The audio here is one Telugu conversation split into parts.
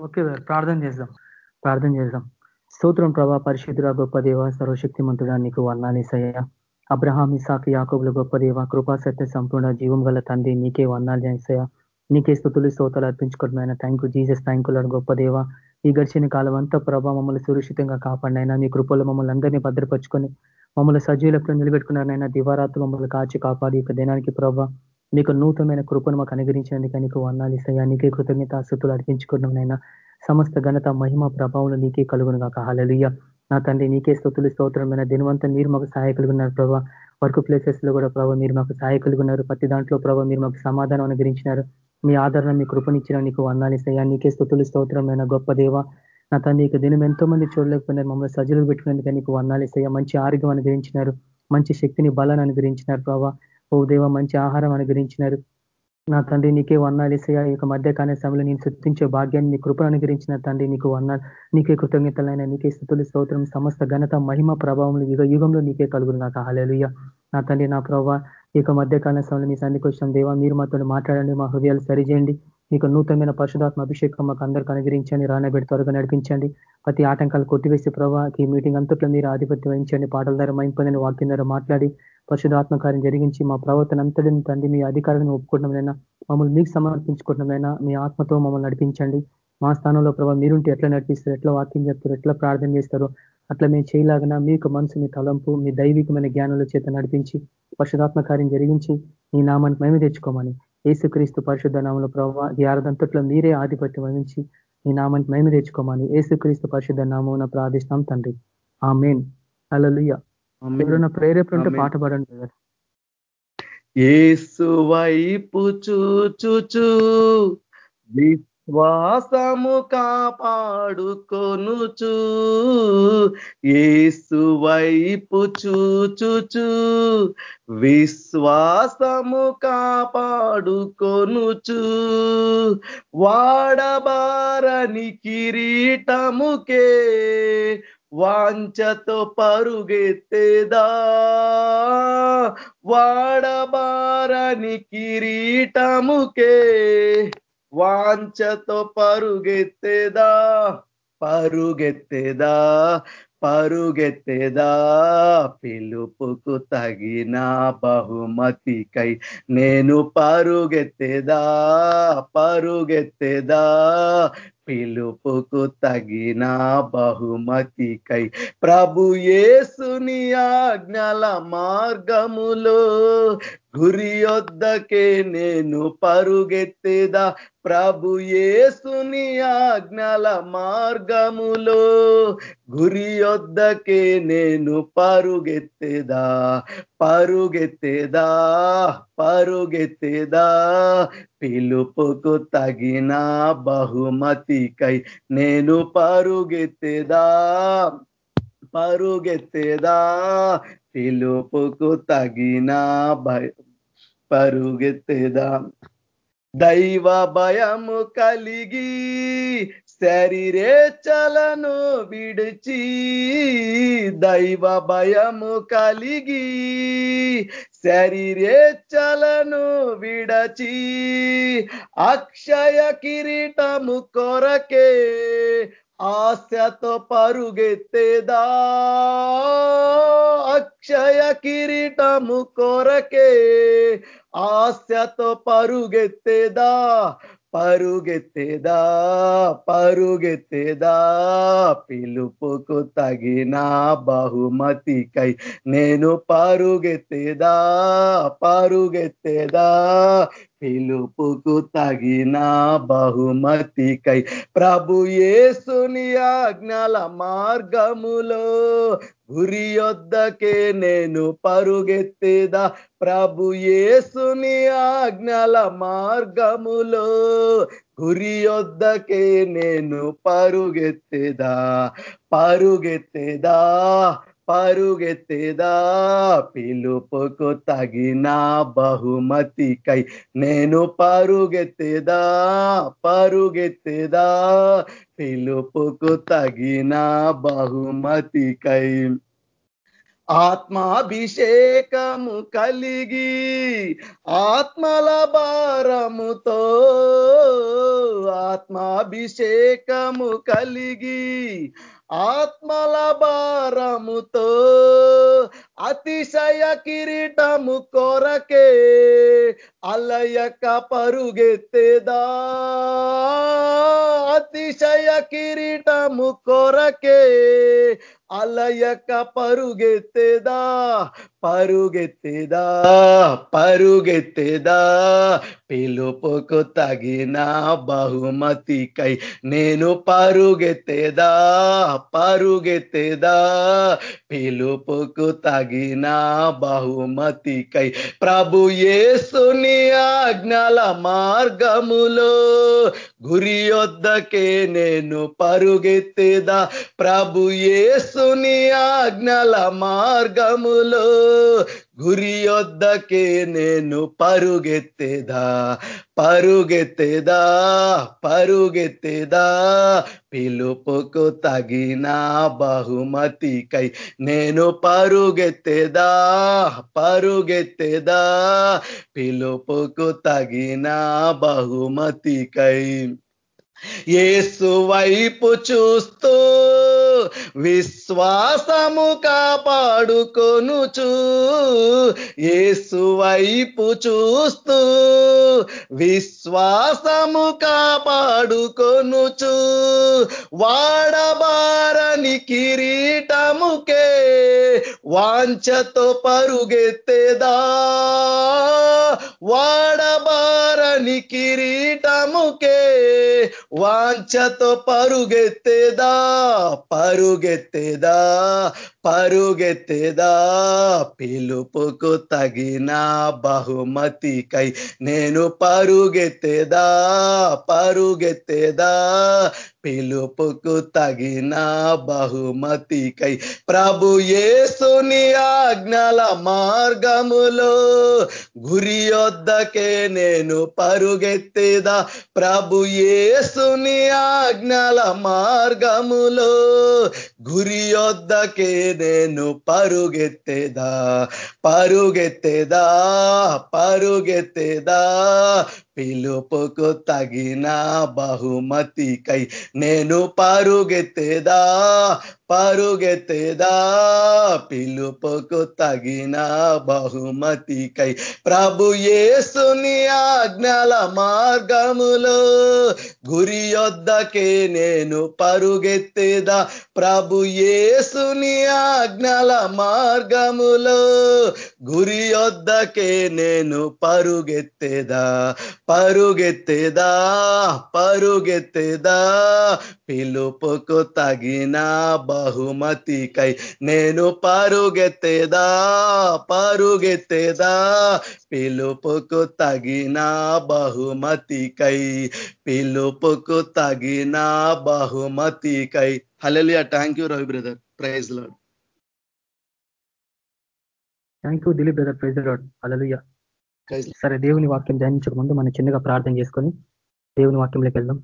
ఓకే ప్రార్థన చేద్దాం ప్రార్థన చేద్దాం. స్తోత్రం ప్రభా పరిశుద్ధుల గొప్ప దేవ సర్వశక్తిమంతుడా నీకు వర్ణాలిసయ్య అబ్రహామి సాకి యాకబుల గొప్ప దేవ కృపా సత్య సంపూర్ణ జీవం గల తండ్రి నీకే వర్ణాలు చేసయ్య నీకే స్థుతులు స్తోతాలు అర్పించుకోవడమైనా thank you Jesus thank you గొప్ప దేవ. ఈ గడిచిన కాలం అంతా ప్రభావ మమ్మల్ని సురక్షితంగా కాపాడినైనా మీ కృపలో మమ్మల్ని అందరినీ భద్రపరుచుకొని మమ్మల్ని సజీవులకు నిలబెట్టుకున్నారనైనా. దివారాత్రులు మమ్మల్ని కాచి కాపాడి ఇక దినానికి ప్రభావ నీకు నూతనమైన కృపను మాకు అనుగ్రహించినందుకు నీకు వర్ణాలు ఇస్తాయా? నీకే కృతజ్ఞత స్థుతులు అర్పించుకున్నానైనా సమస్త ఘనత మహిమ ప్రభావం నీకే కలుగును కాక హలలుయ్య నా తండ్రి నీకే స్థుతులు స్తోత్రమైన దినవంతా మీరు మాకు సహాయకులుగా ఉన్నారు ప్రభావ వర్క్ ప్లేసెస్లో కూడా ప్రభావ మీరు మాకు సహాయకులుగా ఉన్నారు. ప్రతి దాంట్లో ప్రభావ మీరు మాకు సమాధానం అనుగ్రహించినారు. మీ ఆదరణ మీ కృపనిచ్చిన నీకు వర్ణాలిస్తాయా నీకే స్థుతులు స్తోత్రమైన గొప్ప దేవ. నా తండ్రి ఇక దినం ఎంతో మంది చూడలేకపోయినారు. మమ్మల్ని సజ్జలు పెట్టుకునేందుకు నీకు వర్ణాలిస్తాయా మంచి ఆరోగ్యం అనుగ్రహించినారు. మంచి శక్తిని బలాన్ని అనుగ్రహించినారు ప్రభావ ఓ దేవ మంచి ఆహారం అనుగ్రహించినారు. నా తండ్రి నీకే వర్ణాలేసయ్యా ఈ యొక్క మధ్యకాల సమయంలో నేను సృష్టించే భాగ్యాన్ని నీ కృపను అనుగ్రహించిన తండ్రి నీకు వర్ణాలు నీకే కృతజ్ఞతలైన నీకే స్థుతులు స్తోత్రం సమస్త ఘనత మహిమ ప్రభావం యుగ యుగంలో నీకే కలుగురు నాకు హలేలుయ్య నా తండ్రి నా ప్రభావ ఈ యొక్క మధ్యకాల సమయంలో మీ సన్నిధికి వచ్చిన దేవా మీరు మాతో మాట్లాడండి మా హృదయాలు సరిచేయండి. మీకు నూతనమైన పరిశుధాత్మ అభిషేకం మాకు అందరికీ అనుగ్రహించండి రానబెడి త్వరగా నడిపించండి. ప్రతి ఆటంకాలు కొట్టివేసి ప్రభావ ఈ మీటింగ్ అంతట్లో మీరు ఆధిపత్యం వహించండి. పాటల ద్వారా మైంపొందని వాక్యం ద్వారా మాట్లాడి పరిశుధాత్మకార్యం జరిగించి మా ప్రవర్తన అంతటిని తండ్రి మీ అధికారాన్ని ఒప్పుకోవడంలైనా మమ్మల్ని మీకు సమర్పించుకోవడంలైనా మీ ఆత్మతో మమ్మల్ని నడిపించండి. మా స్థానంలో ప్రభావ మీరుంటే ఎట్లా నడిపిస్తారు ఎట్లా వాక్యం చెప్తారు ఎట్లా ప్రార్థన చేస్తారు అట్లా మేము చేయలాగినా మీకు మనసు మీ తలంపు మీ దైవికమైన జ్ఞానాల చేత నడిపించి పరిశుధాత్మ కార్యం జరిగించి మీ నామాన్ని మేమే తెచ్చుకోమని ఏసుక్రీస్తు పరిశుద్ధ నామంలో ప్రభావ ఈ ఆరదంతట్లో మీరే ఆధిపత్యం వహించి మీ నామానికి మేమే తెచ్చుకోమని ఏసుక్రీస్తు పరిశుద్ధ నామం ప్రార్థిస్తాం తండ్రి. ఆ మెయిన్ అలలుయ్య ఎవరైనా ప్రేరేపణ పాట పాడండి కదా. ఏసు వైపు చూచుచు వాసము కాపాడుకొనుచు ఏసు వైపు చూచుచు విశ్వాసము కాపాడుకొనుచు. వాడబారని కిరీటముకే వాంచతో పరుగెత్తేదా? వాడబారని కిరీటముకే వాంచతో పరుగెత్తేదా పరుగెత్తేదా పరుగెత్తేదా పిలుపుకు తగిన బహుమతికై నేను పరుగెత్తేదా పరుగెత్తేదా పిలుపుకు తగిన బహుమతికై ప్రభు యేసుని ఆజ్ఞల మార్గములో గురి వద్దకే నేను పరుగెత్తేదా. ప్రభు యేసుని ఆజ్ఞల మార్గములో గురి వద్దకే నేను పరుగెత్తేదా. పరుగెత్తేదా పరుగెత్తేదా. పిలుపుకు తగిన నీకై నేను పరుగెత్తేదా? పరుగెత్తేదా? పిలుపుకు తగిన పరుగెత్తేదా? దైవ భయము కలిగి శరీరే చలను విడిచి దైవ భయము కలిగి శరీరే చలను విడచి అక్షయ కిరీటము కొరకే ఆశతో పరుగెత్తేదా? అక్షయ కిరీటము కొరకే ఆశతో పరుగెత్తేదా? పరుగెత్తేదా పరుగెత్తేదా పిలుపుకు తగిన బహుమతికై నేను పరుగెత్తేదా పరుగెత్తేదా పిలుపుకు తగిన బహుమతికై ప్రభు ఏసుని ఆజ్ఞల మార్గములో గురి యొద్దకే నేను పరుగెత్తేదా ప్రభు ఏసుని ఆజ్ఞల మార్గములో గురి యొద్దకే నేను పరుగెత్తేదా పరుగెత్తేదా. పరుగెత్తేదా? పిలుపుకు తగిన బహుమతికై నేను పరుగెత్తేదా? పరుగెత్తేదా? పిలుపుకు తగిన బహుమతికై ఆత్మాభిషేకము కలిగి ఆత్మల భారముతో ఆత్మాభిషేకము కలిగి ఆత్మల భారముతో అతిశయ కిరీటము కొరకే అలయక పరుగెత్తేదా అతిశయ కిరీటము కొరకే అలయక పరుగెత్తేదా? పరుగెత్తేదా? పరుగెత్తేదా? పిలుపుకు తగిన బహుమతికై నేను పరుగెత్తేదా? పరుగెత్తేదా? పిలుపుకు తగిన బహుమతికై ప్రభు యేసుని ఆజ్ఞల మార్గములో గురి వద్దకే నేను పరుగెత్తేదా? ప్రభు యేసుని ఆజ్ఞల మార్గములో గురి వద్దకే నేను పరుగెత్తేదా? పరుగెత్తేదా? పరుగెత్తేదా? పిలుపుకు తగిన బహుమతికై నేను పరుగెత్తేదా? పరుగెత్తేదా? పిలుపుకు తగిన బహుమతికై ఏసు వైపు చూస్తూ విశ్వాసము కాపాడుకొనుచు ఏసు వైపు చూస్తూ విశ్వాసము కాపాడుకొనుచు వాడబారని కిరీటముకే వాంఛతో పరుగెత్తేదా? వాడబారని కిరీటముకే వాంఛతో పరుగెత్తేదా పరుగెత్తేదా పరుగెత్తేదా పిలుపుకు తగిన బహుమతికై నేను పరుగెత్తేదా పరుగెత్తేదా పిలుపుకు తగిన బహుమతికై ప్రభు యేసుని ఆజ్ఞల మార్గములో గురి వద్దకే నేను పరుగెత్తేదా ప్రభు యేసుని ఆజ్ఞల మార్గములో గురి వద్దకే నేను పరుగెత్తేదా పరుగెత్తేదా పరుగెత్తేదా పిలుపుకు తగిన బహుమతికై నేను పరుగెత్తేదా పరుగెత్తేదా? పిలుపుకు తగిన బహుమతికై ప్రభు యేసుని ఆజ్ఞల మార్గములో గురి వద్దకే నేను పరుగెత్తేదా? ప్రభు యేసుని ఆజ్ఞల మార్గములో గురి వద్దకే నేను పరుగెత్తేదా? పరుగెత్తేదా? పరుగెత్తేదా? పిలుపుకు తగిన బహుమతికై నేను పరుగెత్తేదా? పరుగెత్తేదా? పిలుపుకు తగిన బహుమతికై పిలుపుకు తగిన బహుమతికై. హలలియా thank you Ravi brother praise lord thank you Dilip brother praise lord అలలుయ సరే దేవుని వాక్యం ధ్యానించక ముందు మనం చిన్నగా ప్రార్థన చేసుకొని దేవుని వాక్యంలోకి వెళ్దాం.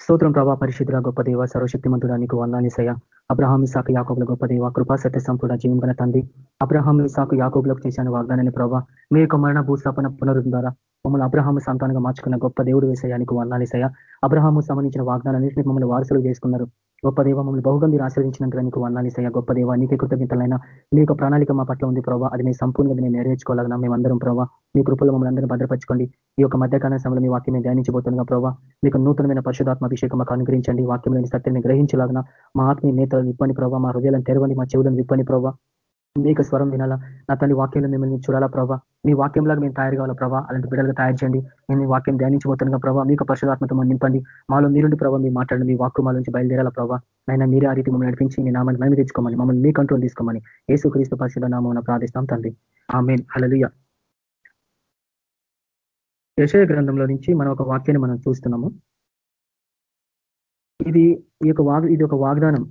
స్తోత్రం ప్రభా పరిశుద్ధుల గొప్ప దేవ సర్వశక్తిమంతుడా నీకు వందానిసయ అబ్రహాం సాకు యాకోబుల గొప్ప దేవ కృపా సత్య సంపూర్ణ జీవం గల తండ్రి. అబ్రహాం ఇసాకు యాకోబులకు చేశాను వాగ్దానాన్ని ప్రభావ మీ యొక్క మరణ భూస్థాపన పునరుద్ధం ద్వారా మమ్మల్ని అబ్రహాము సంతానంగా మార్చుకున్న గొప్ప దేవుడు వేసయానికి వందాలిసయ అబ్రహాము సంబంధించిన వాగ్దానాన్నింటినీ మమ్మల్ని వారసులు చేసుకున్నారు. గొప్ప దేవ మమ్మల్ని బహుగా మీరు ఆశ్రయించినందుకు నీకు వందాలిసయ గొప్ప దేవ నీకే కృతజ్ఞతలైన మీ యొక్క ప్రణాళిక మా పట్ల ఉంది ప్రభావ అది మేము సంపూర్ణంగా నేను నెరవేర్చుకోవాలన్నా మేమందరం ప్రభావ మీ కృపలో మమ్మల్ని అందరినీ భద్రపరచుకోండి. ఈ యొక్క మధ్యకాల సమయంలో మీ వాక్యం ధ్యానించబోతుండగా ప్రభావ మీకు నూతనమైన పరిశుధాత్మ అభిషేకం మాకు అనుగ్రహించండి. వాక్యంలోని సత్యాన్ని గ్రహించలాగిన మా ఆత్మీయ నేతలను విప్పని ప్రభావ మా హృదయాలను తెరవండి మా చెవులను విప్పని ప్రభావ మీకు స్వరం వినాలా? నా తల్లి వాక్యంలో మిమ్మల్ని చూడాలా ప్రభా? మీ వాక్యంలాగా మేము తయారు కావాలా ప్రభా? అలాంటి బిడ్డలుగా తయారు చేయండి. మేము మీ వాక్యం ధ్యానించబోతున్నా ప్రభా. మీకు పరిశుధాత్మతో నింపండి. మాలో మీరుండి ప్రభావ మీ మాట్లాడండి మీ వాక్కు మా నుంచి బయలుదేరాల ప్రభా? నైనా మీరే ఆ రీతి మమ్మల్ని నడిపించి మీ నామాన్ని మేము తెచ్చుకోమని మమ్మల్ని మీ కంట్రోల్ తీసుకోమని ఏసుక్రీస్తు పరిశుధ నామం ప్రార్థిస్తాం తండ్రి. ఆ మెయిన్ హలలుయ యశయ గ్రంథంలో నుంచి మనం ఒక వాక్యాన్ని మనం చూస్తున్నాము. ఇది ఈ యొక్క వాగ్ ఇది ఒక వాగ్దానం.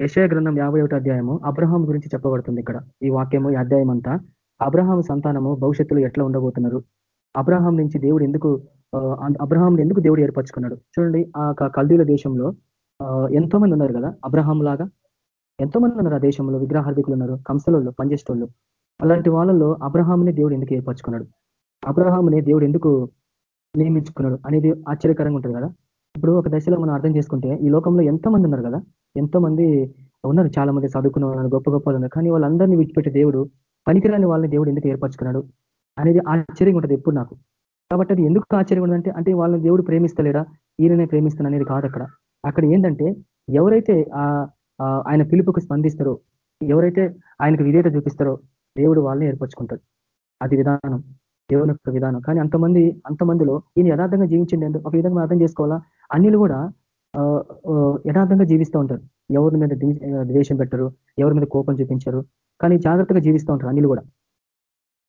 యశయ గ్రంథం యాభై ఒకటి అధ్యాయము అబ్రహాం గురించి చెప్పబడుతుంది ఇక్కడ. ఈ వాక్యము ఈ అధ్యాయం అంతా అబ్రహాం సంతానము భవిష్యత్తులో ఎట్లా ఉండబోతున్నారు? అబ్రహాం నుంచి దేవుడు ఎందుకు అబ్రహాం ఎందుకు దేవుడు ఏర్పరచుకున్నాడు? చూడండి ఆ కల్దీల దేశంలో ఎంతో మంది ఉన్నారు కదా అబ్రహాం లాగా? ఎంతో మంది ఉన్నారు ఆ దేశంలో విగ్రహార్థికులు ఉన్నారు కంసలోళ్ళు పనిచేసేటోళ్ళు. అలాంటి వాళ్ళలో అబ్రహాంని దేవుడు ఎందుకు ఏర్పరచుకున్నాడు? అబ్రహాంని దేవుడు ఎందుకు నియమించుకున్నాడు అనేది ఆశ్చర్యకరంగా ఉంటుంది కదా? ఇప్పుడు ఒక దశలో మనం అర్థం చేసుకుంటే ఈ లోకంలో ఎంతో మంది ఉన్నారు కదా? ఎంతో మంది ఉన్నారు? చాలా మంది చదువుకున్న వాళ్ళు గొప్ప గొప్ప ఉన్నారు. కానీ వాళ్ళందరినీ విడిచిపెట్టే దేవుడు పనికిరాని వాళ్ళని దేవుడు ఎందుకు ఏర్పరచుకున్నాడు? అనేది ఆశ్చర్యంగా ఉంటుంది ఎప్పుడు నాకు. కాబట్టి అది ఎందుకు ఆశ్చర్యం ఉందంటే అంటే వాళ్ళని దేవుడు ప్రేమిస్తలేడా? ఈయననే ప్రేమిస్తాను అనేది కాదు అక్కడ. అక్కడ ఏంటంటే ఎవరైతే ఆయన పిలుపుకు స్పందిస్తారో ఎవరైతే ఆయనకు విధేత చూపిస్తారో దేవుడు వాళ్ళని ఏర్పరచుకుంటాడు. అది విధానం. దేవుని యొక్క విధానం. కానీ అంతమంది అంతమందిలో ఈయన యథార్థంగా జీవించండి ఒక విధంగా అర్థం చేసుకోవాలా? అన్నిలు కూడా యథార్థంగా జీవిస్తూ ఉంటారు. ఎవరి మీద ద్వేషం పెట్టరు ఎవరి మీద కోపం చూపించరు కానీ జాగ్రత్తగా జీవిస్తూ ఉంటారు అన్నిలు కూడా.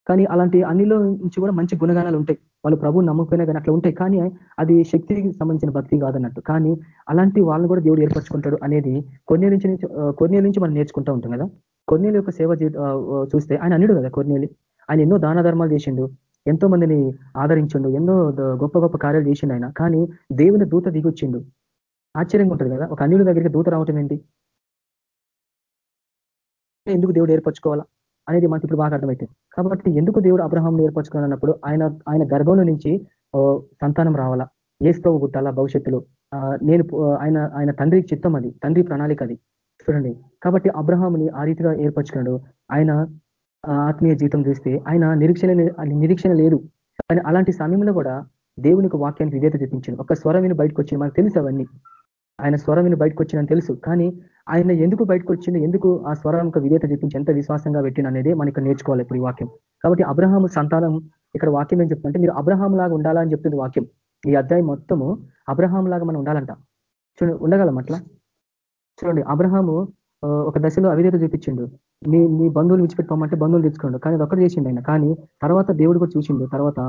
కానీ అలాంటి అన్నిలో నుంచి కూడా మంచి గుణగానాలు ఉంటాయి. వాళ్ళు ప్రభువు నమ్మకపోయినా కానీ అట్లా ఉంటాయి. కానీ అది శక్తికి సంబంధించిన భక్తి కాదన్నట్టు. కానీ అలాంటి వాళ్ళని కూడా దేవుడు ఏర్పరచుకుంటాడు అనేది కొన్ని నుంచి కొన్ని నుంచి మనం నేర్చుకుంటూ ఉంటాం కదా. కొన్నేళ్ళ యొక్క సేవ చూస్తే ఆయన అన్నిడు కదా కొన్నేళ్ళు. ఆయన ఎన్నో దాన ధర్మాలు చేసిండు. ఎంతో మందిని ఆదరించిండు ఎన్నో గొప్ప గొప్ప కార్యాలు చేసిండు ఆయన. కానీ దేవుని దూత దిగొచ్చిండు. ఆశ్చర్యంగా ఉంటుంది కదా ఒక అన్యుడి దగ్గరికి దూత రావటం ఏంటి? ఎందుకు దేవుడు ఏర్పరచుకోవాలా అనేది మనకి ఇప్పుడు బాగా అర్థమవుతుంది కాబట్టి ఎందుకు దేవుడు అబ్రహాంను ఏర్పరచుకోవాలన్నప్పుడు ఆయన ఆయన గర్భంలో నుంచి సంతానం రావాలా? ఏసుకోవు గుట్టాలా భవిష్యత్తులో? నేను ఆయన ఆయన తండ్రి చిత్తం అది తండ్రి ప్రణాళిక అది. చూడండి. కాబట్టి అబ్రహాముని ఆ రీతిగా ఏర్పరచుకున్నాడు. ఆయన ఆత్మీయ జీవితం చూస్తే ఆయన నిరీక్షణ నిరీక్షణ లేదు. కానీ అలాంటి సమయంలో కూడా దేవునికి వాక్యానికి విధేత చూపించింది ఒక స్వరం విని బయటకు వచ్చింది మనకు తెలుసు అవన్నీ. ఆయన స్వరం విని బయటకు వచ్చిందని తెలుసు. కానీ ఆయన ఎందుకు బయటకు వచ్చింది? ఎందుకు ఆ స్వరం విధేత చూపించి ఎంత విశ్వాసంగా పెట్టిన అనేది మనకి నేర్చుకోవాలి ఇప్పుడు ఈ వాక్యం. కాబట్టి అబ్రహాము సంతానం ఇక్కడ వాక్యం ఏం చెప్తుందంటే మీరు అబ్రహాం లాగా ఉండాలని చెప్తుంది వాక్యం. ఈ అధ్యాయం మొత్తము అబ్రహాం లాగా మనం ఉండాలంట. చూడండి ఉండగలం అట్లా చూడండి అబ్రహాము ఒక దశలో అవిధేత చూపించిండు. నీ నీ బంధువులు విడిచిపెట్టుకోమంటే బంధువులు తెచ్చుకోండు. కానీ అదొక్కటి చేసిండు ఆయన. కానీ తర్వాత దేవుడు కూడా చూసిండు. తర్వాత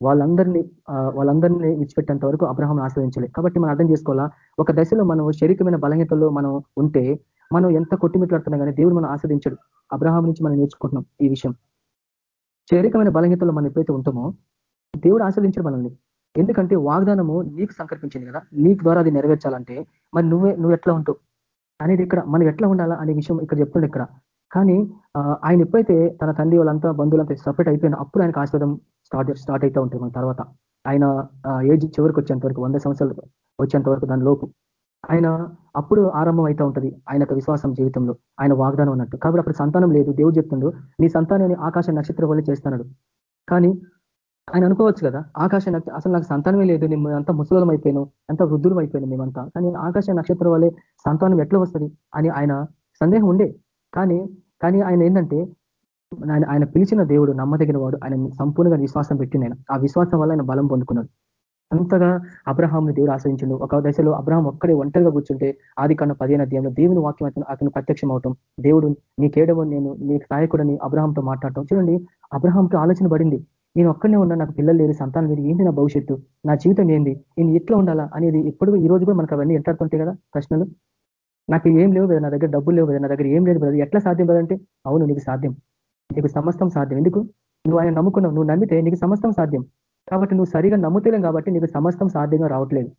వాళ్ళందరినీ వాళ్ళందరినీ విడిచిపెట్టేంత వరకు అబ్రహం ఆశ్రయించలేదు కాబట్టి మనం అర్థం చేసుకోవాలా? ఒక దశలో మనం శరీరమైన బలహీనతలో మనం ఉంటే మనం ఎంత కొట్టిమిట్లాడుతున్నా కానీ దేవుడు మనం ఆశ్రయించడు. అబ్రహాం నుంచి మనం నేర్చుకుంటున్నాం ఈ విషయం. శారీరకమైన బలహీనతలో మనం ఎప్పుడైతే ఉంటామో దేవుడు ఆశ్రయించడు మనల్ని. ఎందుకంటే వాగ్దానము నీకు సంకల్పించింది కదా. నీకు ద్వారా అది నెరవేర్చాలంటే మరి నువ్వే నువ్వు ఎట్లా ఉంటావు? అనేది ఇక్కడ మనం ఎట్లా ఉండాలా అనే విషయం ఇక్కడ చెప్తుండే ఇక్కడ. కానీ ఆయన ఎప్పుడైతే తన తండ్రి వాళ్ళంతా బంధువులంతా సపరేట్ అయిపోయిన అప్పుడు ఆయనకు ఆశీర్వాదం స్టార్ట్ స్టార్ట్ అవుతూ ఉంటుంది మన తర్వాత. ఆయన ఏజ్ చివరికి వచ్చేంత వరకు వంద సంవత్సరాలు వచ్చేంత వరకు దాని లోపు. ఆయన అప్పుడు ఆరంభం అవుతూ ఉంటుంది ఆయన విశ్వాసం జీవితంలో ఆయన వాగ్దానం అన్నట్టు. కాబట్టి అప్పుడు సంతానం లేదు. దేవుడు చెప్తుండు నీ సంతానాన్ని ఆకాశ నక్షత్రం వల్ల చేస్తున్నాడు కానీ ఆయన అనుకోవచ్చు కదా ఆకాశ అసలు నాకు సంతానమే లేదు నేను అంత ముసలం అయిపోయాను అంత వృద్ధులం అయిపోయాను మేమంతా. కానీ ఆకాశ నక్షత్రం వల్లే సంతానం ఎట్లా వస్తుంది అని ఆయన సందేహం ఉండే. కానీ కానీ ఆయన ఏంటంటే ఆయన ఆయన పిలిచిన దేవుడు నమ్మదగిన వాడు ఆయన సంపూర్ణంగా విశ్వాసం పెట్టింది ఆయన. ఆ విశ్వాసం వల్ల ఆయన బలం పొందుకున్నాడు. అంతగా అబ్రహాంని దేవుడు ఆశ్రయించండు. ఒక దశలో అబ్రహాం ఒక్కడే ఒంటరిగా కూర్చుంటే ఆది కన్నా పదిహేను అధ్యాయంలో దేవుని వాక్యం అతను అతను ప్రత్యక్షం అవటం దేవుడు నీకేడవో నేను నీ సహాయకుడని అబ్రహాంతో మాట్లాడటం. చూడండి అబ్రహంకి ఆలోచన పడింది. నేను ఒక్కడనే ఉన్నా నాకు పిల్లలు లేరు సంతానం లేదు ఏంటి నా భవిష్యత్తు? నా జీవితం ఏంది? నేను ఎట్లా ఉండాలా? అనేది ఎప్పుడు ఈ రోజు కూడా మనకు అవన్నీ ఎంటాడుతుంటాయి కదా ప్రశ్నలు. నాకు ఏం లేవు కదా నా దగ్గర డబ్బులు లేవు కదా నా దగ్గర ఏం లేదు కదా ఎట్లా సాధ్యం కదంటే అవును నీకు సాధ్యం. నీకు సమస్తం సాధ్యం. ఎందుకు? నువ్వు ఆయన నమ్ముకున్నావు నువ్వు నమ్మితే నీకు సమస్తం సాధ్యం. కాబట్టి నువ్వు సరిగా నమ్ముతలేం కాబట్టి నీకు సమస్తం సాధ్యంగా రావట్లేదు.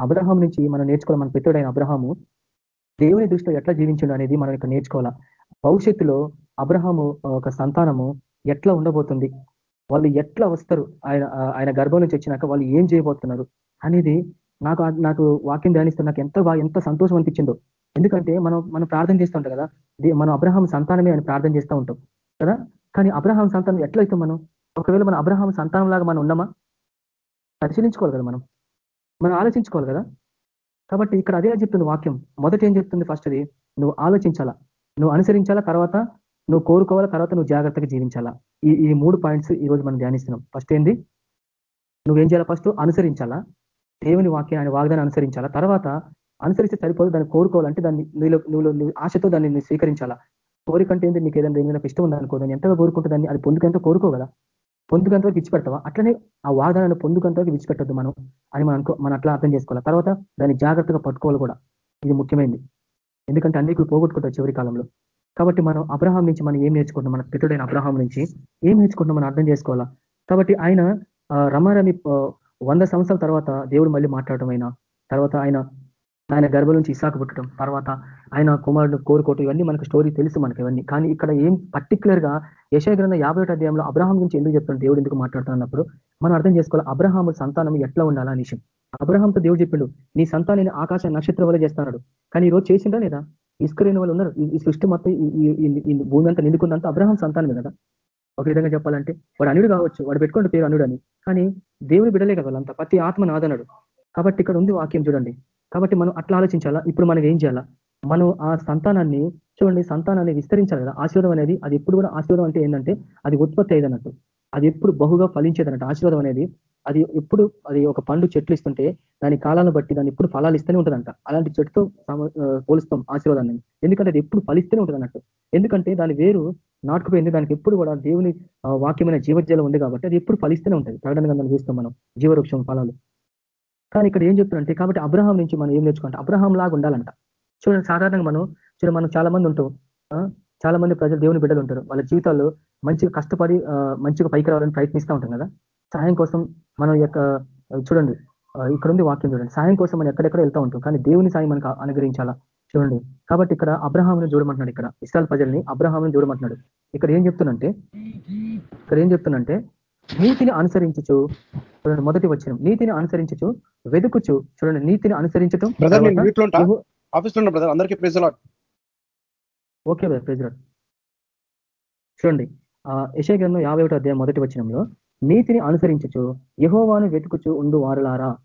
అబ్రహాం నుంచి మనం నేర్చుకోవాలి మన పెట్టుడైన అబ్రహాము. దేవుని దృష్టిలో ఎట్లా జీవించడం అనేది మనం ఇక్కడ నేర్చుకోవాలా? భవిష్యత్తులో అబ్రహాము ఒక సంతానము ఎట్లా ఉండబోతుంది? వాళ్ళు ఎట్లా వస్తారు? ఆయన ఆయన గర్భం నుంచి వచ్చినాక వాళ్ళు ఏం చేయబోతున్నారు? అనేది నాకు నాకు వాక్యం ధ్యానిస్తే నాకు ఎంత బాగా ఎంత సంతోషం అనిపించిందో. ఎందుకంటే మనం మనం ప్రార్థన చేస్తూ ఉంటాం కదా. మనం అబ్రహాం సంతానమే అని ప్రార్థన చేస్తూ ఉంటాం కదా. కానీ అబ్రహాం సంతానం ఎట్లయితే మనం ఒకవేళ మన అబ్రహాం సంతానం లాగా మనం ఉన్నామా? పరిశీలించుకోవాలి కదా మనం. మనం ఆలోచించుకోవాలి కదా. కాబట్టి ఇక్కడ అదే చెప్తుంది వాక్యం. మొదట ఏం చెప్తుంది ఫస్ట్ అది నువ్వు ఆలోచించాలా? నువ్వు అనుసరించాలా? తర్వాత నువ్వు కోరుకోవాలా తర్వాత నువ్వు జాగ్రత్తగా జీవించాలా? ఈ ఈ మూడు పాయింట్స్ ఈ రోజు మనం ధ్యానిస్తున్నాం. ఫస్ట్ ఏంది? నువ్వేం చేయాలా ఫస్ట్ అనుసరించాలా? దేవుని వాక్యం ఆయన వాగ్దాన్ని అనుసరించాలా? తర్వాత అనుసరిస్తే సరిపోదు దాన్ని కోరుకోవాలంటే దాన్ని నీలో నువ్వు ఆశతో దాన్ని స్వీకరించాలా? కోరికంటే ఏంది? నీకు ఏదైనా దేని ఇష్టం ఉందనుకో దాన్ని ఎంతగా కోరుకుంటుందని అది పొందుకంత కోరుకోగల పొందుకంత వరకు విడిచిపెడతావా అట్లనే ఆ వాదనను పొందుకంత వరకు విచ్చిపెట్టద్దు మనం అని మనం మనం అట్లా అర్థం చేసుకోవాలి? తర్వాత దాన్ని జాగ్రత్తగా పట్టుకోవాలి కూడా. ఇది ముఖ్యమైనది ఎందుకంటే అన్నికులు పోగొట్టుకుంటారు చివరి కాలంలో. కాబట్టి మనం అబ్రహాం నుంచి మనం ఏం నేర్చుకుంటాం మన పితుడైన అబ్రహాం నుంచి ఏం నేర్చుకుంటాం మనం అర్థం చేసుకోవాలా? కాబట్టి ఆయన రమారమి వంద సంవత్సరాల తర్వాత దేవుడు మళ్ళీ మాట్లాడటం అయినా తర్వాత ఆయన ఆయన గర్భం నుంచి ఇసాకు పుట్టడం తర్వాత ఆయన కుమారుడు కోరుకోవటం ఇవన్నీ మనకు స్టోరీ తెలుసు మనకి ఇవన్నీ. కానీ ఇక్కడ ఏం పర్టికులర్గా యశగ్రంథ యాభై ఒకటి అధ్యాయంలో అబ్రహాం గురించి ఎందుకు చెప్తున్నాడు దేవుడు ఎందుకు మాట్లాడుతున్నప్పుడు మనం అర్థం చేసుకోవాలి అబ్రహాము సంతానం ఎట్లా ఉండాలా అని అబ్రహాంతో దేవుడు చెప్పిండు నీ సంతానాన్ని ఆకాశ నక్షత్రం వల్ల చేస్తున్నాడు కానీ ఈరోజు రోజు చేసిండా లేదా? ఇసుకలేని వాళ్ళు ఉన్నారు. ఈ సృష్టి మొత్తం ఈ భూమి అంతా నిండుకుందంతా అబ్రహాం సంతానమే కదా. ఒక విధంగా చెప్పాలంటే వాడు అనుడు కావచ్చు వాడు పెట్టుకుంటే పేరు అనుడు అని. కానీ దేవుడు బిడలే కదా వాళ్ళంతా. ప్రతి ఆత్మ నాదనడు కాబట్టి ఇక్కడ ఉంది వాక్యం చూడండి. కాబట్టి మనం అట్లా ఆలోచించాలా? ఇప్పుడు మనం ఏం చేయాలా? మనం ఆ సంతానాన్ని చూడండి సంతానాన్ని విస్తరించాలి కదా. ఆశీర్వాదం అనేది అది ఎప్పుడు కూడా ఆశీర్వాదం అంటే ఏంటంటే అది ఉత్పత్తి అయ్యేదన్నట్టు. అది ఎప్పుడు బహుగా ఫలించేదన్నట్టు. ఆశీర్వాదం అనేది అది ఎప్పుడు అది ఒక పండు చెట్లు ఇస్తుంటే దాని కాలాలను బట్టి దాన్ని ఎప్పుడు ఫలాలు ఇస్తూనే ఉంటుందంట. అలాంటి చెట్టుతో పోలుస్తాం ఆశీర్వాదాన్ని. ఎందుకంటే అది ఎప్పుడు ఫలిస్తూనే ఉంటుంది అన్నట్టు. ఎందుకంటే దాని వేరు నాటుకుపోయింది. దానికి ఎప్పుడు కూడా దేవుని వాక్యమైన జీవజలం ఉంది కాబట్టి అది ఎప్పుడు ఫలిస్తూనే ఉంటుంది. ప్రకటన గంధాలు చూస్తాం మనం జీవవృక్షం ఫలాలు. కానీ ఇక్కడ ఏం చెప్తున్నారంటే కాబట్టి అబ్రహాం నుంచి మనం ఏం నేర్చుకుంటాం? అబ్రహాం లాగా ఉండాలంట. చూడండి సాధారణంగా మనం చూడండి మనం చాలా మంది ఉంటాం. చాలా మంది ప్రజలు దేవుని బిడ్డలు ఉంటారు. వాళ్ళ జీవితాల్లో మంచిగా కష్టపడి మంచిగా పైకి రావాలని ప్రయత్నిస్తూ ఉంటాం కదా. సాయం కోసం మనం యొక్క చూడండి ఇక్కడ ఉంది వాక్యం చూడండి. సాయం కోసం మనం ఎక్కడెక్కడ వెళ్తూ ఉంటాం కానీ దేవుని సాయం మనకు అనుగ్రహించాలా? చూడండి. కాబట్టి ఇక్కడ అబ్రహాంను చూడమంటున్నాడు ఇక్కడ. ఇష్టాల ప్రజల్ని అబ్రహాంను చూడమంటున్నాడు. ఇక్కడ ఏం చెప్తున్నంటే ఇక్కడ ఏం చెప్తున్నంటే నీతిని అనుసరించచ్చు చూడండి మొదటి వచ్చిన నీతిని అనుసరించచ్చు వెతుకుచు చూడండి నీతిని అనుసరించటం ఓకే ప్రెజ్ చూడండి యశయ గ్రంథం యాభై ఒకటి అధ్యాయం మొదటి వచ్చినంలో నీతిని అనుసరించచ్చు యహోవాను వెతుకుచు ఉండు వారులారా.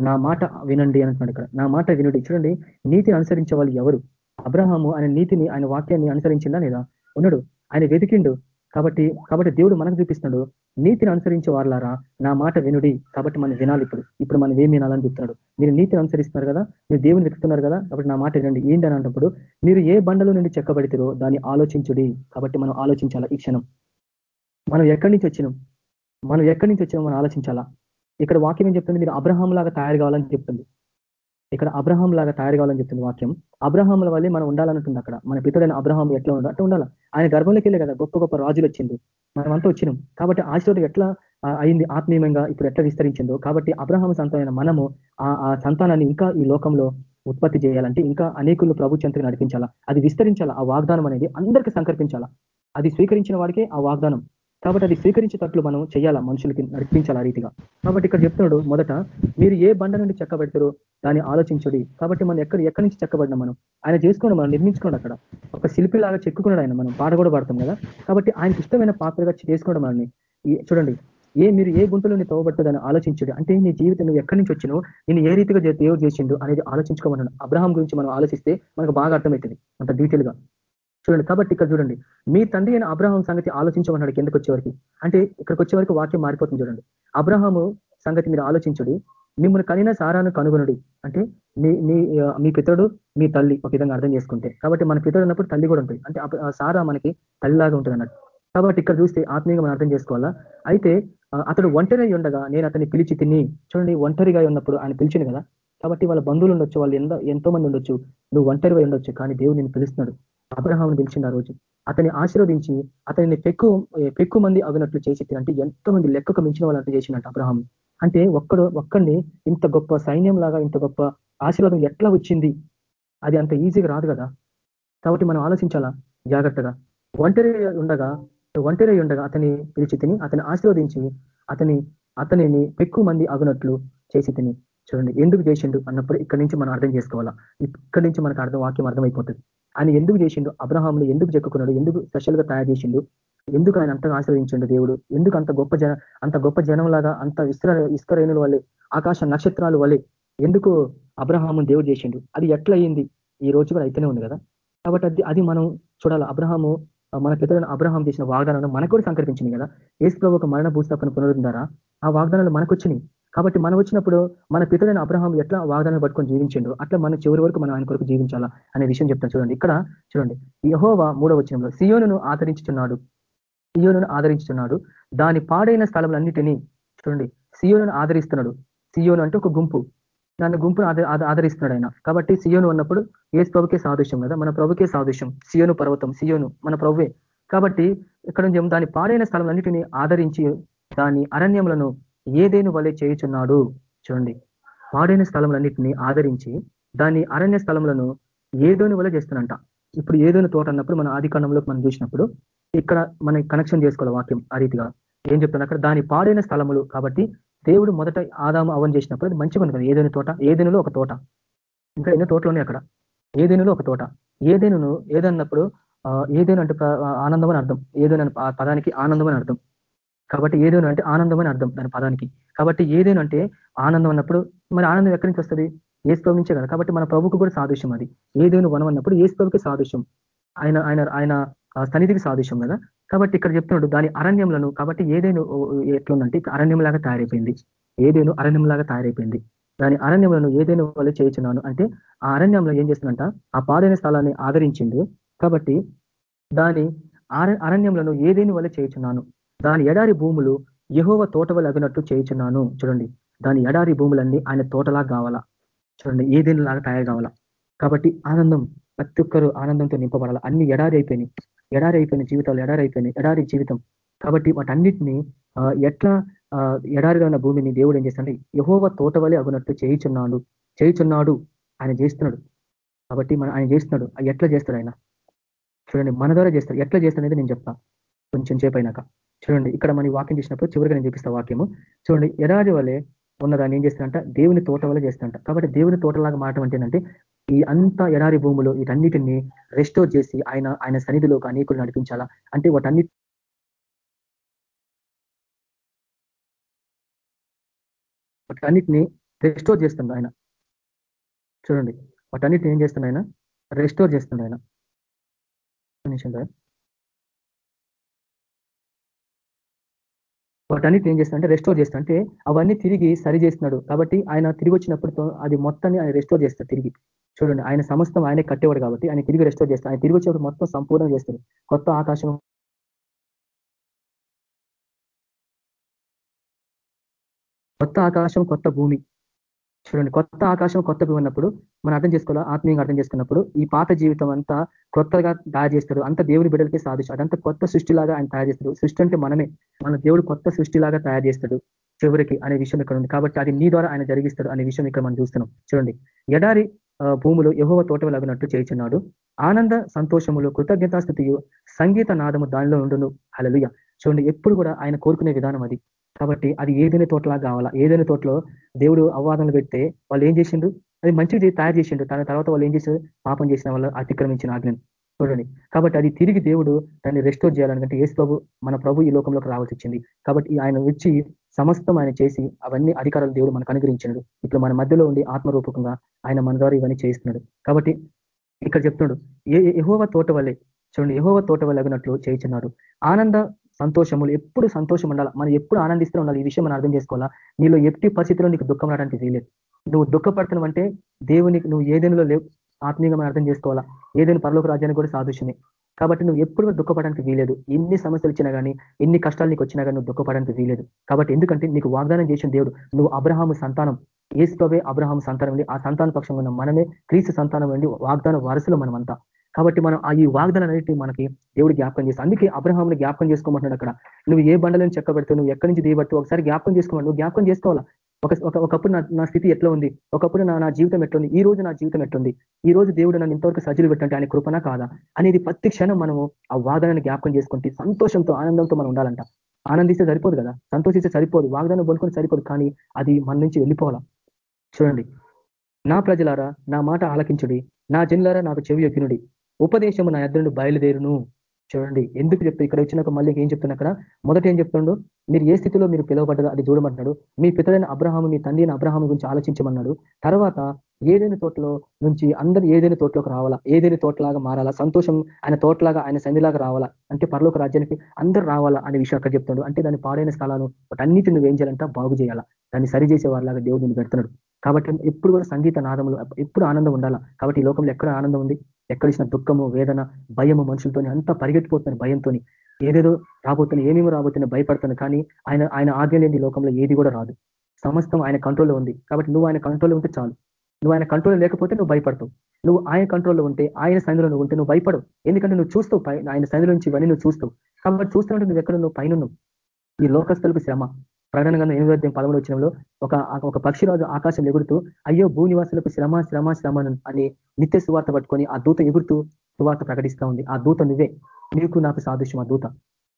నా మాట వినండి అంటున్నాడు ఇక్కడ. నా మాట వినుడి. చూడండి నీతిని అనుసరించే వాళ్ళు ఎవరు? అబ్రహాము ఆయన నీతిని ఆయన వాక్యాన్ని అనుసరించిందా లేదా? ఉన్నాడు. ఆయన వెతికిండు. కాబట్టి కాబట్టి దేవుడు మనకు చూపిస్తున్నాడు నీతిని అనుసరించే వాళ్ళారా నా మాట వినుడి. కాబట్టి మనం వినాలి ఇప్పుడు. ఇప్పుడు మనం ఏం వినాలని చెప్తున్నాడు? మీరు నీతిని అనుసరిస్తున్నారు కదా? మీరు దేవుని వెతుకుతున్నారు కదా? కాబట్టి నా మాట వినండి. ఏంటి అని అన్నప్పుడు మీరు ఏ బండలో నుండి చెక్కబడితారో దాన్ని ఆలోచించుడి. కాబట్టి మనం ఆలోచించాలా ఈ క్షణం? మనం ఎక్కడి నుంచి వచ్చినాం? మనం ఎక్కడి నుంచి వచ్చామో మనం ఆలోచించాలా? ఇక్కడ వాక్యం ఏం చెప్తుంది? మీరు అబ్రహాం లాగా తయారు కావాలని చెప్తుంది. ఇక్కడ అబ్రహాం లాగా తయారు కావాలని చెప్తుంది వాక్యం. అబ్రహాంల వల్లే మనం ఉండాలనుకుంది అక్కడ. మన పితడైన అబ్రహాం ఎట్లా ఉండాలి అట్లా ఉండాలి? ఆయన గర్భంలోకి వెళ్ళే కదా గొప్ప గొప్ప రాజులు వచ్చింది మనమంతా వచ్చినాం. కాబట్టి ఆశీర్వాదం ఎట్లా అయింది ఆత్మీయంగా ఇప్పుడు ఎట్లా విస్తరించిందో? కాబట్టి అబ్రహాం సంతానమైన మనము ఆ సంతానాన్ని ఇంకా ఈ లోకంలో ఉత్పత్తి చేయాలంటే ఇంకా అనేకులు ప్రభు చెంతకు నడిపించాలా? అది విస్తరించాలా? ఆ వాగ్దానం అనేది అందరికీ సంకల్పించాలా? అది స్వీకరించిన వాడికే ఆ వాగ్దానం. కాబట్టి అది స్వీకరించేటట్లు మనం చేయాలా మనుషులకి నడిపించాలి ఆ రీతిగా? కాబట్టి ఇక్కడ చెప్తున్నాడు మొదట మీరు ఏ బండ నుండి చెక్కబెడతారో దాన్ని ఆలోచించుడి. కాబట్టి మనం ఎక్కడ ఎక్కడి నుంచి చెక్కబడినా మనం? ఆయన చేసుకోండి మనం నిర్మించుకోండి అక్కడ. ఒక శిల్పిలాగా చెక్కుకున్నాడు ఆయన మనం పాట కూడా పాడతాం కదా? కాబట్టి ఆయనకి ఇష్టమైన పాత్రగా చేసుకోవడం మనల్ని. చూడండి ఏ మీరు ఏ గుంటలోని తవ్వబట్టదని ఆలోచించడు. అంటే నీ జీవితం నువ్వు ఎక్కడి నుంచి వచ్చినో నేను ఏ రీతిగా దేవుడు చేసిండు అనేది ఆలోచించుకోమన్నాను అబ్రహాం గురించి మనం ఆలోచిస్తే మనకు బాగా అర్థమవుతుంది అంత డీటెయిల్గా. చూడండి. కాబట్టి ఇక్కడ చూడండి. మీ తండ్రి అయిన అబ్రహాం సంగతి ఆలోచించమన్నాడు కిందకు వచ్చేవరకు? అంటే ఇక్కడికి వచ్చేవరకు వాక్యం మారిపోతుంది చూడండి. అబ్రహాము సంగతి మీరు ఆలోచించుడి. మిమ్మల్ని కలిగిన సారాను కనుగొనుడి. అంటే మీ మీ మీ పితడు మీ తల్లి ఒక విధంగా అర్థం చేసుకుంటే. కాబట్టి మన పితడు ఉన్నప్పుడు తల్లి కూడా ఉంటుంది. అంటే సారా మనకి తల్లిలాగా ఉంటుంది అన్నట్టు. కాబట్టి ఇక్కడ చూస్తే ఆత్మీయంగా మనం అర్థం చేసుకోవాలా? అయితే అతడు ఒంటరి ఉండగా నేను అతన్ని పిలిచి తిని చూడండి ఒంటరిగా ఉన్నప్పుడు ఆయన పిలిచింది కదా? కాబట్టి వాళ్ళ బంధువులు ఉండొచ్చు వాళ్ళు ఎంతో మంది ఉండొచ్చు. నువ్వు ఒంటరిగా ఉండొచ్చు కానీ దేవుడు నేను పిలుస్తున్నాడు. అబ్రహాంను పిలిచింది ఆ రోజు. అతన్ని ఆశీర్వదించి అతనిని పెక్కు పెక్కు మంది అవినట్లు చేసి అంటే ఎంతో మంది లెక్కకు మించిన వాళ్ళంటూ చేసినట్టు అబ్రహాం అంటే ఒక్కడు ఒక్కడిని ఇంత గొప్ప సైన్యం లాగా ఇంత గొప్ప ఆశీర్వాదం ఎట్లా వచ్చింది? అది అంత ఈజీగా రాదు కదా. కాబట్టి మనం ఆలోచించాలా? జాగ్రత్తగా. ఒంటరి ఉండగా ఒంటరి ఉండగా అతని పిలిచి తిని అతని ఆశీర్వదించి అతని అతనిని పెక్కు మంది అగునట్లు చేసి తిని. చూడండి ఎందుకు చేసిండు అన్నప్పుడు ఇక్కడి నుంచి మనం అర్థం చేసుకోవాలా? ఇక్కడి నుంచి మనకు అర్థం వాక్యం అర్థమైపోతుంది. ఆయన ఎందుకు చేసిండు? అబ్రహాంను ఎందుకు చెక్కున్నాడు ఎందుకు స్పెషల్గా తయారు చేసిండు? ఎందుకు ఆయన అంతగా ఆశ్రయించండు దేవుడు? ఎందుకు అంత గొప్ప జన అంత గొప్ప జనం లాగా అంత విస్తర విస్తరైన వల్లే ఆకాశ నక్షత్రాలు వల్లే ఎందుకు అబ్రహాము దేవుడు చేసిండు? అది ఎట్లా అయింది? ఈ రోజు కూడా అయితేనే ఉంది కదా? కాబట్టి అది అది మనం చూడాలి. అబ్రహాము మన పితరులను అబ్రహాం చేసిన వాగ్దానాలు మనకు కూడా సంకల్పించింది కదా? ఏసు ప్రభు ఒక మరణ భూస్థాపన పునరుద్ధారా? ఆ వాగ్దానాలు మనకు వచ్చినాయి కాబట్టి మనం వచ్చినప్పుడు మన పితలైన అబ్రహం ఎట్లా వాగ్దానం పట్టుకొని జీవించిండు? అట్లా మనం చివరి వరకు మనం ఆయన కొరకు జీవించాలా అనే విషయం చెప్తాను. చూడండి. ఇక్కడ చూడండి. యహోవా మూడో వచనంలో సియోను ఆదరించుతున్నాడు సియోను ఆదరించుతున్నాడు దాని పాడైన స్థలములన్నిటినీ చూడండి. సియోను ఆదరిస్తున్నాడు. సియోను అంటే ఒక గుంపు. దాని గుంపును ఆదరిస్తున్నాడు ఆయన. కాబట్టి సియోను ఉన్నప్పుడు ఏ ప్రభుకే సాదృశ్యం కదా? మన ప్రభుకే సాదృశ్యం. సియోను పర్వతం సియోను మన ప్రభువే. కాబట్టి ఇక్కడ దాని పాడైన స్థలంలన్నిటినీ ఆదరించి దాని అరణ్యములను ఏదేను వలె చేయుచున్నాడు? చూడండి. పాడైన స్థలములన్నింటినీ ఆదరించి దాని అరణ్య స్థలములను ఏదోని వల్ల చేస్తున్నంట. ఇప్పుడు ఏదోని తోట అన్నప్పుడు మన ఆది మనం చూసినప్పుడు ఇక్కడ మనం కనెక్షన్ చేసుకోవాలి వాక్యం ఆ రీతిగా. ఏం చెప్తున్నా అక్కడ? దాని పాడైన స్థలములు కాబట్టి దేవుడు మొదట ఆదాము అవన్ చేసినప్పుడు అది మంచిగా ఉంది కదా. ఏదైనా తోట? ఏదైనాలో ఒక తోట. ఇంకా ఎన్నో తోటలు ఉన్నాయి అక్కడ. ఏదైనాలో ఒక తోట. ఏదైనాను ఏదన్నప్పుడు ఏదైనా అంటే ఆనందం అని అర్థం. ఏదైనా ఆ పదానికి ఆనందం అని అర్థం. కాబట్టి ఏదైనా అంటే ఆనందం అని అర్థం దాని పదానికి. కాబట్టి ఏదైనా అంటే ఆనందం అన్నప్పుడు మరి ఆనందం ఎక్కడి నుంచి వస్తుంది? ఏసు నుంచే కదా. కాబట్టి మన ప్రభుకు కూడా సాదృశ్యం అది. ఏదైనా వనం అన్నప్పుడు ఏసు సాదృశ్యం. ఆయన ఆయన ఆయన సన్నిధికి సాదృశ్యం కదా. కాబట్టి ఇక్కడ చెప్తున్నాడు దాని అరణ్యంలను కాబట్టి ఏదైనా ఎట్లుందంటే అరణ్యంలాగా తయారైపోయింది. ఏదేను అరణ్యంలాగా తయారైపోయింది. దాని అరణ్యంలో ఏదైనా వాళ్ళు చేయించున్నాను అంటే ఆ అరణ్యంలో ఏం చేస్తుందంట? ఆ పాడైన స్థలాన్ని ఆదరించింది కాబట్టి దాని అరణ్యంలో ఏదేని వాళ్ళు చేయించున్నాను దాని ఎడారి భూములు యహోవ తోట వల్ల అగినట్టు చేయించున్నాను. చూడండి దాని ఎడారి భూములన్నీ ఆయన తోటలా కావాలా? చూడండి ఏదేని లాగా తయారు కావాలా? కాబట్టి ఆనందం ప్రతి ఒక్కరు ఆనందంతో నింపబడాలి? అన్ని ఎడారి అయిపోయినాయి. ఎడారి అయిపోయిన జీవితాలు ఎడారి అయిపోయినాయి. ఎడారి జీవితం. కాబట్టి వాటన్నిటిని ఎట్లా ఎడారిగా ఉన్న భూమిని దేవుడు ఏం చేస్తాడు యహోవ తోట వలె అగునట్టు చేయిచున్నాడు. చేయిచున్నాడు. ఆయన చేస్తున్నాడు. కాబట్టి మన ఆయన చేస్తున్నాడు. ఎట్లా చేస్తాడు ఆయన? చూడండి మన ద్వారా చేస్తాడు. ఎట్లా చేస్తాడనేది నేను చెప్తా. కొంచెం సేపు అయినాక. చూడండి ఇక్కడ మన వాక్యం చేసినప్పుడు చివరిగా నేను చూపిస్తా వాక్యము. చూడండి ఎడారి వలె ఉన్నదాన్ని ఏం చేస్తాడంట దేవుని తోట వల్ల చేస్తాడంట కాబట్టి దేవుని తోటలాగా మారటం అంటే ఏంటంటే ఈ అంత ఎడారి భూములు వీటన్నిటిని రెస్టోర్ చేసి ఆయన ఆయన సన్నిధిలోకి అనేకులు నడిపించాలా? అంటే వాటన్ని వాటన్నిటిని రెస్టోర్ చేస్తుంది ఆయన. చూడండి వాటన్నిటిని ఏం చేస్తుంది ఆయన? రెస్టోర్ చేస్తుంది ఆయన. వాటన్నిటిని ఏం చేస్తా అంటే రెస్టోర్ చేస్తాడు అంటే అవన్నీ తిరిగి సరి చేస్తున్నాడు. కాబట్టి ఆయన తిరిగి వచ్చినప్పుడు అది మొత్తాన్ని ఆయన రెస్టోర్ చేస్తాడు తిరిగి. చూడండి ఆయన సమస్తం ఆయనే కట్టేవాడు కాబట్టి ఆయన తిరిగి రెస్టోర్ చేస్తాడు. ఆయన తిరిగి వచ్చినప్పుడు మొత్తం సంపూర్ణం చేస్తాడు. కొత్త ఆకాశం కొత్త ఆకాశం కొత్త భూమి. చూడండి కొత్త ఆకాశం కొత్త భూమి ఉన్నప్పుడు మనం అర్థం చేసుకోవాలా? ఆత్మీయంగా అర్థం చేసుకున్నప్పుడు ఈ పాత జీవితం అంతా కొత్తగా తయారు చేస్తాడు అంత దేవుడి బిడ్డలకి సాధించు అదంతా కొత్త సృష్టిలాగా ఆయన తయారు చేస్తాడు. సృష్టి అంటే మనమే. మన దేవుడు కొత్త సృష్టిలాగా తయారు చేస్తాడు చివరికి అనే విషయం ఇక్కడ ఉంది. కాబట్టి అది నీ ద్వారా ఆయన జరిగిస్తాడు అనే విషయం ఇక్కడ మనం చూస్తున్నాం. చూడండి ఎడారి భూములు యహోవ తోటవలగినట్టు చేయించున్నాడు ఆనంద సంతోషములు కృతజ్ఞతాస్థితియు సంగీత నాదము దానిలో ఉండును. హలలుయ చూడండి ఎప్పుడు కూడా ఆయన కోరుకునే విధానం అది. కాబట్టి అది ఏదైనా తోటలా కావాలా? ఏదైనా తోటలో దేవుడు అవాదనలు పెడితే వాళ్ళు ఏం చేసిండ్రు? అది మంచిది తయారు చేసిండు దాని తర్వాత వాళ్ళు ఏం చేశారు? పాపం చేసిన వాళ్ళు అతిక్రమించిన ఆజ్ఞను. చూడండి. కాబట్టి అది తిరిగి దేవుడు దాన్ని రెస్టోర్ చేయాలనుకంటే ఏసు ప్రభు మన ప్రభు ఈ లోకంలోకి రావాల్సి వచ్చింది. కాబట్టి ఆయన వచ్చి సమస్తం ఆయన చేసి అవన్నీ అధికారాలు దేవుడు మనకు అనుగ్రహించినాడు. ఇప్పుడు మన మధ్యలో ఉండి ఆత్మరూపకంగా ఆయన మన ద్వారా ఇవన్నీ చేస్తున్నాడు కాబట్టి ఇక్కడ చెప్తున్నాడు ఏ ఎహోవ తోట వల్లే చూడండి ఎహోవ తోట వల్లే అగినట్లు చేయించున్నాడు ఆనంద సంతోషములు ఎప్పుడు సంతోషం ఉండాలి? మనం ఎప్పుడు ఆనందిస్తూ ఉండాలి? ఈ విషయం మనం అర్థం చేసుకోవాలా? నీలో ఎట్టి పరిస్థితిలో నీకు దుఃఖం రావడానికి వీలేదు నువ్వు దుఃఖపడుతున్నావు అంటే దేవునికి నువ్వు ఏదైనా లేవు ఆత్మీయంగా మనం అర్థం చేసుకోవాలా? ఏదైనా పరలోక రాజ్యాన్ని కూడా సాదృశ్యమే. కాబట్టి నువ్వు ఎప్పుడు దుఃఖపడడానికి వీలేదు ఎన్ని సమస్యలు వచ్చినా కానీ ఎన్ని కష్టాలు నీకు వచ్చినా కానీ నువ్వు దుఃఖపడడానికి వీలేదు కాబట్టి ఎందుకంటే నీకు వాగ్దానం చేసిన దేవుడు నువ్వు అబ్రహాము సంతానం ఏసుకవే అబ్రహాం సంతానం ఆ సంతాన పక్షంగా ఉన్న మనమే క్రీస్తు సంతానం అండి వాగ్దాన వారసులు మనమంతా. కాబట్టి మనం ఆ వాగ్దానం అనేది మనకి దేవుడు జ్ఞాపకం చేస్తాం అందుకే అబ్రహాంని జ్ఞాపకం చేసుకోమంటున్నాడు అక్కడ. నువ్వు ఏ బండలను చెక్కబెడతావు నువ్వు ఎక్కడి నుంచి దిగబడుతూ ఒకసారి జ్ఞాపకం చేసుకోవాలి నువ్వు జ్ఞాపకం చేసుకోవాలా? ఒక ఒకప్పుడు నా స్థితి ఎట్లా ఉంది? ఒకప్పుడు నా నా జీవితం ఎట్లుంది? ఈ రోజు నా జీవితం ఎట్లుంది? ఈ రోజు దేవుడు నన్ను ఇంతవరకు సజ్జులు పెట్టంటే ఆయన కృపణ కాదా? అనేది ప్రతి క్షణం మనము ఆ వాదనని జ్ఞాపకం చేసుకుంటే సంతోషంతో ఆనందంతో మనం ఉండాలంట. ఆనందిస్తే సరిపోదు కదా? సంతోషిస్తే సరిపోదు. వాగ్దానం పొందుకొని సరిపోదు కానీ అది మన నుంచి వెళ్ళిపోవాలా? చూడండి. నా ప్రజలారా నా మాట ఆలకించుడి. నా జనులారా నాకు చెవి ఎక్కినుడి ఉపదేశము నా ఎద్దరును బయలుదేరును. చూడండి ఎందుకు చెప్తే ఇక్కడ వచ్చినాక మళ్ళీ ఏం చెప్తున్నా అక్కడ? మొదట ఏం చెప్తుండో? మీరు ఏ స్థితిలో మీరు పిలువబడ్డారో అది చూడమంటున్నాడు. మీ పితడైన అబ్రహాము మీ తండ్రి అబ్రహాము గురించి ఆలోచించమన్నాడు. తర్వాత ఏదైనా తోటలో నుంచి అందరూ ఏదైనా తోటలోకి రావాలా? ఏదైనా తోటలాగా మారాలా? సంతోషం ఆయన తోటలాగా ఆయన సంధిలాగా రావాలా? అంటే పరలోక రాజ్యానికి అందరూ రావాలా అనే విషయం అక్కడ చెప్తాడు. అంటే దాని పాడైన స్థలాలు అన్నిటిని ఏం చేయాలంటే బాగు చేయాలా? దాన్ని సరి చేసే వారిలాగా దేవుడిని పెడుతున్నాడు కాబట్టి ఎప్పుడు కూడా సంగీత నాదములు ఎప్పుడు ఆనందం ఉండాలా? కాబట్టి ఈ లోకంలో ఎక్కడ ఆనందం ఉంది? ఎక్కడిసిన దుఃఖము వేదన భయము మనుషులతో అంతా పరిగెత్తిపోతున్నాయి భయంతో ఏదేదో రాబోతున్నా ఏమేమి రాబోతున్నా భయపడుతున్నా కానీ ఆయన ఆయన ఆజ్ఞ లేని లోకంలో ఏది కూడా రాదు. సమస్తం ఆయన కంట్రోల్లో ఉంది. కాబట్టి నువ్వు ఆయన కంట్రోల్లో ఉంటే చాలు. నువ్వు ఆయన కంట్రోల్ లేకపోతే నువ్వు భయపడతావు. నువ్వు ఆయన కంట్రోల్లో ఉంటే ఆయన సన్నిధిలో నువ్వు ఉంటే నువ్వు భయపడవు. ఎందుకంటే నువ్వు చూస్తావు ఆయన సన్నిధిలో నుంచి ఇవన్నీ నువ్వు చూస్తావు. కాబట్టి చూస్తున్నట్టు నువ్వు ఎక్కడ నువ్వు పైన ఈ లోకస్తులకు శ్రమ. ప్రకటన గంధం ఎనిమిది అధ్యాయం పదమూడు వచ్చినంలో ఒక ఒక పక్షిరాజు ఆకాశం ఎగురుతూ అయ్యో భూనివాసులకు శ్రమ శ్రమ శ్రమ అని నిత్య సువార్త పట్టుకొని ఆ దూత ఎగురుతూ సువార్త ప్రకటిస్తా ఉంది. ఆ దూత నువ్వే. నీకు నాకు సాదృశ్యం ఆ దూత.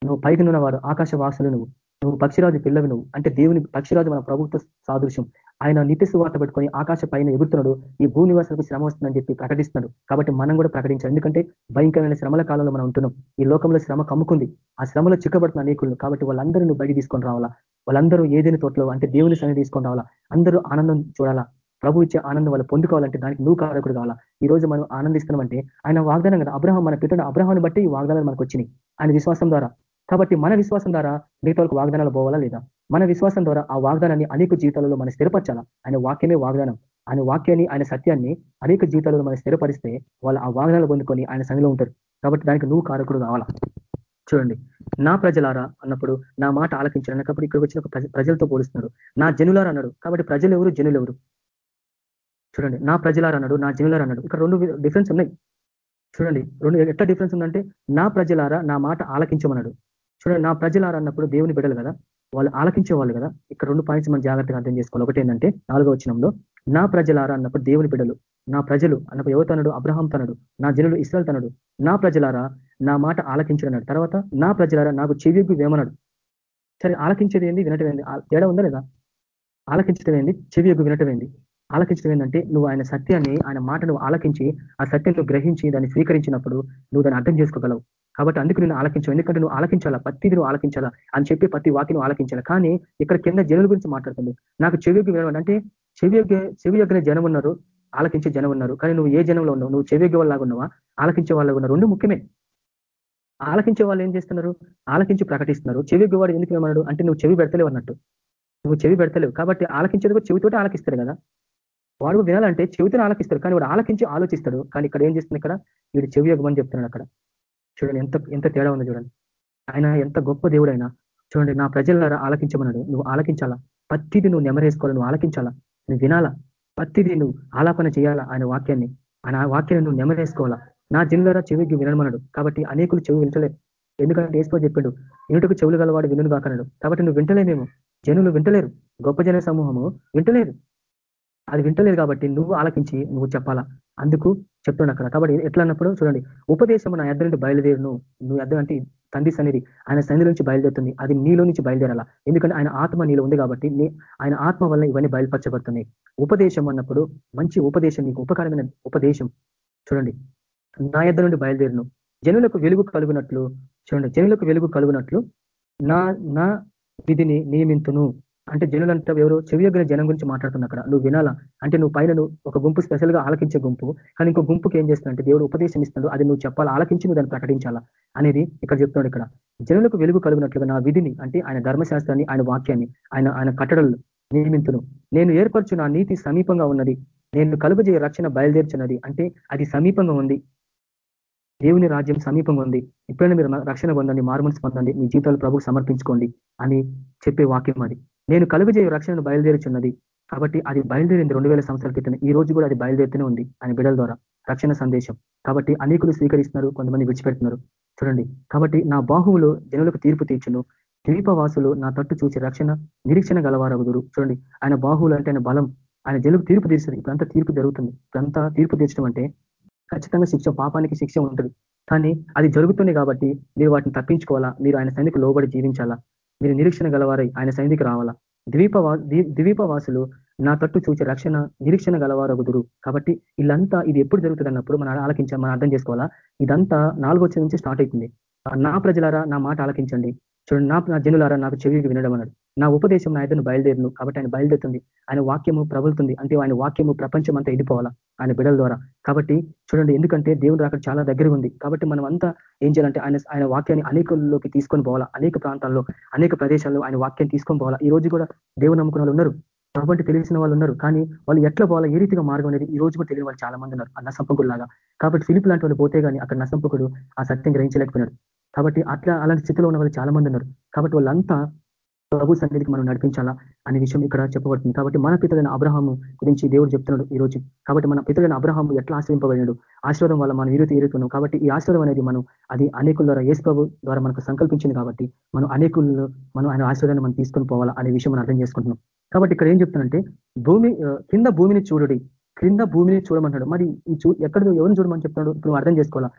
నువ్వు పైకి వారు ఆకాశ వాసులు నువ్వు. నువ్వు పక్షిరాజు పిల్లవి నువ్వు. అంటే దేవుని పక్షిరాజు మన ప్రభుత్వ సాదృశ్యం. ఆయన నిత్య సువార్త పెట్టుకొని ఆకాశ పైన ఎగురుతున్నాడు. ఈ భూనివాసులకు శ్రమ వస్తుందని చెప్పి ప్రకటిస్తున్నాడు. కాబట్టి మనం కూడా ప్రకటించాలి. ఎందుకంటే భయంకరమైన శ్రమల కాలంలో మనం ఉంటున్నాం. ఈ లోకంలో శ్రమ కమ్ముకుంది. ఆ శ్రమలో చిక్కబడుతున్న అనేకులను కాబట్టి వాళ్ళందరూ నువ్వు బయట తీసుకొని రావాలా? వాళ్ళందరూ ఏదైనా తోటలో అంటే దేవుని సన్ని తీసుకొని రావాలా? అందరూ ఆనందం చూడాలా? ప్రభు ఇచ్చే ఆనందం వాళ్ళు పొందుకోవాలంటే దానికి నువ్వు కారకుడు కావాలా? ఈ రోజు మనం ఆనందిస్తున్నామంటే ఆయన వాగ్దానం కదా అబ్రహం మన పితడు అబ్రహాన్ని బట్టి ఈ వాగ్దానాలు మనకు వచ్చినాయి. ఆయన విశ్వాసం ద్వారా. కాబట్టి మన విశ్వాసం ద్వారా మిగతా వాగ్దానాలు పోవాలా లేదా? మన విశ్వాసం ద్వారా ఆ వాగ్దానాన్ని అనేక జీవితాలలో మనం స్థిరపరచాలా? ఆయన వాక్యమే వాగ్దానం. ఆయన వాక్యాన్ని ఆయన సత్యాన్ని అనేక జీవితాలలో మనం స్థిరపరిస్తే వాళ్ళు ఆ వాగ్దానాలు పొందుకొని ఆయన సంఘలో ఉంటారు. కాబట్టి దానికి నువ్వు కారకుడు కావాలా? చూడండి. నా ప్రజలారా అన్నప్పుడు నా మాట ఆలకించారు అన్నప్పుడు ఇక్కడికి వచ్చిన ప్రజలతో పోలుస్తున్నారు. నా జనులారా అన్నాడు. కాబట్టి ప్రజలు ఎవరు? జనులు ఎవరు? చూడండి నా ప్రజలారా అన్నాడు నా జనులారా అన్నాడు ఇక్కడ రెండు డిఫరెన్స్ ఉన్నాయి. చూడండి రెండు ఎట్లా డిఫరెన్స్ ఉందంటే నా ప్రజలారా నా మాట ఆలకించమన్నాడు. చూడండి నా ప్రజలారా అన్నప్పుడు దేవుని బిడ్డలు కదా వాళ్ళు ఆలకించేవాళ్ళు కదా. ఇక్కడ రెండు పాయింట్స్ మనం జాగ్రత్తగా అర్థం చేసుకోవాలి. ఒకటి ఏంటంటే నాలుగో వచ్చినంలో నా ప్రజలారా అన్నప్పుడు దేవుని బిడ్డలు నా ప్రజలు అన్నప్పుడు ఎవరు తనడు అబ్రహం తనడు నా జనులు ఇస్రాల్ తనడు నా ప్రజలారా నా మాట ఆలకించడన్నాడు. తర్వాత నా ప్రజలారా నాకు చెవికు వేమన్నాడు. సరే ఆలకించేది ఏంది? వినటమేంది తేడా ఉందా లేదా? ఆలకించడం ఏంది? చెవి యొక్క వినటమేంది ఆలకించడం ఏంటంటే నువ్వు ఆయన సత్యాన్ని ఆయన మాటను ఆలకించి ఆ సత్యం గ్రహించి దాన్ని స్వీకరించినప్పుడు నువ్వు దాన్ని అర్థం చేసుకోగలవు. కాబట్టి అందుకు నేను ఆలకించావు ఎందుకంటే నువ్వు ఆలకించాలా? ప్రతిది నువ్వు ఆలకించాలా? అని చెప్పి ప్రతి వాకి ఆలకించాలి? కానీ ఇక్కడ కింద జనుల గురించి మాట్లాడుతుంది. నాకు చెవికి వినడం అంటే చెవి చెవి యొక్క జనం ఉన్నారు ఆలకించే జనం ఉన్నారు. కానీ నువ్వు ఏ జనంలో ఉన్నావు? నువ్వు చెవి వాళ్ళగా ఉన్నావా? ఆలకించే వాళ్ళగా ఉన్నారు రెండు ముఖ్యమే. ఆలకించే వాళ్ళు ఏం చేస్తున్నారు? ఆలకించి ప్రకటిస్తున్నారు. చెవి వాడు ఎందుకు ఏమన్నాడు? అంటే నువ్వు చెవి పెడతలేవు అన్నట్టు. నువ్వు చెవి పెడతలేవు. కాబట్టి ఆలకించేది కూడా చెవితోటి ఆలకిస్తారు కదా. వాడు వినాలంటే చెవితో ఆలకిస్తాడు కానీ వాడు ఆలకించి ఆలోచిస్తాడు. కానీ ఇక్కడ ఏం చేస్తుంది ఇక్కడ? వీడు చెవి యోగమని చెప్తున్నాడు అక్కడ. చూడండి ఎంత ఎంత తేడా ఉంది చూడండి. ఆయన ఎంత గొప్ప దేవుడైనా. చూడండి నా ప్రజల ఆలకించమన్నాడు. నువ్వు ఆలకించాలా? పత్తిది నువ్వు నెమరేసుకోవాలి? నువ్వు ఆలకించాలా? నువ్వు వినాలా? పత్తిది నువ్వు ఆలాపన చేయాలా ఆయన వాక్యాన్ని? ఆయన వాక్యాన్ని నువ్వు నెమరేసుకోవాలా? నా జిల్లారా చెవికి వినమన్నాడు. కాబట్టి అనేకులు చెవి వింటలేదు ఎందుకంటే ఏసుకో చెప్పాడు ఇనుటకు చెవులు గలవాడు వినును కాకన్నాడు కాబట్టి నువ్వు వింటలేమేమో? జనులు వింటలేరు. గొప్ప జన సమూహము వింటలేదు. అది వింటలేదు కాబట్టి నువ్వు ఆలకించి నువ్వు చెప్పాలా? అందుకు చెప్తున్నాడు అక్కడ. కాబట్టి ఎట్లా అన్నప్పుడు చూడండి ఉపదేశం నా ఎద్దరి నుండి బయలుదేరును నువ్వు ఎద్దరు అంటే తండ్రి సన్నిధి ఆయన సన్నిధి నుంచి బయలుదేరుతుంది. అది నీలో నుంచి బయలుదేరాలా? ఎందుకంటే ఆయన ఆత్మ నీలో ఉంది కాబట్టి ఆయన ఆత్మ వల్ల ఇవన్నీ బయలుపరచబడుతున్నాయి. ఉపదేశం అన్నప్పుడు మంచి ఉపదేశం నీకు ఉపకారమైన ఉపదేశం. చూడండి నా ఎద్ద నుండి బయలుదేరును. జనులకు వెలుగు కలుగునట్లు చూడండి జనులకు వెలుగు కలుగునట్లు నా నా విధిని నియమింతును. అంటే జనులంతా చెవి చెవియగిన జనం గురించి మాట్లాడుతున్నా అక్కడ. నువ్వు వినాలా? అంటే నువ్వు పైన ఒక గుంపు స్పెషల్గా ఆలకించే గుంపు. కానీ ఇంకో గుంపుకి ఏం చేస్తున్నాడు దేవుడు ఉపదేశం ఇస్తాడు అది నువ్వు చెప్పాలా? ఆలకించి నువ్వు దాన్ని ప్రకటించాలా? అనేది ఇక్కడ చెప్తున్నాడు ఇక్కడ. జనులకు వెలుగు కలుగునట్లుగా నా విధిని అంటే ఆయన ధర్మశాస్త్రాన్ని ఆయన వాక్యాన్ని ఆయన ఆయన కట్టడలు నియమింతును. నేను ఏర్పరచు నా నీతి సమీపంగా ఉన్నది. నేను కలుగజేయ రక్షణ బయలుదేర్చున్నది. అంటే అది సమీపంగా ఉంది. దేవుని రాజ్యం సమీపంగా ఉంది. ఎప్పుడైనా మీరు రక్షణ పొందండి మార్మల్స్ పొందండి మీ జీవితాలు ప్రభుకు సమర్పించుకోండి అని చెప్పే వాక్యం అది. నేను కలుగజేయ రక్షణను బయలుదేరుచున్నది. కాబట్టి అది బయలుదేరింది రెండు వేల సంవత్సరాల క్రితం ఈ రోజు కూడా అది బయలుదేరుతూనే ఉంది ఆయన బిడల ద్వారా. రక్షణ సందేశం. కాబట్టి అనేకులు స్వీకరిస్తున్నారు కొంతమంది విడిచిపెడుతున్నారు. చూడండి. కాబట్టి నా బాహువులు జనులకు తీర్పు తీర్చును. ద్వీపవాసులు నా తట్టు చూసి రక్షణ నిరీక్షణ గలవారగుదురు. చూడండి. ఆయన బాహువులు అంటే ఆయన బలం. ఆయన జనులకు తీర్పు తీరుస్తుంది ఇప్పుడంతా తీర్పు జరుగుతుంది. ఇప్పుడంతా తీర్పు తీర్చడం అంటే ఖచ్చితంగా శిక్ష పాపానికి శిక్ష ఉంటుంది. కానీ అది జరుగుతుంది కాబట్టి మీరు వాటిని తప్పించుకోవాలా? మీరు ఆయన సైనికు లోబడి జీవించాలా? మీరు నిరీక్షణ గలవారై ఆయన సైనికు రావాలా? ద్వీప ద్వీపవాసులు నా తట్టు చూచే రక్షణ నిరీక్షణ గలవారగుదురు. కాబట్టి వీళ్ళంతా ఇది ఎప్పుడు జరుగుతుంది అన్నప్పుడు మనం ఆలకించాలి మనం అర్థం చేసుకోవాలా? ఇదంతా నాలుగో నుంచి స్టార్ట్ అవుతుంది. నా ప్రజలారా నా మాట ఆలకించండి. చూడండి నా నా జనులారా నాకు చెవికి వినడం అన్నాడు. నా ఉపదేశం నా ఇద్దరు బయలుదేరును కాబట్టి ఆయన బయలుదేరుతుంది. ఆయన వాక్యము ప్రబలుతుంది. అంటే ఆయన వాక్యము ప్రపంచం అంతా ఎడిపోవాలా ఆయన బిడల ద్వారా. కాబట్టి చూడండి ఎందుకంటే దేవుడు అక్కడ చాలా దగ్గర ఉంది. కాబట్టి మనం అంతా ఏం చేయాలంటే ఆయన ఆయన వాక్యాన్ని అనేకల్లోకి తీసుకొని పోవాలా? అనేక ప్రాంతాల్లో అనేక ప్రదేశాల్లో ఆయన వాక్యాన్ని తీసుకొని పోవాలా? ఈ రోజు కూడా దేవుడు నమ్ముకున్న వాళ్ళు ఉన్నారు. కాబట్టి తెలిసిన వాళ్ళు ఉన్నారు. కానీ వాళ్ళు ఎట్లా పోవాలా? ఏ రీతిగా మార్గం అనేది ఈ రోజు కూడా తెలియని వాళ్ళు చాలా మంది ఉన్నారు. ఆ నసంపకుడులాగా కాబట్టి ఫిలిప్ లాంటి వాళ్ళు పోతే కానీ అక్కడ నసంపకుడు ఆ సత్యం గ్రహించలేకపోయినాడు. కాబట్టి అట్లా అలాంటి స్థితిలో ఉన్న వాళ్ళు చాలా మంది ఉన్నారు. కాబట్టి వాళ్ళంతా ప్రభు సన్నిధికి మనం నడిపించాలా అనే విషయం ఇక్కడ చెప్పబడుతుంది. కాబట్టి మన పితలైన అబ్రహాము గురించి దేవుడు చెప్తున్నాడు ఈ రోజు. కాబట్టి మన పితలైన అబ్రహాము ఎట్లా ఆశ్రయింపబడినాడు? ఆశీర్వాదం వల్ల మనం ఈరోజు ఎరుగుతున్నాం కాబట్టి ఈ ఆశీర్వాదం అనేది మనం అది అనేకుల ద్వారా ఏసు ప్రభు ద్వారా మనకు సంకల్పించింది కాబట్టి మనం అనేకుల్లో మనం ఆయన ఆశీర్వాదాన్ని మనం తీసుకొని పోవాలా అనే విషయం మనం అర్థం చేసుకుంటున్నాం. కాబట్టి ఇక్కడ ఏం చెప్తున్నంటే భూమి కింద భూమిని చూడడి. క్రింద భూమిని చూడమంటాడు మరి ఈ చూ ఎక్కడ ఎవరిని చూడమని చెప్తున్నాడు? ఇప్పుడు అర్థం చేసుకోవాలా?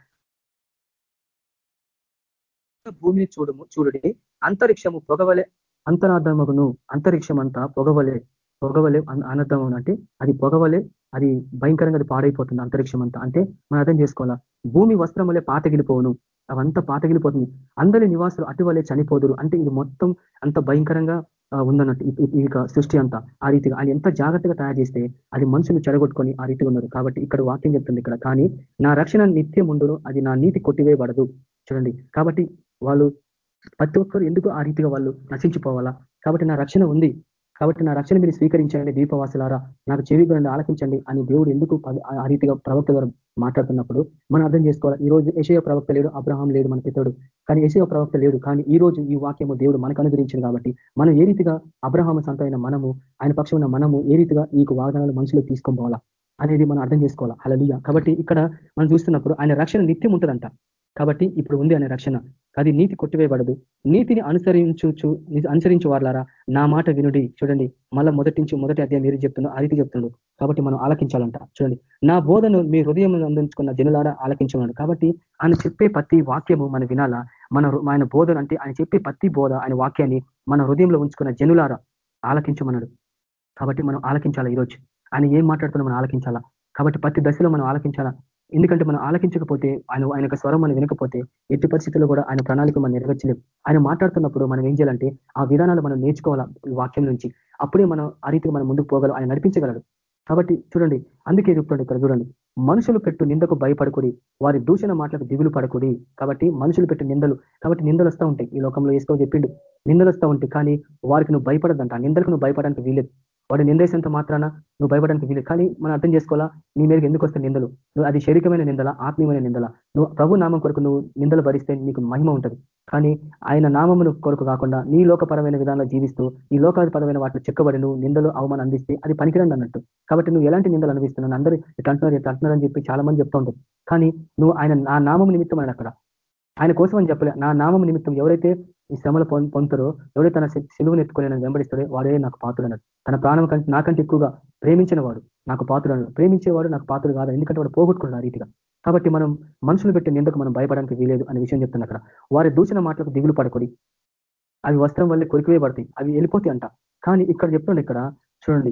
భూమిని చూడము చూడడి. అంతరిక్షము పొగవలే అంతరార్థమగును అంతరిక్షం అంతా పొగవలే పొగవలే అనర్థం అంటే అది పొగవలే అది భయంకరంగా అది పాడైపోతుంది అంతరిక్షం అంతా అంటే మనం అర్థం చేసుకోవాలా? భూమి వస్త్రములే పాతగిలిపోవును. అవంతా పాతగిలిపోతుంది. అందరి నివాసులు అటువలే చనిపోదురు. అంటే ఇది మొత్తం అంత భయంకరంగా ఉందన్నట్టు ఇక సృష్టి అంతా. ఆ రీతిగా ఆయన ఎంత జాగ్రత్తగా తయారు చేస్తే అది మనుషులు చెడగొట్టుకొని ఆ రీతిగా ఉన్నారు. కాబట్టి ఇక్కడ వాక్యం చెప్తుంది ఇక్కడ. కానీ నా రక్షణ నిత్యం ఉండును అది నా నీతి కొట్టివేయబడదు. చూడండి. కాబట్టి వాళ్ళు ప్రతి ఒక్కరు ఎందుకు ఆ రీతిగా వాళ్ళు నశించిపోవాలా? కాబట్టి నా రక్షణ ఉంది. కాబట్టి నా రక్షణ మీరు స్వీకరించండి దీపవాసులారా నాకు చెవి గురండి ఆలకించండి అని దేవుడు ఎందుకు ఆ రీతిగా ప్రవక్త ద్వారా మాట్లాడుతున్నప్పుడు మనం అర్థం చేసుకోవాలి. ఈ రోజు యశయ ప్రవక్త లేడు అబ్రహాం లేడు మన పితడు. కానీ యశయ ప్రవక్త లేడు. కానీ ఈ రోజు ఈ వాక్యము దేవుడు మనకు అనుగ్రహించింది కాబట్టి మనం ఏ రీతిగా అబ్రహాం సంతమైన మనము ఆయన పక్షమైన మనము ఏ రీతిగా ఈ వాగ్దానాలు మనుషులు తీసుకోవాలా పోవాలా అనేది మనం అర్థం చేసుకోవాలా. అలలియ కాబట్టి ఇక్కడ మనం చూస్తున్నప్పుడు ఆయన రక్షణ నిత్యం ఉంటుందంట. కాబట్టి ఇప్పుడు ఉంది అనే రక్షణ. అది నీతి కొట్టివేయబడదు. నీతిని అనుసరించు అనుసరించు వాళ్ళారా నా మాట వినుడి. చూడండి మళ్ళీ మొదటి నుంచి మొదటి అధ్యాయం మీరు చెప్తున్నా ఆ రీతి చెప్తున్నాడు కాబట్టి మనం ఆలకించాలంట. చూడండి నా బోధను మీ హృదయం అందించుకున్న జనులారా ఆలకించమన్నాడు. కాబట్టి ఆయన చెప్పే ప్రతి వాక్యము మనం వినాలా? మన ఆయన బోధన అంటే ఆయన చెప్పే ప్రతి బోధ ఆయన వాక్యాన్ని మన హృదయంలో ఉంచుకున్న జనులారా ఆలకించమన్నాడు. కాబట్టి మనం ఆలకించాలా ఈరోజు? ఆయన ఏం మాట్లాడుతున్నా మనం ఆలకించాలా? కాబట్టి ప్రతి దశలో మనం ఆలకించాలా? ఎందుకంటే మనం ఆలకించకపోతే ఆయన ఆయన స్వరం మనం వినకపోతే ఎట్టి పరిస్థితుల్లో కూడా ఆయన ప్రణాళిక మనం నెరవేర్చలేము ఆయన మాట్లాడుతున్నప్పుడు మనం ఏం చేయాలంటే ఆ విధానాలు మనం నేర్చుకోవాలా వాక్యం నుంచి. అప్పుడే మనం ఆ రీతికి మనం ముందుకు పోగలం ఆయన నడిపించగలడు. కాబట్టి చూడండి అందుకే చెప్తుండే ఇక్కడ చూడండి. మనుషులు పెట్టు నిందకు భయపడకూడి వారి దూషణ మాటలకు దిగులు పడకూడి. కాబట్టి మనుషులు పెట్టు నిందలు కాబట్టి నిందలు వస్తూ ఉంటాయి. ఈ లోకంలో వేసుకో చెప్పిండు నిందలు వస్తూ ఉంటాయి. కానీ వారికి నువ్వు భయపడద్దంట. నిందలకు నువ్వు భయపడడానికి వీలేదు వాడు నిందేసినంత మాత్రాన నువ్వు భయపడడానికి వీలు కానీ మనం అర్థం చేసుకోవాలా? నీ మీదకి ఎందుకు వస్తే నిందలు? నువ్వు అది శరీరమైన నిందల? ఆత్మీయమైన నిందల? నువ్వు ప్రభు నామం కొరకు నువ్వు నిందలు భరిస్తే నీకు మహిమ ఉంటుంది. కానీ ఆయన నామమును కొరకు కాకుండా నీ లోకపరమైన విధానంలో జీవిస్తూ ఈ లోకాధిపరమైన వాటిని చెక్కబడి నువ్వు నిందలు అవమానం అందిస్తే అది పనికిరండి అన్నట్టు. కాబట్టి నువ్వు ఎలాంటి నిందలు అనిపిస్తున్నావు అందరూ ఇట్లా అంటున్నారు ఇట్లా అంటున్నారు అని చెప్పి చాలా మంది చెప్తా ఉంటారు. కానీ నువ్వు ఆయన నా నామం నిమిత్తం అని అక్కడ ఆయన కోసం అని చెప్పలే. నా నామం నిమిత్తం ఎవరైతే ఈ శ్రమలు పొందుతారో ఎవరైతే తన సెలువును ఎత్తుకొని నన్ను వెంబడిస్తాడో వాడే నాకు పాత్రుడు అన్నాడు తన ప్రాణం కంటే నాకంటే ఎక్కువగా ప్రేమించిన వాడు నాకు పాత్రుడు అన్నాడు ప్రేమించేవాడు నాకు పాత్రుడు కాదు ఎందుకంటే వాడు పోగొట్టుకున్నాడు రీతిగా. కాబట్టి మనం మనుషులు పెట్టే నిందకు మనం భయపడడానికి వీలేదు అనే విషయం చెప్తున్నా అక్కడ. వారి దూచిన మాటలకు దిగులు పడకూడి అవి వస్త్రం వల్లే కొరికివే పడతాయి అవి వెళ్ళిపోతాయి అంట కానీ ఇక్కడ చెప్తుండే ఇక్కడ చూడండి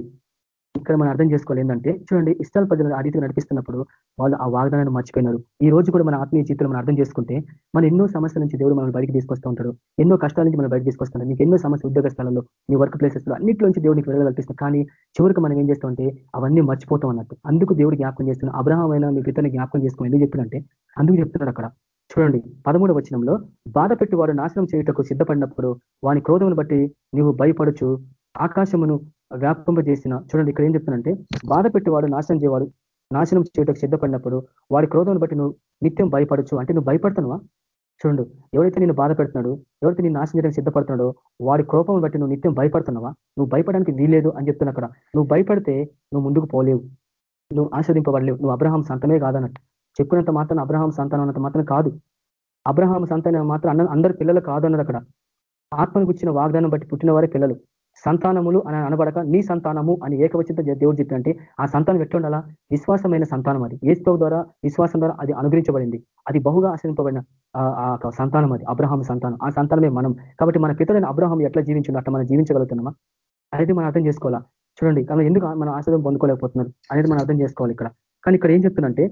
ఇక్కడ మనం అర్థం చేసుకోవాలి ఏంటంటే చూడండి ఇష్టాల ప్రజలు ఆ రీతిగా నడిపిస్తున్నప్పుడు వాళ్ళు ఆ వాగ్దానాన్ని మర్చిపోయినారు. ఈ రోజు కూడా మన ఆత్మీయ జీవితంలో మనం అర్థం చేసుకుంటే మన ఎన్నో సమస్యల నుంచి దేవుడు మనం బయటికి తీసుకొస్తూ ఉంటాడు. ఎన్నో కష్టాల నుంచి మనం బయటకు తీసుకొస్తాడు నీకు ఎన్నో సమస్య ఉద్యోగ స్థలంలో నీ వర్క్ ప్లేసెస్ అన్నింటిలోంచి నుంచి దేవుడికి విడుదల కానీ చివరికి మనం ఏం చేస్తామంటే అవన్నీ మర్చిపోతాం అన్నట్టు. అందుకు దేవుడు జ్ఞాపకం చేస్తున్నాం అబ్రహం అయినా మీ పితని జ్ఞాపకం చేసుకుని ఎందుకు చెప్తున్నంటే అందుకు చెప్తున్నాడు అక్కడ. చూడండి పదమూడు వచనంలో బాధ పెట్టి వాడు నాశనం చేయుటకు సిద్ధపడినప్పుడు వాని క్రోధమును బట్టి నీవు భయపడచ్చు. ఆకాశమును వ్యాపింపజేసిన చూడండి ఇక్కడ ఏం చెప్తానంటే బాధ పెట్టేవాడు నాశనం చేయవాడు నాశనం చేయటకు సిద్ధపడినప్పుడు వాడి క్రోధం బట్టి నువ్వు నిత్యం భయపడచ్చు. అంటే నువ్వు భయపడుతున్నావా చూడండి ఎవరైతే నేను బాధ పెడుతున్నాడు ఎవరైతే నేను నాశనం చేయడానికి సిద్ధపడుతున్నాడో వాడి కోపం బట్టి నువ్వు నిత్యం భయపడుతున్నావా? నువ్వు భయపడడానికి వీలేదు అని చెప్తున్నా అక్కడ. నువ్వు భయపడితే నువ్వు ముందుకు పోలేవు. నువ్వు ఆస్వాదింపబడలేవు. నువ్వు అబ్రహాం సంతమే కాదన్నట్టు. చెప్పినంత మాత్రం అబ్రహాం సంతానం అన్నంత మాత్రం కాదు. అబ్రహాం సంతానం మాత్రం అందరి పిల్లలు కాదన్నది అక్కడ. ఆత్మను గుచ్చిన వాగ్దానం బట్టి పుట్టిన వారే పిల్లలు. సంతానములు అని అనబడక నీ సంతానము అని ఏకవచిత దేవుడు చెప్పినంటే ఆ సంతానం ఎట్లుండాలా విశ్వాసమైన సంతానం అది. ఏస్తో ద్వారా విశ్వాసం ద్వారా అది అనుగ్రహించబడింది. అది బహుగా ఆశ్రయింపబడిన ఆ సంతానం అది అబ్రహాం సంతానం. ఆ సంతానమే మనం. కాబట్టి మన పితలైన అబ్రహాం ఎట్లా జీవించిందో అట్లా మనం జీవించగలుగుతున్నామా? అనేది మనం అర్థం చేసుకోవాలా? చూడండి కానీ ఎందుకు మనం ఆశ్రయం పొందుకోలేకపోతున్నారు అనేది మనం అర్థం చేసుకోవాలి ఇక్కడ. కానీ ఇక్కడ ఏం చెప్తున్నంటే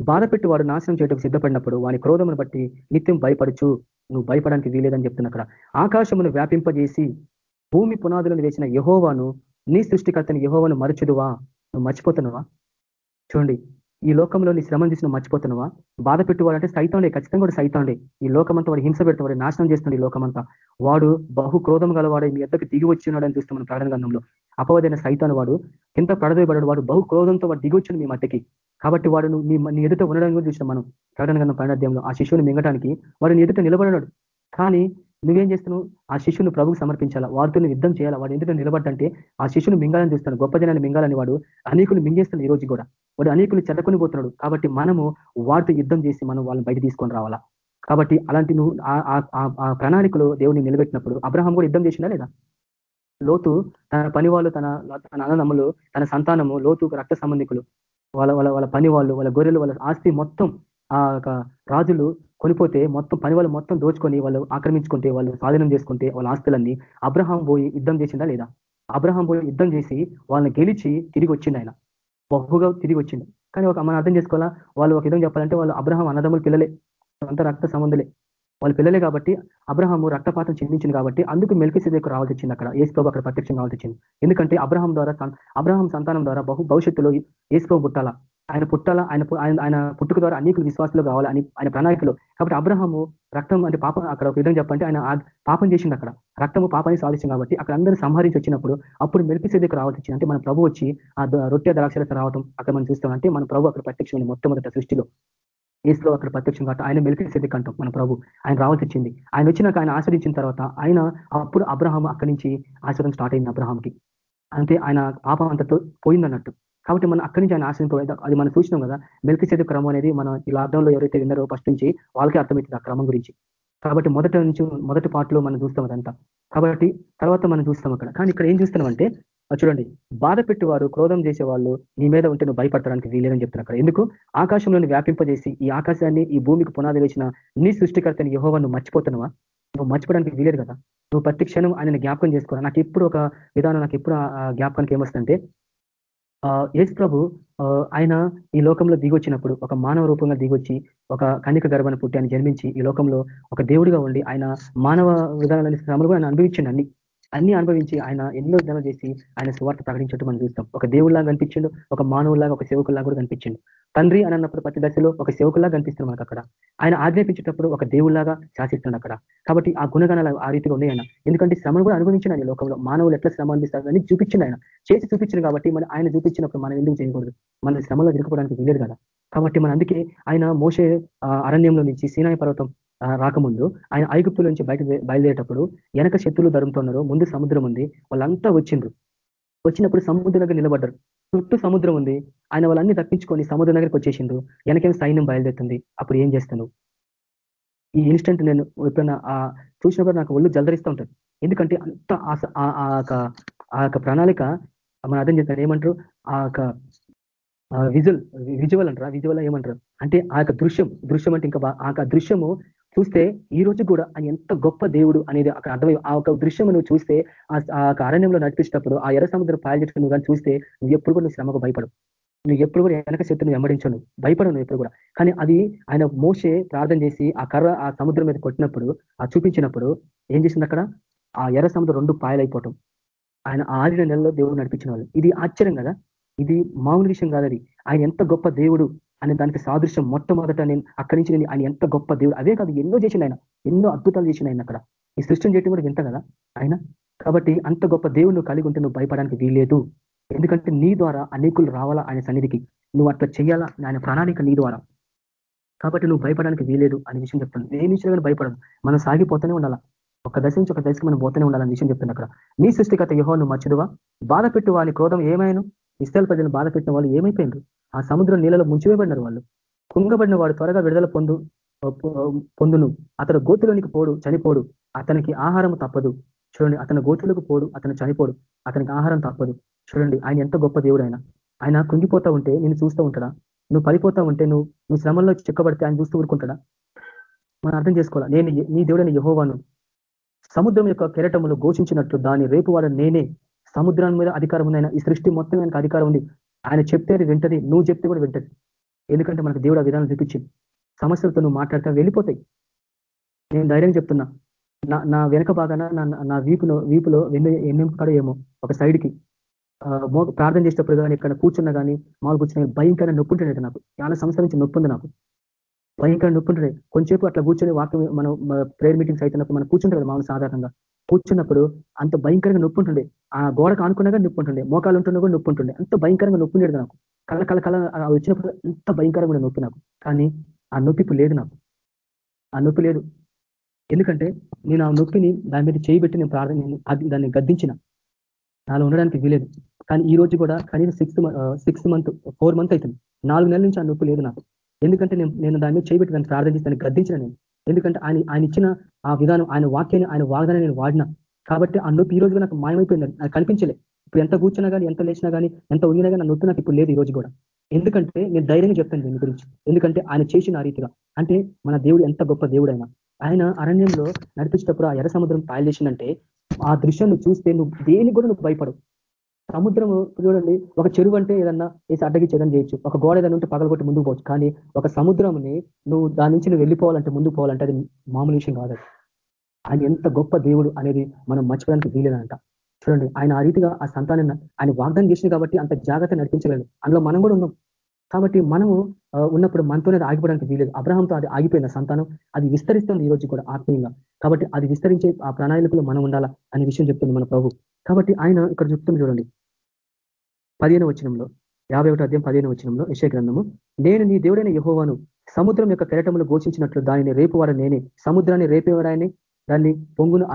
బాధ పెట్టి వాడు నాశనం చేయటకు సిద్ధపడినప్పుడు వాని క్రోధమును బట్టి నిత్యం భయపడచ్చు నువ్వు భయపడానికి వీలేదని చెప్తున్నా అక్కడ. ఆకాశమును వ్యాపింపజేసి భూమి పునాదులను వేసిన యహోవాను నీ సృష్టికర్తని యహోవాను మరచుదువా నువ్వు మర్చిపోతున్నావా? చూడండి ఈ లోకంలో నీ శ్రమం నువ్వు మర్చిపోతున్నావా? బాధ పెట్టువాడంటే సైతాండే ఖచ్చితంగా కూడా సైతాండే ఈ లోకమంతా వాడు హింస పెడతాడు నాశనం చేస్తుంది ఈ లోకమంతా. వాడు బహు క్రోధం గలవాడు మీ ఎద్దకు దిగి వచ్చినాడని చూస్తాం మన ప్రకటన గంధంలో అపవదైన సైతాను వాడు ఎంత పడదోయబడాడు వాడు బహు క్రోధంతో వాడు దిగి వచ్చాడు మీ మట్టికి. కాబట్టి వాడు నీ నీ ఎదుట ఉండడం కూడా చూసినాం మనం. ప్రకటన గంధం పరణాధ్యంలో ఆ శిశువుని మింగటానికి వాడు నీ ఎదుట నిలబడినాడు కానీ నువ్వేం చేస్తున్నావు? ఆ శిష్యుని ప్రభుకు సమర్పించాలా? వారితో యుద్ధం చేయాలా? వాడు ఎందుకంటే నిలబడ్డంటే ఆ శిష్యుని మింగాలని చూస్తాడు గొప్ప జనాన్ని మింగాలని వాడు అనేకులు మింగేస్తున్నాడు ఈ రోజు కూడా. వాడు అనేకులు చెదకొని పోతున్నాడు. కాబట్టి మనము వారితో యుద్ధం చేసి మనం వాళ్ళని బయట తీసుకొని రావాలా? కాబట్టి అలాంటి నువ్వు ఆ ప్రణాళికలో దేవుడిని నిలబెట్టినప్పుడు అబ్రహాం కూడా యుద్ధం చేసిందా లేదా? లోతు తన పని వాళ్ళు తన తన అన్నదమ్ములు తన సంతానము లోతు రక్త సంబంధికులు వాళ్ళ వాళ్ళ వాళ్ళ పని వాళ్ళు వాళ్ళ గొర్రెలు వాళ్ళ ఆస్తి మొత్తం ఆ రాజులు కొనిపోతే మొత్తం పని వాళ్ళు మొత్తం దోచుకొని వాళ్ళు ఆక్రమించుకుంటే వాళ్ళు స్వాధీనం చేసుకుంటే వాళ్ళ ఆస్తులన్నీ అబ్రహాం పోయి యుద్ధం చేసిందా లేదా? అబ్రహాం పోయి యుద్ధం చేసి వాళ్ళని గెలిచి తిరిగి వచ్చింది ఆయన. బహుగా తిరిగి వచ్చింది కానీ ఒక మనం అర్థం చేసుకోవాలా? వాళ్ళు ఒక విధంగా చెప్పాలంటే వాళ్ళు అబ్రహం అన్నదమ్ములు పిల్లలే. అంత రక్త సంబంధులే. వాళ్ళు పిల్లలే కాబట్టి అబ్రహాము రక్తపాతం చెందించింది కాబట్టి అందుకు మెలికి దగ్గర రావాల్సి వచ్చింది అక్కడ. ఏసుకోబు అక్కడ ప్రత్యక్షం కావాల్సి వచ్చింది. ఎందుకంటే అబ్రహం ద్వారా అబ్రహం సంతానం ద్వారా బహు భవిష్యత్తులో ఏసుకో పుట్టాలా? ఆయన పుట్టాల ఆయన ఆయన పుట్టుక ద్వారా అనేకులు విశ్వాసులు కావాలి అని ఆయన ప్రణాళికలు. కాబట్టి అబ్రహము రక్తం అంటే పాపం అక్కడ ఒక విధంగా చెప్పంటే ఆయన పాపం చేసింది అక్కడ. రక్తము పాపాన్ని సాధించింది కాబట్టి అక్కడ అందరూ సంహరించి వచ్చినప్పుడు అప్పుడు మెలికి సిద్ధకు రావాల్సి వచ్చింది. అంటే మన ప్రభు వచ్చి ఆ రొట్టె ద్రాక్షలకు రావడం అక్కడ మనం చూస్తాం అంటే మన ప్రభు అక్కడ ప్రత్యక్షం మొట్టమొదటి సృష్టిలో. ఏసులో అక్కడ ప్రత్యక్షం కాబట్టి ఆయన మెలికి సిద్ధికి అంటాం మన ప్రభు. ఆయన రావాల్సి వచ్చింది. ఆయన వచ్చినాక ఆయన ఆశ్రయించిన తర్వాత ఆయన అప్పుడు అబ్రహాం అక్కడి నుంచి ఆశ్రయం స్టార్ట్ అయింది అబ్రహాంకి అంటే ఆయన పాపం అంతతో పోయిందన్నట్టు. కాబట్టి మనం అక్కడి నుంచి ఆయన ఆశ్రయించ అది మనం చూసినాం కదా మెలికి చేతి క్రమం అనేది మనం ఈ లాక్డౌన్లో ఎవరైతే విన్నారో ఫస్ట్ నుంచి వాళ్ళకే అర్థమవుతుంది ఆ క్రమం గురించి. కాబట్టి మొదటి నుంచి మొదటి పాటలో మనం చూస్తాం అదంతా. కాబట్టి తర్వాత మనం చూస్తాం అక్కడ. కానీ ఇక్కడ ఏం చూస్తున్నాం అంటే చూడండి బాధ వారు క్రోధం చేసే వాళ్ళు నీ మీద ఉంటే నువ్వు భయపడటానికి వీలేదని చెప్తున్నారు అక్కడ. ఎందుకు? ఆకాశంలోని వ్యాపింపజేసి ఈ ఆకాశాన్ని ఈ భూమికి పునాది వేసిన నీ సృష్టికర్తని యహోవా నువ్వు మర్చిపోతున్నావా? నువ్వు మర్చిపోవడానికి వీలేదు కదా. నువ్వు ప్రతి క్షణం ఆయన జ్ఞాపకం చేసుకోవాలి నాకు ఇప్పుడు ఒక విధానం నాకు ఎప్పుడు జ్ఞాపకానికి ఏమొస్తుందంటే యేసు ప్రభు ఆయన ఈ లోకంలో దిగొచ్చినప్పుడు ఒక మానవ రూపంగా దిగొచ్చి ఒక కన్నిక గర్భను పుట్టి ఆయన జన్మించి ఈ లోకంలో ఒక దేవుడిగా ఉండి ఆయన మానవ విధానాలని శ్రమలు కూడా ఆయన అనుభవించండి అన్ని అనుభవించి ఆయన ఎన్నో విధానం చేసి ఆయన సువార్త ప్రకటించడం మనం చూస్తాం. ఒక దేవుడిలాగా కనిపించిండు ఒక మానవులాగా ఒక సేవకులాగా కూడా కనిపించిండు. తండ్రి అని అన్నప్పుడు ప్రతి దశలో ఒక సేవకులాగా కనిపిస్తుంది మనకు అక్కడ. ఆయన ఆజ్ఞాపించేటప్పుడు ఒక దేవుళ్ళాగా శాసిస్తున్నాడు అక్కడ. కాబట్టి ఆ గుణగణాలు ఆ రీతిగా ఉన్నాయి ఆయన. ఎందుకంటే శ్రమను కూడా అనుభవించిన ఆయన లోకంలో. మానవులు ఎట్లా శ్రమ అనిపిస్తారు అని చూపించింది ఆయన. చేసి చూపించింది కాబట్టి మన ఆయన చూపించినప్పుడు మనం ఎందుకు చేయకూడదు? మన శ్రమలో తిరుగుకోవడానికి వీలేదు కదా. కాబట్టి మన అందుకే ఆయన మోసే అరణ్యంలో నుంచి సీనాయ పర్వతం రాకముందు ఆయన ఐగుప్తుల నుంచి బయట బయలుదేరేటప్పుడు వెనక శత్రులు ధరుముతున్నారు ముందు సముద్రం ఉంది వాళ్ళంతా వచ్చిండ్రు. వచ్చినప్పుడు సముద్రం దగ్గర నిలబడ్డారు. చుట్టూ సముద్రం ఉంది. ఆయన వాళ్ళన్ని తప్పించుకొని సముద్రం దగ్గరికి వచ్చేసిండ్రు. వెనకేం సైన్యం బయలుదేరుతుంది. అప్పుడు ఏం చేస్తాను? ఈ ఇన్స్టెంట్ నేను ఎప్పుడైనా చూసినప్పుడు నాకు ఒళ్ళు జలదరిస్తూ ఉంటుంది ఎందుకంటే అంత ఆ యొక్క ప్రణాళిక మనం అర్థం చేస్తారు. ఏమంటారు? ఆ యొక్క విజువల్ విజువల్ అంటారా. విజువల్ ఏమంటారు? అంటే ఆ యొక్క దృశ్యం దృశ్యం అంటే ఇంకా ఆ దృశ్యము చూస్తే ఈ రోజు కూడా ఆయన ఎంత గొప్ప దేవుడు అనేది అక్కడ అర్థమై ఆ ఒక దృశ్యం నువ్వు చూస్తే ఆ అరణ్యంలో నడిపించేటప్పుడు ఆ ఎర్ర సముద్రం పాయలు నువ్వు కానీ చూస్తే నువ్వు ఎప్పుడు కూడా నువ్వు శ్రమకు భయపడు నువ్వు ఎప్పుడు కూడా వెనక శక్తిని వెంబడించను. భయపడను నువ్వు ఎప్పుడు కూడా. కానీ అది ఆయన మోసే ప్రార్థన చేసి ఆ కర్ర ఆ సముద్రం మీద కొట్టినప్పుడు ఆ చూపించినప్పుడు ఏం చేసింది అక్కడ? ఆ ఎర్ర సముద్రం రెండు పాయలైపోవటం. ఆయన ఆరిన నెలలో దేవుడు నడిపించిన వాళ్ళు ఇది ఆశ్చర్యం కదా? ఇది మామూలు విషయం కాదు అది. ఆయన ఎంత గొప్ప దేవుడు. అనే దానికి సాదృశ్యం మొట్టమొదట నేను అక్కడి నుంచి నేను ఆయన ఎంత గొప్ప దేవుడు. అదే కాదు ఎన్నో చేసిన ఆయన. ఎన్నో అద్భుతాలు చేసిన ఆయన అక్కడ. ఈ సృష్టిని చేయటం కూడా వింత కదా ఆయన? కాబట్టి అంత గొప్ప దేవుడు కలిగి ఉంటే నువ్వు భయపడడానికి వీలేదు ఎందుకంటే నీ ద్వారా అనేకులు రావాలా ఆయన సన్నిధికి. నువ్వు అట్లా చేయాలా ఆయన ప్రణాళిక నీ ద్వారా. కాబట్టి నువ్వు భయపడడానికి వీలేదు అనే విషయం చెప్తాను ఏ విషయంలో భయపడదు. మనం సాగిపోతూనే ఉండాలా? ఒక దశ నుంచి ఒక దశకి మనం పోతూనే ఉండాలని విషయం చెప్తున్నా అక్కడ. నీ సృష్టికత యహో నువ్వు మచ్చుడువా బాధ పెట్టు వాళ్ళ క్రోధం ఏమైనా? ఇస్రాయల్ ప్రజలను బాధ పెట్టిన వాళ్ళు ఏమైపోయినారు? ఆ సముద్రం నీళ్ళలో ముంచివేయబడినారు వాళ్ళు. కుంగబడిన వాడు త్వరగా విడుదల పొందు పొందును. అతడు గోతులోనికి పోడు చనిపోడు. అతనికి ఆహారం తప్పదు. చూడండి అతని గోతులకు పోడు అతను చనిపోడు. అతనికి ఆహారం తప్పదు. చూడండి ఆయన ఎంత గొప్ప దేవుడు ఆయన ఆయన కుంగిపోతా ఉంటే నేను చూస్తూ ఉంటాడా? నువ్వు పడిపోతా ఉంటే నువ్వు నువ్వు శ్రమంలో చిక్కబడితే ఆయన చూస్తూ ఊరుకుంటాడా? మనం అర్థం చేసుకోవాలా? నేను నీ దేవుడైన యహోవాను. సముద్రం యొక్క కెరటములు ఘోషించినట్టు దాని రేపు వాడు నేనే. సముద్రం మీద అధికారం ఉంది ఈ సృష్టి మొత్తం ఆయనకు అధికారం ఉంది. ఆయన చెప్తే వింటది నువ్వు చెప్తే కూడా వింటది. ఎందుకంటే మనకు దేవుడు ఆ విధానం చూపించింది. సమస్యలతో నువ్వు మాట్లాడతా వెళ్ళిపోతాయి. నేను ధైర్యం చెప్తున్నా. నా నా వెనక భాగాన నా వీపులో వీపులో ఎన్ని ఎన్ని కాడో ఏమో ఒక సైడ్కి. ప్రార్థన చేసేటప్పుడు కానీ ఇక్కడ కూర్చున్నా కానీ మామూలు కూర్చున్న భయంకర నొప్పి ఉంటుండే నాకు. చాలా సంవత్సరం నుంచి నొప్పి ఉంది నాకు. భయంకర నొప్పి ఉంటుండే కొంచెంసేపు అట్లా కూర్చొని వాక్యం మనం ప్రేయర్ మీటింగ్స్ అవుతున్నప్పుడు మనం కూర్చుంటాం కదా మామూలు సాధారణంగా. కూర్చున్నప్పుడు అంత భయంకరంగా నొప్పి ఉంటుండే ఆ గోడకు ఆనుకున్నాగా నొప్పి ఉంటుండే మోకాలు ఉంటున్నా కూడా నొప్పి ఉంటుండే అంత భయంకరంగా నొప్పి ఉండేది నాకు. కళ్ళ కళ్ళ కళ వచ్చినప్పుడు అంత భయంకరంగా నొప్పి నాకు. కానీ ఆ నొప్పి లేదు నాకు. ఆ నొప్పి లేదు. ఎందుకంటే నేను ఆ నొప్పిని దాని మీద చేయబెట్టి నేను ప్రార్థన దాన్ని గద్దించిన. నాలో ఉండడానికి వీలేదు. కానీ ఈ రోజు కూడా కనీసం sixth sixth month four month అవుతుంది నాలుగు నెలల నుంచి ఆ నొప్పి లేదు నాకు. ఎందుకంటే నేను నేను దాని మీద చేయబెట్టి దాన్ని ప్రార్థన చేసి దాన్ని గద్దించిన నేను. ఎందుకంటే ఆయన ఆయన ఇచ్చిన ఆ విధానం ఆయన వాక్యాన్ని ఆయన వాగ్దాన్ని నేను వాడినా. కాబట్టి ఆ నొప్పి ఈ రోజు నాకు మాయమైపోయింది నాకు కనిపించలే. ఇప్పుడు ఎంత కూర్చున్నా కానీ ఎంత లేచినా కానీ ఎంత ఉండినా కానీ నొప్పి నాకు ఇప్పుడు లేదు ఈ రోజు కూడా. ఎందుకంటే నేను ధైర్యంగా చెప్తాను దీని గురించి. ఎందుకంటే ఆయన చేసిన రీతిగా. అంటే మన దేవుడు ఎంత గొప్ప దేవుడు ఆయన ఆయన అరణ్యంలో నడిపించేటప్పుడు ఆ ఎర్ర సముద్రం పాయలు చేసిందంటే ఆ దృశ్యాన్ని చూస్తే నువ్వు దేని కూడా నువ్వు భయపడవు. సముద్రము చూడండి ఒక చెరువు అంటే ఏదన్నా వేసి అడ్డకి చెదని చేయొచ్చు. ఒక గోడ ఏదైనా ఉంటే పగలగొట్టి ముందుకు పోవచ్చు. కానీ ఒక సముద్రంని నువ్వు దాని నుంచి నువ్వు వెళ్ళిపోవాలంటే ముందుకు పోవాలంటే అది మామూలు విషయం కాదు ఆయన ఎంత గొప్ప దేవుడు అనేది మనం మర్చిపోవడానికి వీలేదంట చూడండి ఆయన ఆ రీతిగా ఆ సంతానం ఆయన వాగ్దానం చేసింది కాబట్టి అంత జాగ్రత్త నడిపించలేదు అందులో మనం కూడా ఉన్నాం. కాబట్టి మనము ఉన్నప్పుడు మనతోనే ఆగిపోవడానికి వీలేదు అబ్రహంతో అది ఆగిపోయిన సంతానం. అది విస్తరిస్తుంది ఈ రోజు కూడా ఆత్మీయంగా. కాబట్టి అది విస్తరించే ఆ ప్రణాళికలో మనం ఉండాలా అనే విషయం చెప్తుంది మన ప్రభు. కాబట్టి ఆయన ఇక్కడ చెప్తున్న చూడండి. పదిహేను వచనంలో యాభై ఒకటి అధ్యాయం పదిహేను వచనంలో యశ గ్రంథము నేను నీ దేవుడైన యహోవాను సముద్రం యొక్క కెరటములు ఘోషించినట్లు దానిని రేపువాడు నేనే. సముద్రాన్ని రేపేవాడు ఆయనే? దాన్ని పొంగును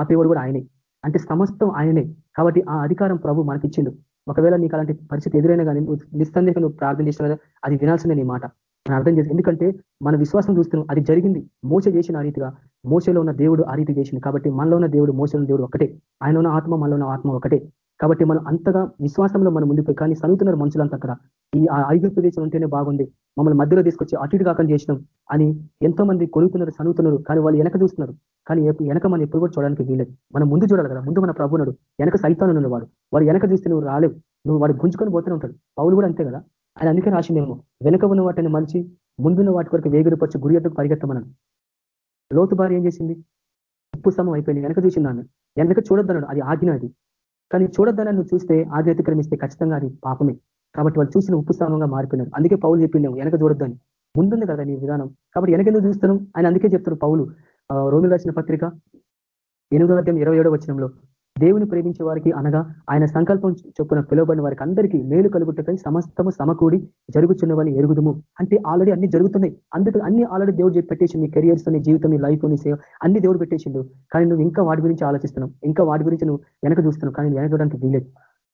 ఆపేవాడు కూడా ఆయనే. అంటే సమస్తం ఆయనే. కాబట్టి ఆ అధికారం ప్రభు మనకిచ్చిండు. ఒకవేళ నీకు అలాంటి పరిస్థితి ఎదురైనా కానీ నువ్వు నిస్సందేహం నువ్వు ప్రార్థన చేసిన అది వినాల్సిందే నీ మాట. మనం అర్థం చేసి ఎందుకంటే మన విశ్వాసం చూస్తున్నాం అది జరిగింది. మోస చేసిన ఆ రీతిగా మోసలో ఉన్న దేవుడు ఆ రీతి చేసింది కాబట్టి మనలో ఉన్న దేవుడు మోసలో దేవుడు ఒకటే. ఆయన ఉన్న ఆత్మ మనలో ఉన్న ఆత్మ ఒకటే. కాబట్టి మనం అంతగా విశ్వాసంలో మనం ముందుకు కానీ చదువుతున్నారు మనుషులంతా అక్కడ. ఈ ఐదు ప్రదేశం ఉంటేనే బాగుంది. మమ్మల్ని మధ్యలో తీసుకొచ్చి అటు ఇటు చేసినాం అని ఎంతో మంది కొనుక్కున్నారు చదువుతున్నారు కానీ వాళ్ళు వెనక చూస్తున్నారు. కానీ వెనక మనం ఎప్పుడు కూడా చూడడానికి వీలేదు మనం ముందు చూడాలి కదా. ముందు మన ప్రభున్నాడు వెనక సైతాన్ని వాడు వాడు వెనక చూస్తే నువ్వు రాలేవు. నువ్వు వాడు గుంజుకొని పోతూనే ఉంటాడు. పౌలు కూడా అంతే కదా. ఆయన అందుకే రాసిందేమో వెనక ఉన్న వాటిని మంచి ముందున్న వాటి వరకు వేగురుపరిచి గురి ఎద్దకు పరిగెత్తమన్నాను లోతు భార్య ఏం చేసింది? ఉప్పు సమం అయిపోయింది. వెనక చూసిందాన్ని వెనక చూడొద్దన్నాడు. అది ఆజ్ఞ అది. కానీ చూడొద్దని నువ్వు చూస్తే ఆజ్ఞ అతిక్రమిస్తే ఖచ్చితంగా అది పాపమే. కాబట్టి వాళ్ళు చూసిన ఉప్పు స్థానంగా మారిపోయినారు. అందుకే పౌలు చెప్పిండేమో వెనక చూడొద్దని. ముందుంది కదా నీ విధానం. కాబట్టి వెనకెందుకు చూస్తున్నాం ఆయన అందుకే చెప్తారు పౌలు. రోమిలు రాసిన పత్రిక ఎనిమిదో అధ్యాయం ఇరవై ఏడో వచ్చినంలో దేవుని ప్రేమించే వారికి అనగా ఆయన సంకల్పం చొప్పున పిలువబడిన వారికి అందరికీ మేలు కలుగుటకై సమస్తము సమకూడి జరుగుతున్నవని ఎరుగుదుము. అంటే ఆల్రెడీ అన్ని జరుగుతున్నాయి. అందుకు అన్ని ఆల్రెడీ దేవుడు పెట్టేసి నీ కెరియర్స్ నీ జీవితం నీ లైఫ్ నీ సేవ అన్ని దేవుడు పెట్టేసిండు. కానీ నువ్వు ఇంకా వాటి గురించి ఆలోచిస్తున్నావు. ఇంకా వాటి గురించి నువ్వు వెనక చూస్తున్నావు. కానీ వెనక చూడడానికి వీలేదు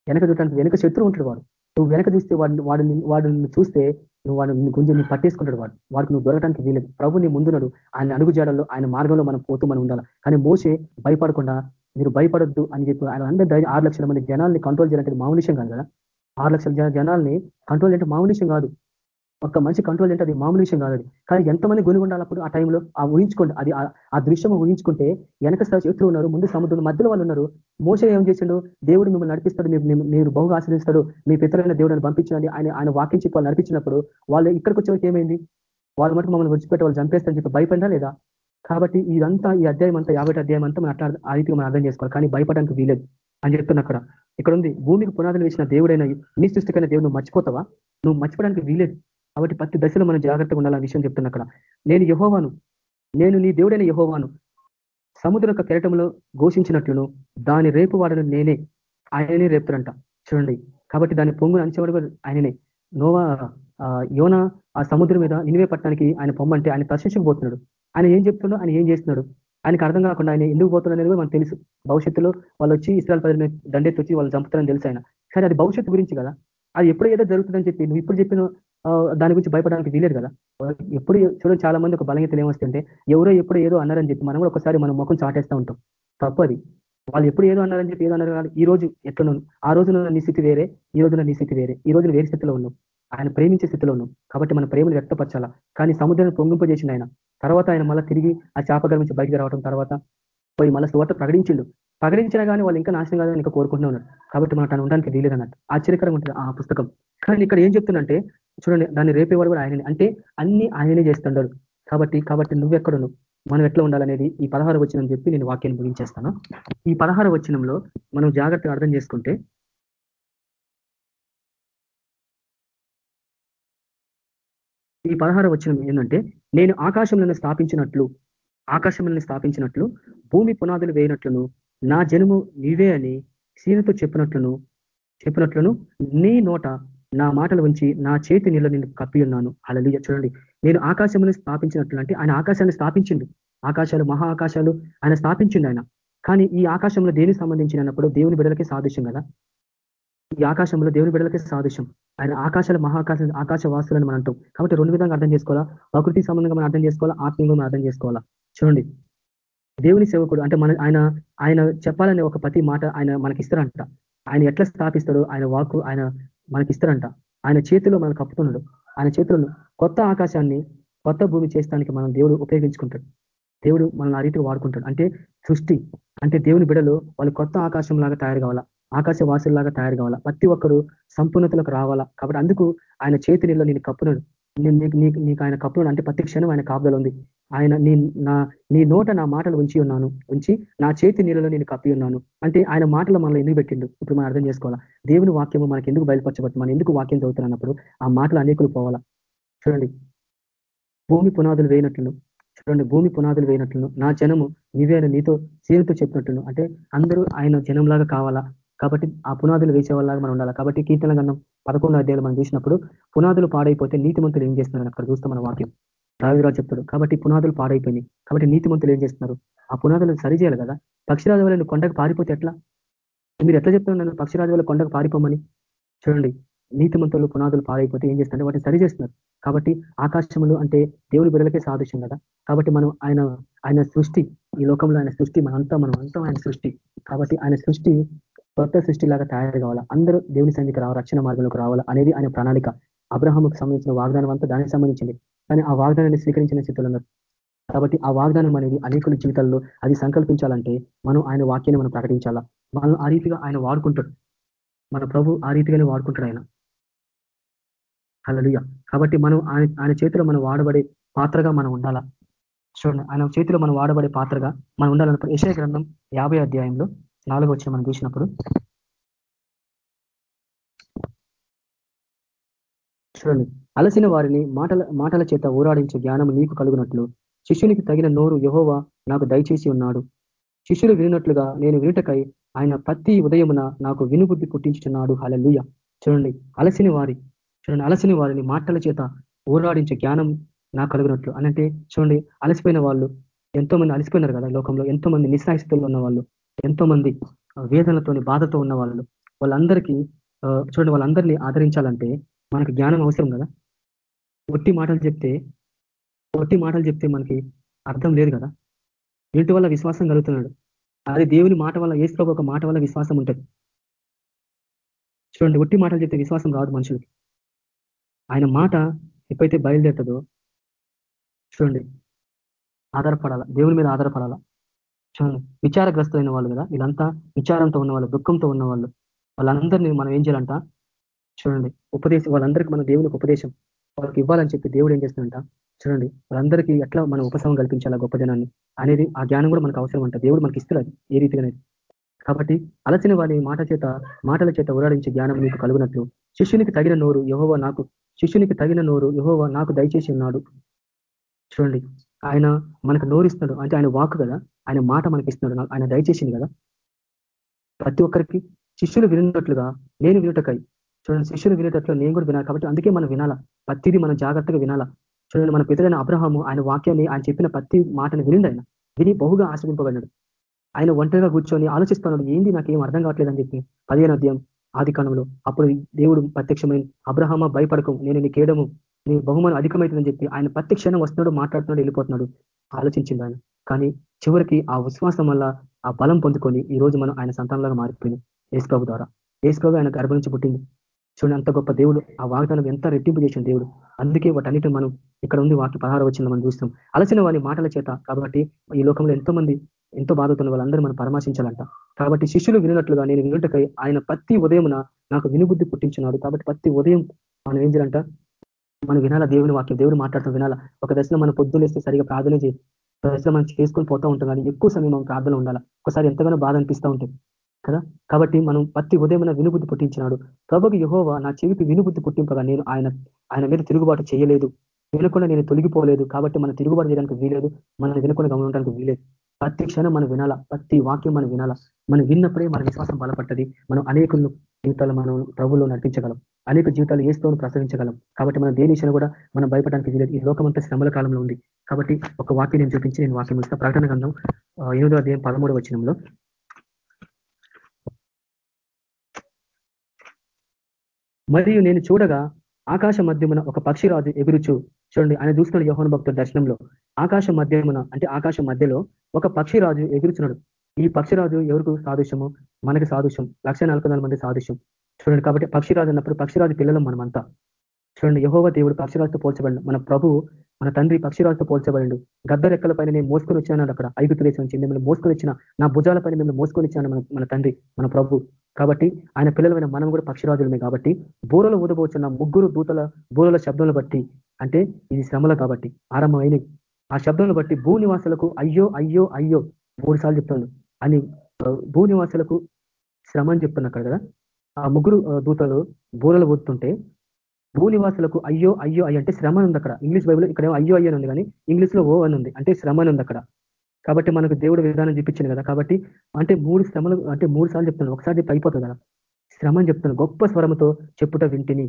వెనక చూడడానికి వెనక శత్రువు ఉంటాడు వాడు. నువ్వు వెనక చూస్తే వాడిని వాడిని వాడిని చూస్తే నువ్వు వాడిని గుంజి నువ్వు పట్టేసుకుంటాడు వాడు. వాడికి నువ్వు దొరకడానికి వీలేదు ప్రభు నీ ముందున్నాడు. ఆయన అడుగుజాడల్లో ఆయన మార్గంలో మనం పోతూ మనం ఉండాలి. కానీ మోసే భయపడకుండా మీరు భయపడొద్దు అని చెప్పి ఆయన అందరూ ఆరు లక్షల మంది జనాల్ని కంట్రోల్ చేయాలంటే మామూలు విషయం కాదు కదా? ఆరు లక్షల జనాల్ని కంట్రోల్ అంటే మామూలు విషయం కాదు. ఒక మంచి కంట్రోల్ అంటే అది మామూలు విషయం కాదు అది. కానీ ఎంతమంది గుని ఉండాలప్పుడు ఆ టైంలో ఆ ఊహించుకోండి. అది ఆ దృశ్యం ఊహించుకుంటే వెనక శత్రువు ఉన్నారు ముందు సముద్రం మధ్యలో వాళ్ళు ఉన్నారు. మోస ఏం చేసిండు? దేవుడు మిమ్మల్ని నడిపిస్తాడు మీరు బహుగా ఆశ్రయిస్తాడు మీ పితరైన దేవుడిని పంపించండి ఆయన ఆయన వాకించి వాళ్ళు నడిపించినప్పుడు వాళ్ళు ఇక్కడికి వచ్చేవారికి ఏమైంది? వాళ్ళు మటుకు మమ్మల్ని విడిచిపెట్టి వాళ్ళు చంపేస్తారని చెప్పి భయపడినా లేదా? కాబట్టి ఇదంతా ఈ అధ్యాయం అంతా యాభై అధ్యాయం అంతా మనం అట్లా ఆ రీతిగా మనం అర్థం చేసుకోవాలి. కానీ భయపడడానికి వీలేదు అని చెప్తున్నా అక్కడ. ఇక్కడ ఉంది భూమికి పునాదులు వేసిన దేవుడైన నీ సృష్టికైన దేవుడు నువ్వు మర్చిపోతావా? నువ్వు మర్చిపోవడానికి వీలేదు. కాబట్టి ప్రతి దశలో మనం జాగ్రత్తగా ఉండాలన్న విషయం చెప్తున్నా అక్కడ. నేను యహోవాను నేను నీ దేవుడైన యహోవాను సముద్ర యొక్క కెరటంలో ఘోషించినట్లును దాని రేపు వాడను నేనే. ఆయననే రేపుతారంట. చూడండి. కాబట్టి దాని పొంగును అంచేవాడు ఆయననే. నోవా యోన ఆ సముద్రం మీద నినివే పట్టడానికి ఆయన పొమ్మంటే ఆయన ప్రశ్నించకపోతున్నాడు ఆయన ఏం చెప్తున్నాడు ఆయన ఏం చేస్తున్నాడు? ఆయనకు అర్థం కాకుండా ఆయన ఎందుకు పోతున్నాడు అనేది మనకు తెలుసు. భవిష్యత్తులో వాళ్ళు వచ్చి ఇస్రాయల్ ప్రజలను దండెత్తి వచ్చి వాళ్ళు చంపుతారని తెలుసు ఆయన. కానీ అది భవిష్యత్తు గురించి కదా. అది ఎప్పుడు ఏదో జరుగుతుందని చెప్పి నువ్వు ఇప్పుడు చెప్పిన దాని గురించి భయపడడానికి వీలేదు కదా. ఎప్పుడు చూడండి చాలా మంది ఒక బలహీనతలు ఏమొస్తుంటే ఎవరో ఎప్పుడు ఏదో అన్నారని చెప్పి మనం కూడా ఒకసారి మనం ముఖం చాటేస్తూ ఉంటాం. తప్పది వాళ్ళు ఎప్పుడు ఏదో అన్నారని చెప్పి ఏదో అన్నారు ఈ రోజు ఎట్లా ఆ రోజున నీ స్థితి వేరే ఈ రోజున నీ స్థితి వేరే. ఈ రోజున వేరే స్థితిలో ఉన్నాం ఆయన ప్రేమించే స్థితిలో ఉన్నాం కాబట్టి మన ప్రేమను వ్యక్తపరచాలా? కానీ సముద్రాన్ని పొంగింపజేసింది ఆయన. తర్వాత ఆయన మళ్ళీ తిరిగి ఆ చేపగల నుంచి బయటకు రావడం తర్వాత పోయి మళ్ళీ సువార్త ప్రకటించిండు. ప్రకటించినా కానీ వాళ్ళు ఇంకా నాశనం కాదని ఇంకా కోరుకుంటూ ఉన్నారు. కాబట్టి మనం తను ఉండడానికి వీలేదు అన్నట్టు. ఆశ్చర్యకరంగా ఉంటుంది ఆ పుస్తకం. కానీ ఇక్కడ ఏం చెప్తుందంటే చూడండి దాన్ని రేపేవాడు కూడా ఆయననే అంటే అన్ని ఆయననే చేస్తుండడు కాబట్టి కాబట్టి నువ్వెక్కడను మనం ఎట్లా ఉండాలనేది ఈ పదహారు వచ్చినం చెప్పి నేను వాక్యాన్ని ముగించేస్తాను. ఈ పదహారు వచ్చినంలో మనం జాగ్రత్తగా అర్థం చేసుకుంటే ఈ పదహార వచ్చిన ఏంటంటే నేను ఆకాశంలో స్థాపించినట్లు ఆకాశములను స్థాపించినట్లు భూమి పునాదులు వేయనట్లును నా జనుము నీవే అని సీనతో చెప్పినట్లును చెప్పినట్లును నీ నోట నా మాటలు ఉంచి నా చేతి నీళ్ళు నేను కప్పి ఉన్నాను. అలా చూడండి నేను ఆకాశములను స్థాపించినట్లు అంటే ఆయన ఆకాశాన్ని స్థాపించిండు. ఆకాశాలు మహా ఆకాశాలు ఆయన స్థాపించిండు ఆయన. కానీ ఈ ఆకాశంలో దేనికి సంబంధించినప్పుడు దేవుని బిడ్డలకే సాదృశ్యం కదా? ఈ ఆకాశంలో దేవుని బిడ్డలకే సాదృశ్యం. ఆయన ఆకాశాల మహాకాశ ఆకాశ వాసులని మనం అంటాం. కాబట్టి రెండు విధంగా అర్థం చేసుకోవాలా? ప్రకృతి సంబంధంగా మనం అర్థం చేసుకోవాలా? ఆత్మీయంగా మనం అర్థం చేసుకోవాలా? చూడండి. దేవుని సేవకుడు అంటే మన ఆయన ఆయన చెప్పాలనే ఒక ప్రతి మాట ఆయన మనకి ఇస్తారంట ఆయన ఎట్లా స్థాపిస్తాడో ఆయన వాకు ఆయన మనకి ఇస్తారంట ఆయన చేతిలో మనకు కప్పుతున్నాడు. ఆయన చేతులను కొత్త ఆకాశాన్ని కొత్త భూమి చేస్తానికి మనం దేవుడు ఉపయోగించుకుంటాడు. దేవుడు మనల్ని ఆ రీతిగా వాడుకుంటాడు. అంటే సృష్టి అంటే దేవుని బిడలు వాళ్ళు కొత్త ఆకాశం లాగా తయారు కావాలా? ఆకాశ వాసుల్లాగా తయారు కావాలా ప్రతి ఒక్కరు సంపూర్ణతలకు రావాలా. కాబట్టి అందుకు ఆయన చేతి నీళ్ళు నేను కప్పునడు నీకు నీకు ఆయన కప్పును అంటే ప్రతి క్షణం ఆయన కాపుదలు ఉంది. ఆయన నీ నా నీ నోట నా మాటలు ఉంచి ఉన్నాను. ఉంచి నా చేతి నీళ్ళలో నేను కప్పి ఉన్నాను. అంటే ఆయన మాటలు మనల్ని ఎందుకు పెట్టిండు? ఇప్పుడు మనం అర్థం చేసుకోవాలా. దేవుని వాక్యము మనకి ఎందుకు బయలుపరచబడుతుంది? మనం ఎందుకు వాక్యం చదువుతున్నప్పుడు ఆ మాటలు అనేకులు పోవాలా? చూడండి. భూమి పునాదులు వేయనట్లు చూడండి. భూమి పునాదులు వేయనట్లును. నా జనము నీవేన నీతో సీరుతో చెప్పినట్లు అంటే అందరూ ఆయన జనంలాగా కావాలా? కాబట్టి ఆ పునాదులు వేసే వాళ్ళగా మనం ఉండాలి. కాబట్టి కీర్తన గంధం పదకొండు అధ్యాయులు మనం చూసినప్పుడు పునాదులు పాడైపోతే నీతిమంతులు ఏం చేస్తున్నారు అక్కడ చూస్తాం మన వాక్యం. రావిరాజు చెప్తాడు కాబట్టి పునాదులు పాడైపోయినాయి. కాబట్టి నీతిమంతులు ఏం చేస్తున్నారు? ఆ పునాదులు సరిచేయాలి కదా? పక్షిరాజు వల్ల కొండకు పారిపోతే ఎట్లా? మీరు ఎట్లా చెప్తున్నారు పక్షిరాజు వల్ల కొండకు పారిపోమని? చూడండి నీతిమంతులు పునాదులు పాడైపోతే ఏం చేస్తున్నారు? వాటిని సరి చేస్తున్నారు. కాబట్టి ఆకాశములు అంటే దేవుని బిడ్డలకే సాదృశ్యం కదా? కాబట్టి మనం ఆయన ఆయన సృష్టి ఈ లోకంలో ఆయన సృష్టి మనంతా మనం అంతా ఆయన సృష్టి. కాబట్టి ఆయన సృష్టి కొత్త సృష్టిలాగా తయారు కావాలా? అందరూ దేవుని సన్నిధికి రావాలి? రక్షణ మార్గంలోకి రావాలా? అనేది ఆయన ప్రణాళిక. అబ్రహాముకు సంబంధించిన వాగ్దానం అంతా దానికి సంబంధించింది. కానీ ఆ వాగ్దానాన్ని స్వీకరించిన స్థితిలో ఉన్నారు. కాబట్టి ఆ వాగ్దానం అనేది అనేకుల జీవితాల్లో అది సంకల్పించాలంటే మనం ఆయన వాక్యాన్ని మనం ప్రకటించాలా? మనం ఆ రీతిగా ఆయన వాడుకుంటాడు. మన ప్రభు ఆ రీతిగానే వాడుకుంటాడు ఆయన. హలలుయ కాబట్టి మనం ఆయన ఆయన చేతిలో మనం వాడబడే పాత్రగా మనం ఉండాలా? చూడండి. ఆయన చేతిలో మనం వాడబడే పాత్రగా మనం ఉండాలన్నప్పుడు యశయ గ్రంథం యాభై అధ్యాయంలో నాలుగు వచ్చిన మనం చూసినప్పుడు చూడండి. అలసిన వారిని మాటల మాటల చేత ఊరాడించే జ్ఞానం నీకు కలుగునట్లు. శిష్యునికి తగిన నోరు యహోవా నాకు దయచేసి ఉన్నాడు. శిష్యులు వినినట్లుగా నేను వినుటకై ఆయన ప్రతి ఉదయమున నాకు వినుబుద్ధి పుట్టించుతున్నాడు హలలుయ చూడండి. అలసిన వారి చూడండి. అలసిన వారిని మాటల చేత ఊరాడించే జ్ఞానం నాకు కలుగునట్లు. అనంటే చూడండి. అలసిపోయిన వాళ్ళు ఎంతో మంది అలసిపోయినారు కదా లోకంలో. ఎంతో మంది నిస్సాయిస్తులు ఉన్న వాళ్ళు ఎంతో మంది వేదనలతోని బాధతో ఉన్న వాళ్ళు వాళ్ళందరికీ చూడండి వాళ్ళందరినీ ఆదరించాలంటే మనకు జ్ఞానం అవసరం కదా? ఒట్టి మాటలు చెప్తే ఒట్టి మాటలు చెప్తే మనకి అర్థం లేదు కదా? ఇంటి వల్ల విశ్వాసం కలుగుతున్నాడు. అది దేవుని మాట వల్ల ఏసులో ఒక మాట వల్ల విశ్వాసం ఉంటుంది. చూడండి ఒట్టి మాటలు చెప్తే విశ్వాసం రాదు మనుషులకి. ఆయన మాట ఎప్పుడైతే బయలుదేరుతుందో చూడండి ఆధారపడాలా? దేవుని మీద ఆధారపడాలా? చూడండి విచారగ్రస్తులైన వాళ్ళు కదా వీళ్ళంతా విచారంతో ఉన్నవాళ్ళు దుఃఖంతో ఉన్న వాళ్ళు వాళ్ళందరినీ మనం ఏం చేయాలంట? చూడండి ఉపదేశం వాళ్ళందరికీ మన దేవునికి ఉపదేశం. వాళ్ళకి ఇవ్వాలని చెప్పి దేవుడు ఏం చేస్తుందంట చూడండి వాళ్ళందరికీ ఎట్లా మనం ఉపశమం కల్పించాలా గొప్ప జనాన్ని అనేది ఆ జ్ఞానం కూడా మనకు అవసరం అంట దేవుడు మనకి ఇస్తున్నది ఏ రీతిగానేది కాబట్టి అలసిన వారి మాట చేత మాటల చేత ఉరాడించే జ్ఞానం మీకు కలుగునట్లు. శిష్యునికి తగిన నోరు యహోవా నాకు శిష్యునికి తగిన నోరు యహోవా నాకు దయచేసి ఉన్నాడు. చూడండి ఆయన మనకు నోరిస్తున్నాడు. అంటే ఆయన వాక్ కదా ఆయన మాట మనకి ఇస్తున్నాడు ఆయన దయచేసింది కదా. ప్రతి ఒక్కరికి శిష్యులు వినట్లుగా నేను వినుటకై. చూడండి శిష్యులు వినేటట్లు నేను కూడా వినాలి. కాబట్టి అందుకే మనం వినాలా. ప్రతిది మనం జాగ్రత్తగా వినాలా. చూడండి మన పితలైన అబ్రహాము ఆయన వాక్యాన్ని ఆయన చెప్పిన ప్రతి మాటను వినింది ఆయన. విని బహుగా ఆశ్రయింపబడినాడు ఆయన ఒంటరిగా కూర్చొని ఆలోచిస్తున్నాడు. ఏంది నాకు ఏం అర్థం కావట్లేదని చెప్పి. పదిహేను అధ్యాయం ఆది కాలంలో అప్పుడు దేవుడు ప్రత్యక్షమైన అబ్రహామ భయపడకం. నేను నీ కేడము నీ బహుమానం అధికమవుతుందని చెప్పి ఆయన ప్రతి క్షణం వస్తున్నాడు మాట్లాడుతున్నాడు వెళ్ళిపోతున్నాడు. ఆలోచించింది ఆయన. కానీ చివరికి ఆ విశ్వాసం వల్ల ఆ బలం పొందుకొని ఈ రోజు మనం ఆయన సంతానంలాగా మారిపోయింది ఏసుప్రభు ద్వారా. ఏసుప్రభు ఆయన గర్భం నుంచి పుట్టింది. చూడండి అంత గొప్ప దేవుడు ఆ వాగ్దానం ఎంత రెట్టింపు చేసిన దేవుడు. అందుకే వాటన్నిటి మనం ఇక్కడ ఉంది వాకి పదహారు వచ్చింది మనం చూస్తాం. అలసిన వారి మాటల చేత కాబట్టి ఈ లోకంలో ఎంతో మంది ఎంతో బాధతున్న వాళ్ళందరూ మనం పరామర్శించాలంట. కాబట్టి శిష్యులు వినినట్లుగా నేను వినుటకై ఆయన ప్రతి ఉదయమున నాకు వినుబుద్ధి పుట్టించున్నాడు. కాబట్టి ప్రతి ఉదయం మనం ఏం చేయాలంట? మనం వినాలా దేవుని వాక్యం? దేవుడు మాట్లాడుతూ వినాలా? ఒక దశలో మనం పొద్దులేస్తే సరిగా ప్రార్థన చేసి ప్రశ్న మనం చేసుకొని పోతూ ఉంటాం కానీ ఎక్కువ సమయం మనం ప్రార్థన ఉండాలి? ఒకసారి ఎంతగానో బాధ అనిపిస్తూ ఉంటుంది కదా? కాబట్టి మనం ప్రతి ఉదయం వినుబుద్ధి పుట్టించినాడు. ప్రభుకి యహోవా నా చెవికి వినుబుద్ధి పుట్టింపగా నేను ఆయన ఆయన మీద తిరుగుబాటు చేయలేదు. వినకుండా నేను తొలగిపోలేదు. కాబట్టి మనం తిరుగుబాటు చేయడానికి వీలేదు మనం వినకుండా గమనించడానికి వీలేదు ప్రతి క్షణం మనం వినాలా? ప్రతి వాక్యం మనం వినాలా? మనం విన్నప్పుడే మన విశ్వాసం బలపడ్డది మనం అనేకులు జీవితాలు మనం ప్రభులో నడిపించగలం. అనేక జీవితాలు ఏస్తోను ప్రసరించగలం కాబట్టి మనం దేని విషయంలో కూడా మనం భయపడడానికి వీలేదు. ఈ లోకమంతా శ్రమల కాలంలో ఉంది. కాబట్టి ఒక వాక్యం నేను చూపించి నేను వాక్యం ఇస్తా ప్రకటన గంధం ఎనిమిదో అధ్యాయం పదమూడవ వచ్చినంలో మరియు నేను చూడగా ఆకాశ మధ్యమున ఒక పక్షిరాజు ఎగురుచు చూడండి ఆయన చూస్తున్నాడు యోహన్ భక్తుల దర్శనంలో. ఆకాశ మధ్యమున అంటే ఆకాశం మధ్యలో ఒక పక్షిరాజు ఎగురుచున్నాడు. ఈ పక్షిరాజు ఎవరికి సాదృశ్యము? మనకి సాదృశ్యం. లక్ష మంది సాదృశ్యం. చూడండి కాబట్టి పక్షిరాజు అన్నప్పుడు పక్షిరాజు పిల్లలు మనమంతా. చూడండి యహోవ దేవుడు పక్షిరాజుతో పోల్చబడి మన ప్రభు మన తండ్రి పక్షిరాజుతో పోల్చబడిండు. గద్ద రెక్కల పైన నేను మోసుకొని వచ్చాను అక్కడ ఐదు దేశం నుంచి మిమ్మల్ని మోసుకొని వచ్చిన నా భుజాల పైన మిమ్మల్ని మోసుకొని ఇచ్చాను మన మన తండ్రి మన ప్రభు. కాబట్టి ఆయన పిల్లలమైన మనం కూడా పక్షిరాజులమే కాబట్టి బూరలు ఊదబోచున్న ముగ్గురు దూతల బూరల శబ్దంలో బట్టి అంటే ఇది శ్రమల కాబట్టి ఆరంభమైన ఆ శబ్దంలో బట్టి భూనివాసులకు అయ్యో అయ్యో అయ్యో మూడు సార్లు చెప్తాను అని భూనివాసులకు శ్రమ అని చెప్తున్నా కదా. ఆ ముగ్గురు దూతలు బూరలు ఊదుతుంటే భూనివాసులకు అయ్యో అయ్యో అయ్యో అంటే శ్రమ ఉంది అక్కడ. ఇంగ్లీష్ బైబుల్ ఇక్కడ అయ్యో అయ్యో ఉంది కానీ ఇంగ్లీష్లో ఓ అని ఉంది. అంటే శ్రమ ఉంది అక్కడ. కాబట్టి మనకు దేవుడు విధానం చూపించింది కదా. కాబట్టి అంటే మూడు శ్రమలు అంటే మూడు సార్లు చెప్తున్నాను ఒకసారి అయిపోతుంది కదా. శ్రమ అని చెప్తున్నాను గొప్ప స్వరంతో చెప్పుట వింటిని.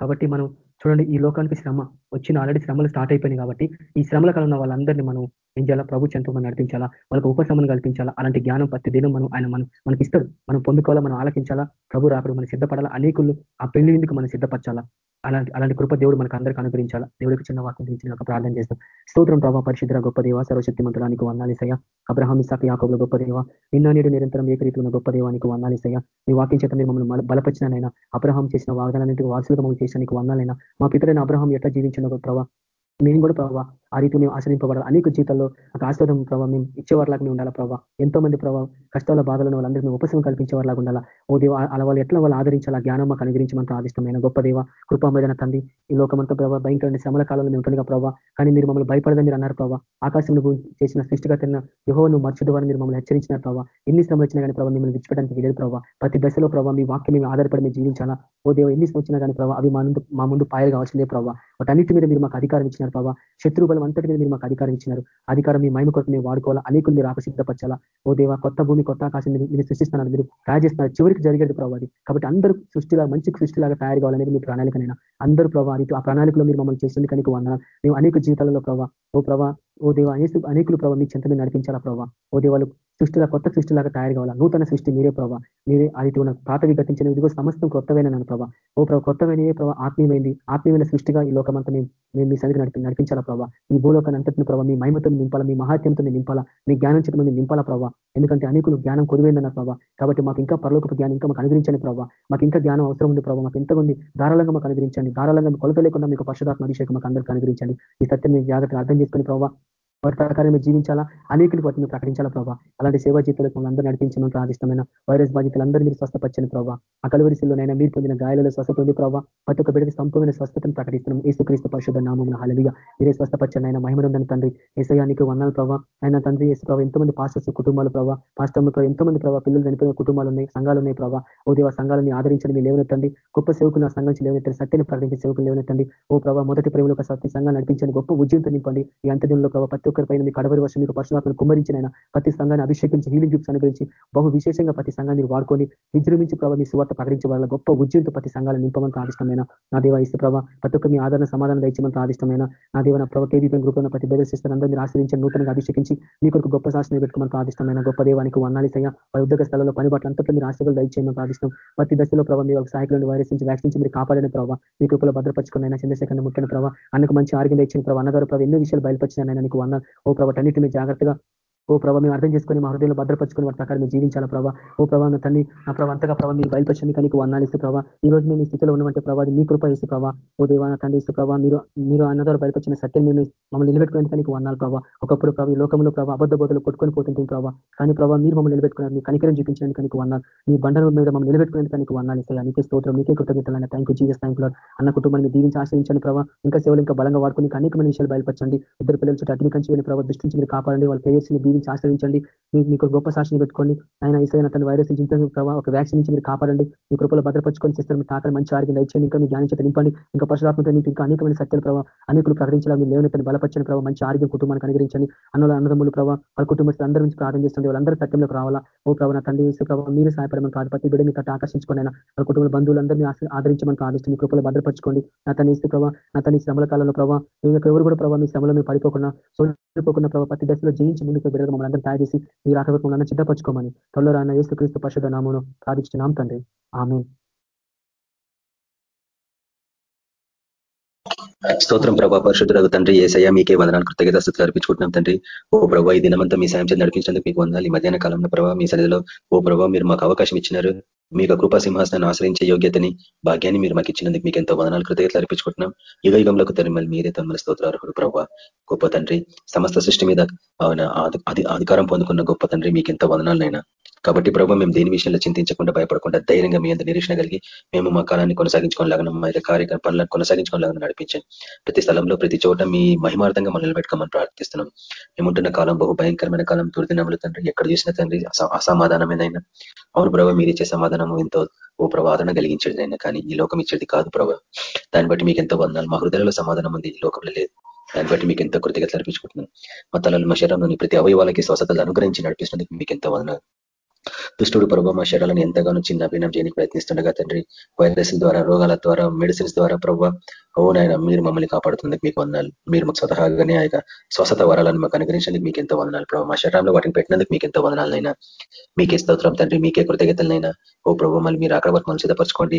కాబట్టి మనం చూడండి ఈ లోకానికి శ్రమ వచ్చిన ఆల్రెడీ శ్రమలు స్టార్ట్ అయిపోయినాయి కాబట్టి ఈ శ్రమల కాలం వాళ్ళందరినీ మనం ఏం చేయాలా? ప్రభు చెంత మనం నడిపించాలా? వాళ్ళకి ఉపశమనం కల్పించాలా? అలాంటి జ్ఞానం ప్రతి దినం మనం ఆయన మనం మనకి ఇస్తాడు మనం పొందుకోవాలా? మనం ఆలకించాలా? ప్రభు రాకడు మనం సిద్ధపడాలా? అనేకులు ఆ పెళ్ళి ఎందుకు మనం సిద్ధపరచాలా? అలాంటి అలాంటి కృప దేవుడు మనకు అందరికీ అనుగ్రహించాలా? దేవుడికి చిన్న వాక్యం గురించి ఒక ప్రార్థన చేస్తాం స్తోత్రం ప్రభావ పరిశుద్ధ గొప్ప దేవ సర్వశక్తి మంత్రానికి వందాలిసయ్య అబ్రహాం ఇసాక్ యాకబుల గొప్ప దేవ. నిన్న నేడు నిరంతరం ఏకరీతి ఉన్న గొప్ప దేవానికి వందాలిసయ్య మీ వాక్యం చేత మీరు మమ్మల్ని బలపరిచినైనా అబ్రహాం చేసిన వాగ్దానానికి వాసులుగా మమ్మల్ని చేసిన నీకు వందాలైనా మా పితరైన అబ్రహం ఎట్లా జీవించిన ప్రభావ మేము కూడా ప్రభావ ఆ రీతి మేము ఆశ్రయింపబడాలి. అనేక జీవితంలో ఒక ఆశ్రదం ప్రభావ మేము ఇచ్చేవారిలాగా మేము ఉండాలా ప్రభావ ఎంతో మంది ప్రభావ కష్టాల బాధలను వాళ్ళందరినీ ఉపశమం కల్పించేవారిలాగా ఉండాలా? ఓ దేవ అలా వాళ్ళు ఎట్లా వాళ్ళు ఆదరించాలా? జ్ఞానం మాకు అనుగ్రహించమంత ఆదిష్టమైన గొప్ప దేవ కృపామేదన తండ్రి. ఈ లోకమంతా ప్రభావ భయంకరమైన శ్రమల కాలంలో మేము ఉంటుందిగా ప్రభావ కానీ మీరు మమ్మల్ని భయపడదని మీరు అన్నారు ప్రభావ ఆకాశం చేసిన సృష్టిగతన యుహోను మర్చుడు మీరు మమ్మల్ని హెచ్చరించినారు ప్రభావ ఎన్ని శ్రమ వచ్చినా కానీ ప్రభావ మిమ్మల్ని విడిచిపెట్టడానికి లేదు ప్రభావ ప్రతి దశలో ప్రభావ మీ వాక్యం మేము ఆధారపడి మేము జీవించాలా? ఓ దేవ ఎన్ని వచ్చినా కానీ ప్రభావ అవి మా ముందు మా ముందు పాయలు కావాల్సిందే ప్రభావ వాటన్నిటి మీద మీరు మాకు అధికారం ఇచ్చినారు ప్రభావ శత్రు అంతటి మీద మీరు మాకు అధికారం ఇచ్చినారు. అధికారం మీ మైమ కొరకు మేము వాడుకోవాలా? అనేకులు మీరు ఆకసిద్ధపరచాలా? ఓ దేవ కొత్త భూమి కొత్త ఆకాశం మీరు సృష్టిస్తున్నారు. మీరు తయారు చేస్తున్నారు చివరికి జరిగేది ప్రభావ కాబట్టి అందరూ సృష్టిలా మంచి సృష్టిలాగా తయారు కావాలనేది మీ ప్రణాళికనైనా అందరూ ప్రభావ ఆ ప్రణాళికలో మీరు మమ్మల్ని చేస్తుంది కనుక వందన మేము అనేక జీవితాలలో ప్రభావ ఓ ప్రభా ఓ దేవ అనేక అనేకులు ప్రభావ మీ చెంత నడిపించాలా ప్రభావ ఓ దేవాలు సృష్టిలా కొత్త సృష్టిలాగా తయారు కావాలా నూతన సృష్టి మీరే ప్రభావ మీరే అది పాత విగతించిన ఇదిగో సమస్తం కొత్తమైన నన్ను ప్రభావ ఓ ప్రభావ కొత్తమైన ఏ ప్రభావ ఆత్మీయమైంది. ఆత్మీయమైన సృష్టిగా ఈ లోకమంతా మేము మేము మీ సన్నిధి నడిపి నడిపించాలా ప్రభావ ఈ భూలోకాన్ని అంతటిని ప్రభావ మీ మహిమతో నింపాలా మీ మహాత్యంతో నింపాలా మీ జ్ఞానం చేత నింపాలా ప్రభావ ఎందుకంటే అనేకులు జ్ఞానం కొదువైందన్న ప్రభావ కాబట్టి మాకు ఇంకా పరలోక జ్ఞానం ఇంకా మాకు అనుగ్రహించండి ప్రభావ మాకు ఇంకా జ్ఞానం అవసరం ఉంది ప్రభావ మాకు ఎంతమంది ధారాళంగా మాకు అనుగ్రహించండి. ధారాళంగా కొలత లేకుండా మీకు పశుధాత్మ అభిషేకం మాకు అందరికీ అనుగ్రహించండి. ఈ సత్యం జాగ్రత్తగా అర్థం చేసుకుని ప్రభావ వారి ప్రకారం జీవించాలా? అనేకులకు వాటిని ప్రకటించాలా ప్రభావ అలాంటి సేవా జీతాలకు మనందరూ నడిపించమని ప్రార్థిష్టమైన వైరస్ బాధితులందరూ మీరు స్వస్థపచ్చని ప్రభావ ఆ కలువరిశిల్లోనైనా మీరు పొందిన గాయాలలో స్వస్థత ఉంది ప్రభావ ప్రతి ఒక్క బిడ్డకి సంపూర్ణ స్వస్థతను ప్రకటిస్తున్నాం. ఏసుక్రీస్తు పరిశుద్ధ నామం హలలిగా మీరే స్వస్థపచ్చని ఆయన మహిమనుందని తండ్రి ఏసయానికి వందాలు ప్రభావ ఆయన తండ్రి ఏసు ప్రభావ ఎంతమంది పాస్టర్స్ కుటుంబాలు ప్రభావ పాస్టర్లు ఎంతమంది ప్రభావ పిల్లలు చనిపోయిన కుటుంబాలు ఉన్నాయి సంఘాలు ఉన్నాయి ప్రభావ ఓ దేవ సంఘాలని ఆదరించండి. మీరు లేవనెత్తండి. గొప్ప సేవకులు సంఘం నుంచి లేవనెత్తండి. సత్యని ప్రకటించే సేవకులు లేవనెత్తండి. ఓ ప్రభావ మొదటి ప్రేమలో ఒక సత్య సంఘాన్ని నడిపించండి. గొప్ప ఉద్యంతో నింపండి. ఈ అంతదిలో ప్రభావ ప్రతి ఒక్కరి పైన మీ కడవరి వర్షం మీకు పరశురాత్మను కుమ్మరించినైనా ప్రతి సంఘాన్ని అభిషేకించి హీలింగ్ గిఫ్ట్స్ అనుగ్రహించి బహు విశేషంగా ప్రతి సంఘాన్ని వాడుకొని విజృంభించి ప్రభావ మీ సువార్త ప్రకటించే వాళ్ళ గొప్ప ఉద్యమంతో ప్రతి సంఘాలను నింపమని ప్రాదిష్టమైన నా దేవ ఇస్తే ప్రభావ ప్రతి ఒక్క మీ ఆదరణ సమాధానం దయచేమని ప్రాదిష్టమైన నా దేవ నా ప్రభావ కేవీపీ గ్రూప్లో ప్రతి బెదర్ సిస్టర్ అందరినీ ఆశ్రయించి నూతనంగా అభిషేకించి మీ కొరకు గొప్ప శాసనం పెట్టుకోమని ప్రాదిష్టమైన గొప్ప దేవానికి సయ్యా వారి ఉద్యోగ స్థలంలో పనిబాట్లు బట్ల అంతట్లో మీరు ఆశ్రయాలు దయచేయమని ప్రాదిష్టం ప్రతి దశలో ప్రభావ మీ సహాయకులను వైరస్ నుంచి వ్యాక్సిన్ నుంచి మీరు కాపాడిన ప్రభావ మీ కృపలో భద్రపరుచుకున్న చంద్రశేఖర్ ముఖ్యమైన ప్రభావ అన్నకు మంచి ఆరోగ్యం ఇచ్చిన ప్రభావ అన్నగారు ప్రభావ ఎన్నో విషయాలు బయలుపరిచిన నీకు వన్న ఓ ప్రభావ అన్నిటి మీద జాగ్రత్తగా ఓ ప్రభావ మేము అర్థం చేసుకొని మా హృదయంలో భద్రపరుచుకొని వాటి ప్రకారం మేము జీవించాలా ప్రభావ ఓ ప్రభావ తల్లి ఆ ప్రభావ అంతగా ప్రభావ మీరు బయలుపరిచింది కానీ వర్ణాలు ఇస్తే ప్రభావ ఈ రోజు మేము ఈ స్థితిలో ఉన్నటువంటి ప్రభావ మీ కృప ఇస్తే ప్రభావ ఓ దేవాన తండ్రి ఇస్తే ప్రభావ మీరు మీరు అన్న ద్వారా బయలుపరిచిన సత్యం మేము మమ్మల్ని నిలబెట్టుకునే కానీ వర్ణాలు ప్రభావ ఒకప్పుడు ప్రభావ ఈ లోకంలో ప్రభావ అబద్ధ బోధలు కొట్టుకొని పోతుంటుంది ప్రభావ కానీ ప్రభావ మీరు మమ్మల్ని నిలబెట్టుకున్నారు మీ కనికరం చూపించడానికి కనుక వన్నారు మీ బండల మీద మమ్మల్ని నిలబెట్టుకునేందుకు నీకు వర్ణాలు ఇస్తాయి అందుకే స్తోత్రం మీకే కృతజ్ఞతలైన థ్యాంక్ యూ జీవిస్ థ్యాంక్ అన్న కుటుంబాన్ని దీవించి ఆశ్రయించండి ప్రభావ ఇంకా సేవలు ఇంకా బలంగా వాడుకుని అనేకమైన విషయాలు బయలుపరచండి. ఇద్దరు పిల్లలు చుట్టూ అగ్ని కంచి ప్రభావ దృష్టి మీరు కాపాడండి. వాళ్ళ పేరెస్ని దీవించి ఆశ్రయించండి. మీకు గొప్ప సాక్షిని పెట్టుకోండి. ఆయన ఈసారి తన వైరస్ నుంచి ప్రభావ ఒక వ్యాక్సిన్ నుంచి మీరు కాపాడండి. మీ కృపలో భద్రపరచుకొని చేస్తారు మీ తాకని మంచి ఆరోగ్యం దయచేయండి. ఇంకా మీ జ్ఞానం చేత నింపండి. ఇంకా పరశురాత్మతో నీకు ఇంకా అనేకమైన సత్యాల ప్రభావ అనేకులు ప్రకటించాలి మీరు లేవనెత్తని బలపరచని ప్రభావ మంచి ఆరోగ్యం కుటుంబానికి అనుగ్రహించండి. అన్నుల అన్నదమ్ములు ప్రభావ వాళ్ళ కుటుంబస్తులు అందరి నుంచి ప్రార్థన చేస్తుంది వాళ్ళందరూ సత్యంలోకి రావాలా? ఓ ప్రభావ నా తండ్రి వేసే ప్రభావ మీరు సహాయపడమని కాదు. ప్రతి బిడ్డ మీకు ఆకర్షించుకోండి వాళ్ళ కుటుంబ బంధువులందరినీ ఆదరించమని ఆదరిస్తూ మీ కృపలో భద్రపరచుకోండి. నా తన ఇస్తే ప్రభావ నా తన శ్రమల కాలంలో ప్రభావ మీ ఎవరు కూడా ప్రభావ మీ శ్రమలో మీరు పడిపోకుండా సోడిపోకుండా ప్రభావ ప్రతి దశలో జయించి ముందుకు బిడ్డగా మమ్మల్ని అందరూ తయారు చేసి మీరు ఆటవకుండా సిద్ధపరచుకోమని త్వరలో రాన్న ఏసు క్రీస్తు పరిషద నామను ప్రార్థించున్నాం తండ్రి. ఆమె స్తోత్రం ప్రభా పరిశుద్ధులకు తండ్రి ఏసయ్య మీకే వందనాలు కృతజ్ఞత స్థితి అర్పించుకుంటున్నాం తండ్రి. ఓ ప్రభావ ఈ దినమంతా మీ సాయం చేసి నడిపించినందుకు మీకు వందాలి ఈ మధ్యాహ్న కాలంలో ప్రభావ మీ సన్నిధిలో ఓ ప్రభావ మీరు మాకు అవకాశం ఇచ్చినారు. మీకు కృపా సింహాసనాన్ని ఆశ్రయించే యోగ్యతని భాగ్యాన్ని మీరు మాకు ఇచ్చినందుకు మీకు ఎంతో వందనాలు కృతజ్ఞతలు అర్పించుకుంటున్నాం. యుగ యుగంలోకి తరిమల్ మీరే తమ్మల స్తోత్రార్హుడు ప్రభావ గొప్ప తండ్రి సమస్త సృష్టి మీద అధికారం పొందుకున్న గొప్ప తండ్రి మీకు ఎంతో వందనాలనైనా కాబట్టి ప్రభావ మేము దేని విషయంలో చింతించకుండా భయపడకుండా ధైర్యంగా మీ అంత నిరీక్షణ కలిగి మేము మా కాలాన్ని కొనసాగించుకోలేగన మా యొక్క కార్యక్రమ పనులను కొనసాగించుకోలేగన నడిపించండి. ప్రతి స్థలంలో ప్రతి చోట మీ మహిమార్థంగా మనం నిలబెట్టుకోమని ప్రార్థిస్తున్నాం. మేముంటున్న కాలం బహు భయంకరమైన కాలం. దుర్దినములు తండ్రి ఎక్కడ చూసిన తండ్రి అసమాధానమేనైనా. అవును ప్రభావ మీరు ఇచ్చే సమాధానం ఎంతో ఓ ప్రవాదన కలిగించేది అయినా కానీ ఈ లోకం ఇచ్చేది కాదు ప్రభావ దాన్ని బట్టి మీకు ఎంతో వందాలు మా హృదయంలో సమాధానం ఉంది ఈ లోకంలో లేదు. దాన్ని బట్టి మీకు ఎంతో కృతజ్ఞతలు అర్పించుకుంటున్నాం. మా తలలు మా శరీరంలోని ప్రతి అవయవాలకి స్వస్థతలు అనుగ్రహించి నడిపిస్తున్నందుకు మీకు ఎంతో వదనాలు. దుష్టుడు ప్రభావ మా శరీరాలను ఎంతగానో చిన్న భిన్నం చేయడానికి ప్రయత్నిస్తుండగా తండ్రి వైరస్ ద్వారా రోగాల ద్వారా మెడిసిన్స్ ద్వారా ప్రభావ ఓనైనా మీరు మమ్మల్ని కాపాడుతుంది మీకు వందనాలు. మీరు మాకు స్వతహాగానే ఆ స్వస్థత వరాలను మాకు అనుగ్రహించడానికి మీకు ఎంతో వందనాలు. ప్రభావ మా శరీరంలో వాటిని పెట్టినందుకు మీకు ఎంతో వందనాలైనా మీకే స్తోత్రం తండ్రి మీకే కృతజ్ఞతలైనా ఓ ప్రభు మళ్ళీ మీరు అక్కడ వరకు మనం సిద్ధపరచుకోండి.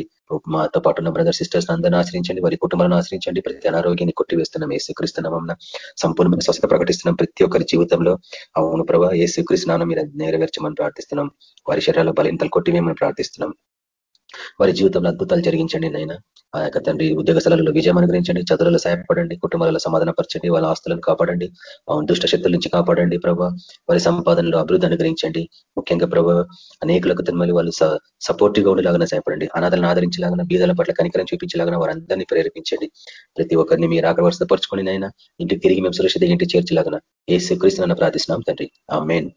మాతో పాటు ఉన్న బ్రదర్ సిస్టర్స్ అందరిని ఆశ్రయించండి వారి కుటుంబాలను ఆశ్రయించండి. ప్రతి అనారోగ్యాన్ని కొట్టివేస్తున్నాం ఏ ఏసుక్రీస్తున్నాం సంపూర్ణమైన స్వస్థత ప్రకటిస్తున్నాం ప్రతి ఒక్కరి జీవితంలో. అవును ప్రభావ ఏసుక్రీస్తున్నాను మీరు నెరవేర్చమని ప్రార్థిస్తున్నాం. వారి శరీరాల బలింతలు కొట్టివేయమని ప్రార్థిస్తున్నాం. వారి జీవితంలో అద్భుతాలు జరిగించండి నాయన. ఆ యొక్క తండ్రి ఉద్యోగ స్థలాలలో విజయం అనుగ్రహించండి చదువులలో సహాయపడండి కుటుంబాలలో సమాధానపరచండి వాళ్ళ ఆస్తులను కాపాడండి దుష్ట శక్తుల నుంచి కాపాడండి ప్రభావ వారి సంపాదనలో అభివృద్ధి అనుగ్రహించండి. ముఖ్యంగా ప్రభావ అనేకులకు తిరుమల వాళ్ళు సపోర్టివ్గా ఉండేలాగా సహాయపడండి అనాథలను ఆదరించేలాగా బీదల పట్ల కనికరం చూపించేలాగా వారందరినీ ప్రేరేపించండి. ప్రతి ఒక్కరిని మీరు ఆకర్వస్థపరచుకొని నైనా ఇంటికి తిరిగి మేము సురక్షిత ఇంటికి చేర్చేలాగా ఏ స్వీకరిస్తున్నా ప్రార్థిస్తున్నాం తండ్రి. ఆ మెయిన్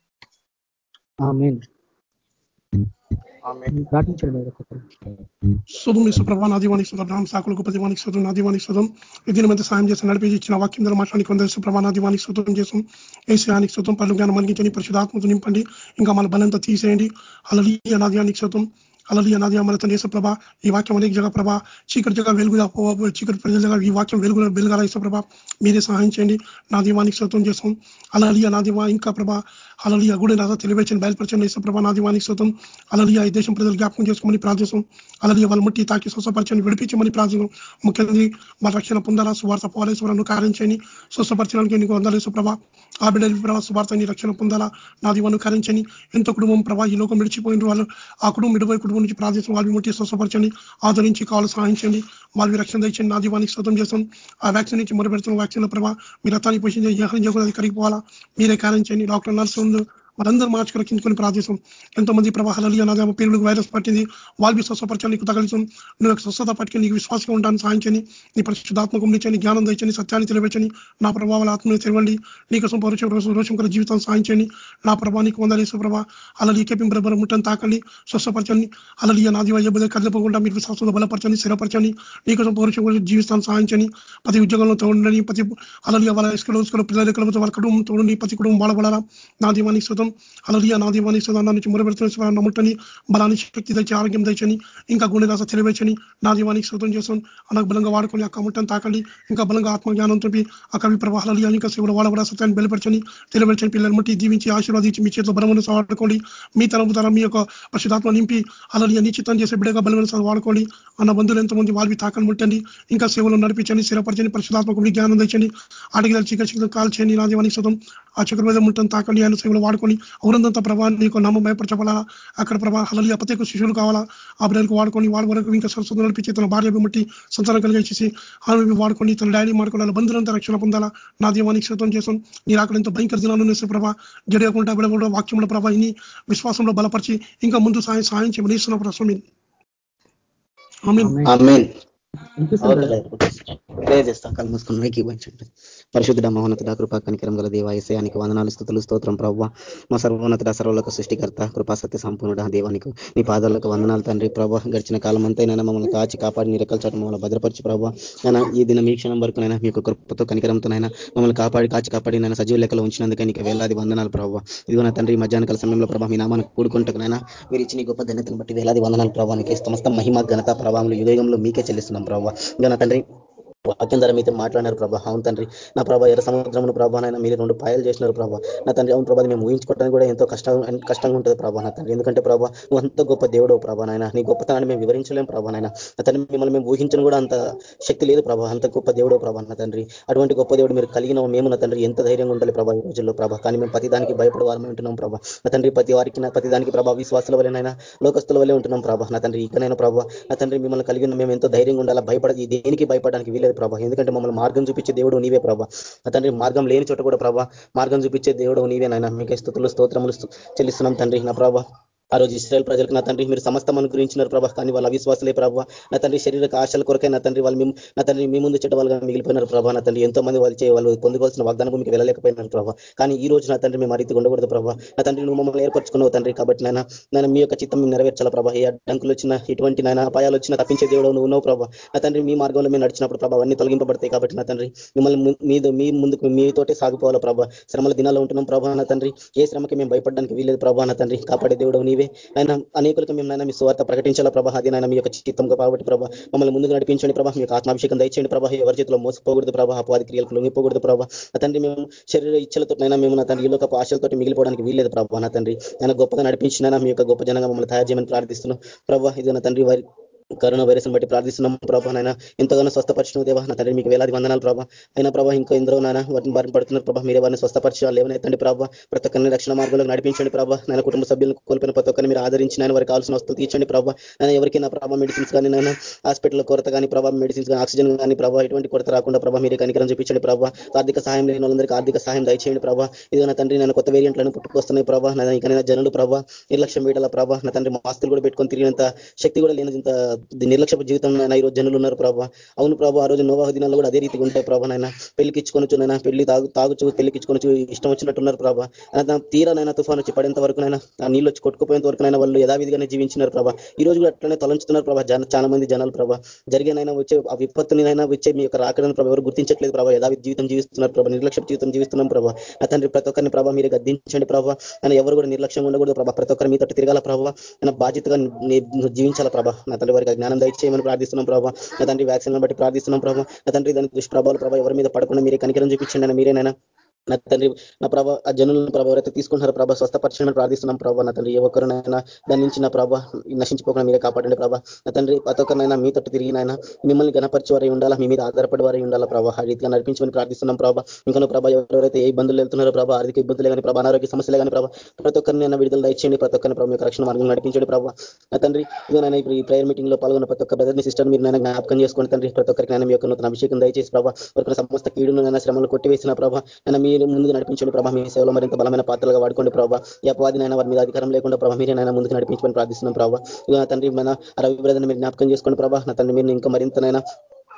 నా దీవానికి రామ్ నా దీవానికి దీని మీద సాయం చేసి నడిపి ఇచ్చిన వాక్యం ద్వారా మాట్లాడి కొందరు ప్రభా నా దీవానికి చేసాం ఏసయానికి పలు జ్ఞానం మలిగించండి పరిశుధాత్మకు నింపండి. ఇంకా మన బలంతా తీసేయండి. అలలి అనాదయానికి శుద్ధం అలలి అనాది అమలతో నేసప్రభ ఈ వాక్యం అనేక జగప్రభ చీకటి జగ వెలుగు చీకటి ప్రజల జగ ఈ వాక్యం వెలుగు వెలుగాల ప్రభ. మీరే సహాయం చేయండి. నా దీవానికి శోతం చేస్తాం. అలలియ నా దీవా ఇంకా ప్రభ. అలలియ కూడా నాదో తెలివేచని బయలుపరచండి ప్రభ. నా దీవానికి శోతం అలలియ ఈ దేశం ప్రజలు జ్ఞాపకం చేసుకోమని ప్రార్థిస్తాం. అలలియ వాళ్ళ ముట్టి తాకి స్వస్థపరచని విడిపించమని ప్రార్థిస్తాం. ముఖ్యంగా మన రక్షణ పొందాలా సువార్త పోవాలేశ్వరను కార్యం చేయని స్వస్థపరచడానికి నీకు వందలేసు ప్రభ. ఆ బిడ్డల ప్రభావ సువార్తని రక్షణ పొందాలా. నా దీవాను కారించని ఎంతో కుటుంబం ప్రభా ఈ లోకం విడిచిపోయిన వాళ్ళు. ఆ కుటుంబం విడిపోయి కుటుంబం నుంచి ప్రార్థిస్తాం వాళ్ళని ముట్టి స్వస్థపరచండి. ఆదరించి కావాలి సహాయించండి. వాళ్ళవి రక్షణ తెచ్చండి నా దీవానికి స్వతం చేస్తాం. ఆ వ్యాక్సిన్ నుంచి మొదలుపెడుతున్న వ్యాక్సిన్ల ప్రభావ మీరు రక్తాన్ని పోషించే ఏహం చేయకూడదు కరిగిపోవాలా? మీరే కార్యం చేయండి. డాక్టర్ నర్సు వారందరూ మార్చుకుని రక్షించుకొని ప్రార్థిస్తాం. ఎంతో మంది ప్రవాహాలు అనాదేమ పేరులకు వైరస్ పట్టింది. వాళ్ళవి స్వస్థపరచని నీకు తగలిసాం నువ్వు స్వస్థత పట్టుకుని నీకు విశ్వాసంగా ఉంటాను సాధించని నీ పరిశుద్ధాత్మకు ఉండించని జ్ఞానం దంచని సత్యాన్ని తెలియవచ్చని నా ప్రభావాల ఆత్మని తెరవండి. నీకోసం పౌరుషం రోషంకర జీవితం సాధించండి నా ప్రభావ నీకు వందలేసు ప్రభావ అలా నీకేపి బ్రబర ముట్టని తాకండి. స్వస్థపరచండి. అలా నా దివ కదిలిపోకుండా మీరు విశ్వాసంలో బలపరచండి స్థిరపరచండి. నీకోసం పౌరుషం జీవితాన్ని సాధించని ప్రతి ఉద్యోగంలో తోడండి. ప్రతి అలా వాళ్ళ ఇసుకలో ఇసుకలో పిల్లలు వాళ్ళ కుటుంబం తోడండి. ప్రతి కుటుంబం బాధపడాలా నా దీవానికి శుతం అలలియ నా దీవాన్ని సదానా నుంచి మురబెడుతున్న నమ్ముట్టని బలాన్ని శక్తి తెచ్చి ఆరోగ్యం తెచ్చని ఇంకా గుండె రాస తెలివేచని నా దీవానికి శుతం చేసాం అలాగ బలంగా వాడుకొని ఆ కముట్టని తాకండి. ఇంకా బలంగా ఆత్మజ్ఞానం తప్పి ఆ కవి ప్రవాహాలు ఇంకా శివుడు వాళ్ళ సత్యాన్ని బలపరచని తెలియపరచని పిల్లలు మట్టి దీవించి ఆశీర్వాదించి మీ చేతిలో బలమైన వాడుకోండి మీ తరపు తరం మీ యొక్క పరిశుధాత్మ నింపి అలలియ నిశ్చితం చేసే బిడ్డగా బలమైన వాడుకోండి. అన్న బంధువులు ఎంతమంది వాళ్ళవి తాకని ముట్టండి. ఇంకా సేవలు నడిపించండి స్థిరపరచని పరిశుధాత్మకు జ్ఞానం తెచ్చండి అడిగిన చీకటి కాల్చేయండి. నా దీవానికి శుతం ఆ చక్రవేదం ముట్టని తాకండి. ఆయన సేవలు వాడుకొని ఔరందంత ప్రభా నీకు నమ్మ భయపరచబడాలా? అక్కడ ప్రభా హలలి అపతేక శిష్యులు కావాలా? ఆ బిడ్డలకు వాడుకొని వాళ్ళ వరకు ఇంకా సరస్వతం నడిపించి తన భార్య ముట్టి సంతానం కలిగేసి ఆమె వాడుకొని తన డాడీ మాడుకోవాలి బంధువులంతా రక్షణ పొందాలా? నా దీవానికి శ్రతం చేసాం నీ అక్కడ ఎంతో భయంకర దినాలు నేసే ప్రభా జడకుండా బిడకుండా వాక్యముల ప్రభా ఇని విశ్వాసంలో బలపరిచి ఇంకా ముందు సాయం సాయం చేయమని ఇస్తున్న ప్రశ్న చేస్తాం. కళ్ళు మూసుకుని ఇవ్వండి. పరిశుద్ధ మహోన్నతుడ కృపా కనికరం గల దేవాయసయానికి వందనాలు స్థుతులు స్తోత్రం ప్రవ్వ. మా సర్వోన్నతుడ సర్వలకు సృష్టికర్త కృపాసత్య సంపూర్ణుడ దేవానికి నీ పాదాలకు వందనాలు తండ్రి ప్రభావ గడిచిన కాలం అంతైనా మమ్మల్ని కాచి కాపాడి నీ రెక్కల చాటు మమ్మల్ని భద్రపరిచి ప్రభావ నేను ఈ దిన మీ క్షణం వరకు నైనా మీకు కృపతో కనికరంతోనైనా మమ్మల్ని కాపాడి కాచి కాపాడి నేను సజీవ లెక్కలు ఉంచినందుకే నీకు వేలాది వందనాలు ప్రభావ ఇదిగో నా తండ్రి మధ్యాహ్న కాల సమయంలో ప్రభావ మీ నామాన్ని కూడుకుంటున్నాయినా మీరు ఇచ్చిన గొప్ప ధన్యతను బట్టి వేలాది వందనాలు ప్రభావానికి సమస్త మహిమ ఘనత ప్రభావం యుగంలో మీకే చెల్లిస్తున్నాం ప్రభావ ఇంకా నా తండ్రి వాక్యం ద్వారా మీతో మాట్లాడినారు ప్రభా. అవును తండ్రి. నా ప్రభా ఎర్ర సముద్రమును ప్రభానైనా మీరు రెండు పాయలు చేసినారు ప్రభా. నా తండ్రి అవును ప్రభా మేము ఊహించుకోవడానికి కూడా ఎంతో కష్టం కష్టంగా ఉంటుంది ప్రభా నా తండ్రి. ఎందుకంటే ప్రభా నువ్వు అంత గొప్ప దేవుడు ప్రభా నాయన. నీ గొప్పతనాన్ని మేము వివరించలేము ప్రభానైనా నాయన. నా తండ్రి మిమ్మల్ని మేము ఊహించడం కూడా అంత శక్తి లేదు ప్రభా. అంత గొప్ప దేవుడు ప్రభా నా తండ్రి. అటువంటి గొప్ప దేవుడు మీరు కలిగిన మేము నా తండ్రి. ఎంత ధైర్యంగా ఉండాలి ప్రభా ఈ రోజుల్లో ప్రభా. కానీ మేము ప్రతి దానికి భయపడవాలని ఉంటున్నాం ప్రభా. నా తండ్రి ప్రతి వారికి నా ప్రతి దానికి ప్రభా విశ్వాసాల వల్లనైనా లోకస్తుల వల్లే ఉంటున్నాం ప్రభా నా తండ్రి. ఇకనైనా ప్రభా నా తండ్రి మిమ్మల్ని కలిగిన మేము ఎంతో ధైర్యంగా ఉండాలా? భయపడది దేనికి భయపడడానికి వీలేదు ప్రభా. ఎందుకంటే మమ్మల్ని మార్గం చూపించే దేవుడు నీవే ప్రభా. తండ్రి మార్గం లేని చోట కూడా ప్రభా మార్గం చూపించే దేవుడు నీవే నాయన. మీకు స్థుతులు స్తోత్రములు చెల్లిస్తున్నాం తండ్రి నా ప్రభా. ఆ రోజు ఇస్రాయల్ ప్రజలకు నా తండ్రి మీరు సమస్తం అనుగ్రహించినారు ప్రభా. కానీ వాళ్ళ అవిశ్వాసలే ప్రభావ నా తండ్రి శరీరక ఆశల కొరకై నా తండ్రి వాళ్ళు నా తండ్రి మీ ముందు చెడ్డ వాళ్ళగా మిగిలిపోయినారు ప్రభా. నా తండ్రి ఎంతో మంది వాళ్ళు వాళ్ళు పొందుకోవాల్సిన వాగ్దానం భూమికి వెళ్ళలేకపోయినారు ప్రభావ కానీ ఈ రోజు నా తండ్రి మేము అరీతి ఉండకూడదు ప్రభావ నా తండ్రి నువ్వు మమ్మల్ని ఏర్పరచుకున్నావు తండ్రి కాబట్టి నాయన నేను మీ యొక్క చిత్తం నెరవేర్చాల ప్రభా. ఏ అడ్డంకులు వచ్చిన ఎటువంటి నాయన అపాయాలు వచ్చినా తప్పించే దేవుడు నువ్వు ఉన్నావు ప్రభా. నా తండ్రి మీ మార్గంలో మేము నడిచినప్పుడు ప్రభావ అన్ని తొలగింపబడతాయి కాబట్టి నా తండ్రి మిమ్మల్ని మీద మీ ముందుకు మీతోటే సాగిపోవాలా ప్రభా. శ్రమల దినాల్లో ఉంటున్నాం ప్రభా నా తండ్రి. ఏ శ్రమకి మేము భయపడడానికి వీలేదు ప్రభా నా తండ్రి. కాపాడే దేవుడు నీవే. ఆయన అనేకులకు మేము నాయన మీ స్వార్థ ప్రకటించాలా ప్రభా? అది నాయన మీ యొక్క చిత్తంగా కాబట్టి ప్రభా. మమ్మల్ని ముందుకు నడిపించండి ప్రభా. మీ ఆత్మాభిషేకం దయచేయండి ప్రభా. ఎవరి చేతిలో మోసపోకూడదు ప్రభా. అపవాది క్రియలకు లొంగిపోకూడదు ప్రభా. తండ్రి మేము శరీర ఇచ్చలతో నైనా మేము నా తండ్రి ఈ ఆశలతో మిగిలిపోవడానికి వీల్లేదు ప్రభా. నా తండ్రి నేను గొప్పగా నడిపించిన మీ యొక్క గొప్ప జనంగా మమ్మల్ని తయారు చేయమని ప్రార్థిస్తున్నాం. ప్రభా ఇది నా తండ్రి వారి కరోనా వైరస్ బట్టి ప్రార్థిస్తున్నాం ప్రభా నాయన. ఎంతగానో స్వస్థపరిచిన దేవా నా తండ్రి మీకు వేలాది వందనాలు ప్రభా. అయినా ప్రభా ఇంకా ఎందరో నాయన వాటిని బారిన పడుతున్నారు ప్రభా. మీరే వారిని స్వస్థపరిచాలి లేవనైతండి ప్రభా. ప్రతి ఒక్కరిని రక్షణ మార్గంలో నడిపించండి ప్రభా. నా కుటుంబ సభ్యులను కోల్పోయిన ప్రతి ఒక్కరిని మీరు ఆదరించి నేను వారికి కావాల్సిన వస్తువులు తీర్చండి ప్రభా. నేను ఎవరికి నా ప్రభా మెడిసిన్స్ కానీ నేను హాస్పిటల్ కొరత కానీ ప్రభా మెడిసిన్స్ కానీ ఆక్సిజన్ కానీ ప్రభావ ఎటువంటి కొరత రాకుండా ప్రభా మీరే కనికరం చూపించండి ప్రభా. ఆర్థిక సహాయం లేని వాళ్ళందరికీ ఆర్థిక సహాయం దయచేయండి ప్రభా. ఇది నా తండ్రి నేను కొత్త వేరియంట్లను పుట్టుకొస్తున్నాయి ప్రభా. నా ఇకనైనా జనులు ప్రభా. నిర్లక్ష్యం వేయడాల ప్రభా. నా తండ్రి మాస్తులు కూడా పెట్టుకొని తిరిగినంత శక్తి కూడా లేనంత నిర్లక్ష్యపు జీవితం నాయన ఈ రోజు జనులు ఉన్నారు ప్రభావ అవును ప్రభావ ఆ రోజు నోవాహ దినాలు కూడా అదే రీతిగా ఉంటాయి ప్రభా నాయన పెళ్ళికిచ్చుకొనొచ్చు నాయన పెళ్ళి తాగు తాగుచు పెళ్ళికిచ్చుకొనొచ్చు ఇష్టం వచ్చినట్టున్నారు ప్రభా. తీరా నైనా తుఫాన్ వచ్చి పడేంత వరకు నైనా ఆ నీళ్ళు వచ్చి కొట్టుకుపోయేంత వరకు నైనా వాళ్ళు యథావిధిగానే జీవించినారు ప్రభా. ఈ రోజు కూడా అట్లనే తలంచుతున్నారు ప్రభా చాలా మంది జనాలు ప్రభా. జరిగేనైనా వచ్చే ఆ విపత్తునినైనా వచ్చే మీ యొక్క రాకడని ప్రభా ఎవరు గుర్తించట్లేదు ప్రభా. యథావిధి జీవితం జీవిస్తున్నారు ప్రభా నిర్లక్ష్య జీవితం జీవిస్తున్నాం ప్రభా. నా తండ్రి ప్రతి ఒక్కరిని ప్రభా మీరు గద్దించండి ప్రభా. నన్ను ఎవరు కూడా నిర్లక్ష్యంగా ఉండకూడదు ప్రభా. ప్రతి ఒక్కరి మీతో తిరగాల ప్రభావ నా బాధ్యతగా జీవించాల ప్రభా. నా తండ్రి వారికి జ్ఞానం దయచేయమని ప్రార్థిస్తున్నాం ప్రభావ నా తండ్రి వ్యాక్సిన్లను బట్టి ప్రార్థిస్తున్నాం ప్రభావ నా తండ్రి దాని దుష్ప్రభావాలు ప్రభావ ఎవరి మీద పడకుండా మీరే కనికరం చూపించండి మీరేనైనా. నా తండ్రి నా ప్రభా ఆ జనులను ప్రభావ ఎవరైతే తీసుకుంటున్నారు ప్రభా స్వస్థపరచమని ప్రార్థిస్తున్నాం ప్రభావ నా తండ్రి ఏ ఒక్కరినైనా దాని నుంచి నా ప్రభా నశించిపోకుండా మీరే కాపాడండి ప్రభా. నా తండ్రి ప్రతి ఒక్కరినైనా మీ తట్టు తిరిగినైనా మిమ్మల్ని గణపరిచే వారి ఉండాలా మీ మీద ఆధారపడి వారి ఉండాలా ప్రభా. ఆ రీతిగా నడిపించమని ప్రార్థిస్తున్నాం ప్రభా. ఇంకా ప్రభా ఎవరైతే ఏ ఇబ్బందులు వెళ్తున్నారో ప్రభా ఆర్థిక ఇబ్బందులే కానీ ప్రభా అనారోగ్య సమస్యలే కానీ ప్రభా ప్రతి ఒక్కరినైనా విడుదల దయచేయండి ప్రతి ఒక్కరిని ప్రభావ రక్షణ మార్గం నడిపించండి ప్రభావ నా తండ్రి ఇదేనైనా ఇప్పుడు ఈ ప్రేయర్ మీటింగ్లో పాల్గొన్న ప్రతి ఒక్క బ్రదర్ని సిస్టర్ మీరు నైనా జ్ఞాపకం చేసుకోండి తండ్రి. ప్రతి ఒక్కరికి నైనా మీ యొక్క నూతన అభిషేకం దయచేసి ప్రభావ వారికి సమస్త కీడును నైనా శ్రమలు కొట్టివేసిన ప్రభావ నైనా మీరు ముందుకు నడిపించండి ప్రభా. మీ సేవలో మరింత బలమైన పాత్రలుగా వాడుకోండి ప్రభావ ఈ అపవాదినైనా వారి మీద అధికారం లేకుండా ప్రభా మీరేనైనా ముందుకు నడిపించమని ప్రార్థిస్తున్నాం ప్రభావ తండ్రి మన రవి బ్రదర్ని మీరు జ్ఞాపకం చేసుకోండి ప్రభా. నా తండ్రి మీరు ఇంకా మరింతనైనా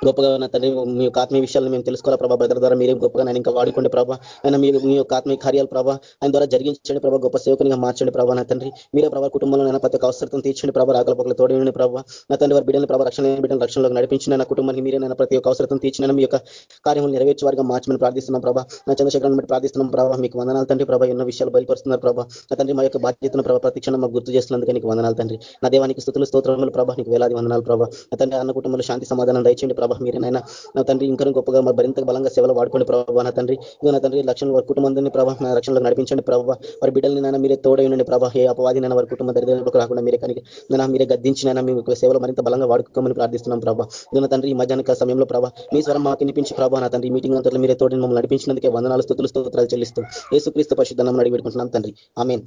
గొప్పగా ఉన్న తండ్రి మీ యొక్క ఆత్మీయ విషయాలను మేము తెలుసుకోవాలి ప్రభా? బ్రదర్ ద్వారా మీరే గొప్పగా నేను ఇంకా వాడుకోండి ప్రభా. ఆయన మీరు మీ యొక్క ఆత్మీయ కార్యాలు ప్రభా ఆయన ద్వారా జరిగించండి ప్రభా గొప్ప సేవకునిగా మార్చండి ప్రభా నా తండ్రి. మీరే ప్రభా కుటుంబంలో నేను ప్రతి ఒక్క అవసరం తీర్చండి ప్రభా రాకల పక్కల తోడండి ప్రభా. నా తండ్రి వారి బిడ్డలు ప్రభా రక్షణ బిడ్డలు రక్షణలో నడిపించిన నా కుటుంబానికి మీరే నేను ప్రతి ఒక్క అవసరం తీర్చిన మీ యొక్క కార్యములు నెరవేర్చే వారిగా మార్చమని ప్రార్థిస్తున్నాం ప్రభా. నా చంద్రశేఖరాన్ని బట్టి ప్రార్థిస్తున్నాం ప్రభా. మీకు వందనాలు తండ్రి ప్రభా. ఎన్నో విషయాలు బయలుపరుస్తున్నారు ప్రభా. నా తండ్రి మా యొక్క బాధ్యతను ప్రభా ప్రతిక్షణం మాకు గుర్తు చేస్తున్నందుకు నీకు వందనాలు తండ్రి. నా దేవానికి స్థుతులు స్తోత్రములు ప్రభా. నీకు వేలాది వందనాలు ప్రభా. నా తండ్రి అన్న కుటుంబంలో శాంతి సమాధానం దయచేయండి ప్రభా. ప్రభావ మీరేనైనా నా తండ్రి ఇంకా గొప్పగా మరి మరింత బలంగా సేవలు వాడుకోండి ప్రభావ నా తండ్రి. ఇదో నా తండ్రి లక్షణాలు వారి కుటుంబాన్ని ప్రభావ నా రక్షణలో నడిపించండి ప్రభావ వారి బిడ్డల్ని నాన్న మీరే తోడై ఉండండి ప్రభావ ఏ అపవాది నైనా వారి కుటుంబ దరిద్రంలోకి రాకుండా మీరే కనుక నేను మీరే గద్దించినైనా మీ సేవలు మరింత బలంగా వాడుకోమని ప్రార్థిస్తున్నాం ప్రభావ ఇదో నా తండ్రి ఈ మధ్యాహ్న సమయంలో ప్రభావ మీ స్వరం మాకు వినిపించి ప్రభావ నా తండ్రి మీటింగ్ అంతా మీరే తోడని మమ్మల్ని నడిపించినందుకే వందనాలు స్థుతులు స్తోత్రాలు చెల్లిస్తూ యేసుక్రీస్తు పరిశుద్ధనం అడిగి పెట్టుకుంటున్నాం తండ్రి. ఆమెన్.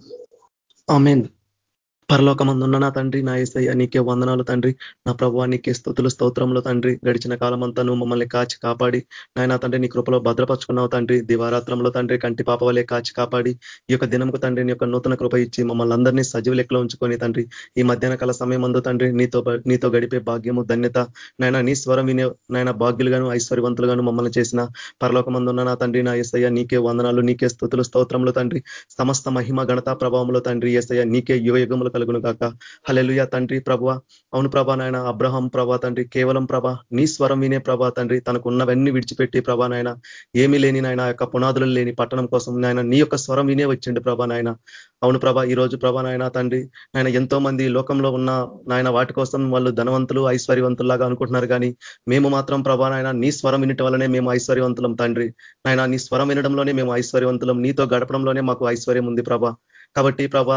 ఆమెన్. పరలోకమందున్న నా తండ్రి నా ఏసయ్య నీకే వందనాలు తండ్రి. నా ప్రభావ నీకే స్థుతులు స్తోత్రంలో తండ్రి. గడిచిన కాలం అంతా నువ్వు మమ్మల్ని కాచి కాపాడి. నాయన తండ్రి నీ కృపలో భద్రపరుచుకున్నావు తండ్రి. దివారాత్రంలో తండ్రి కంటి పాప వలె కాచి కాపాడి. ఈ యొక్క దినంకు తండ్రి నీ యొక్క నూతన కృప ఇచ్చి మమ్మల్ని అందరినీ సజీవ లెక్కలో ఉంచుకొని తండ్రి. ఈ మధ్యాహ్న కాల సమయం అందు తండ్రి నీతో నీతో గడిపే భాగ్యము ధన్యత. నాయన నీ స్వరం వినే నాయన భాగ్యులుగాను ఐశ్వర్యవంతులుగాను మమ్మల్ని చేసిన పరలోకమందున్న నా తండ్రి నా ఏసయ్య నీకే వందనాలు నీకే స్థుతులు స్తోత్రంలో తండ్రి. సమస్త మహిమ గణత ప్రభావంలో తండ్రి ఏసయ్య నీకే యువ యుగములు కలుగును కాక హలెలుయ తండ్రి ప్రభ అవును ప్రభా నాయన అబ్రహం ప్రభా తండ్రి కేవలం ప్రభ నీ స్వరం వినే ప్రభా తండ్రి తనకు ఉన్నవన్నీ విడిచిపెట్టి ప్రభా నాయన. ఏమీ లేని నాయన యొక్క పునాదులు లేని పట్టణం కోసం నాయన నీ యొక్క స్వరం వినే వచ్చిండు ప్రభా నాయన. అవును ప్రభా ఈ రోజు ప్రభా నాయన తండ్రి నాయన ఎంతో మంది లోకంలో ఉన్న నాయన వాటి కోసం వాళ్ళు ధనవంతులు ఐశ్వర్యవంతుల్లాగా అనుకుంటున్నారు కానీ మేము మాత్రం ప్రభా నాయన నీ స్వరం వినటం వల్లనే మేము ఐశ్వర్యవంతులం తండ్రి. నాయన నీ స్వరం వినడంలోనే మేము ఐశ్వర్యవంతులం నీతో గడపడంలోనే మాకు ఐశ్వర్యం ఉంది ప్రభా. కాబట్టి ప్రభా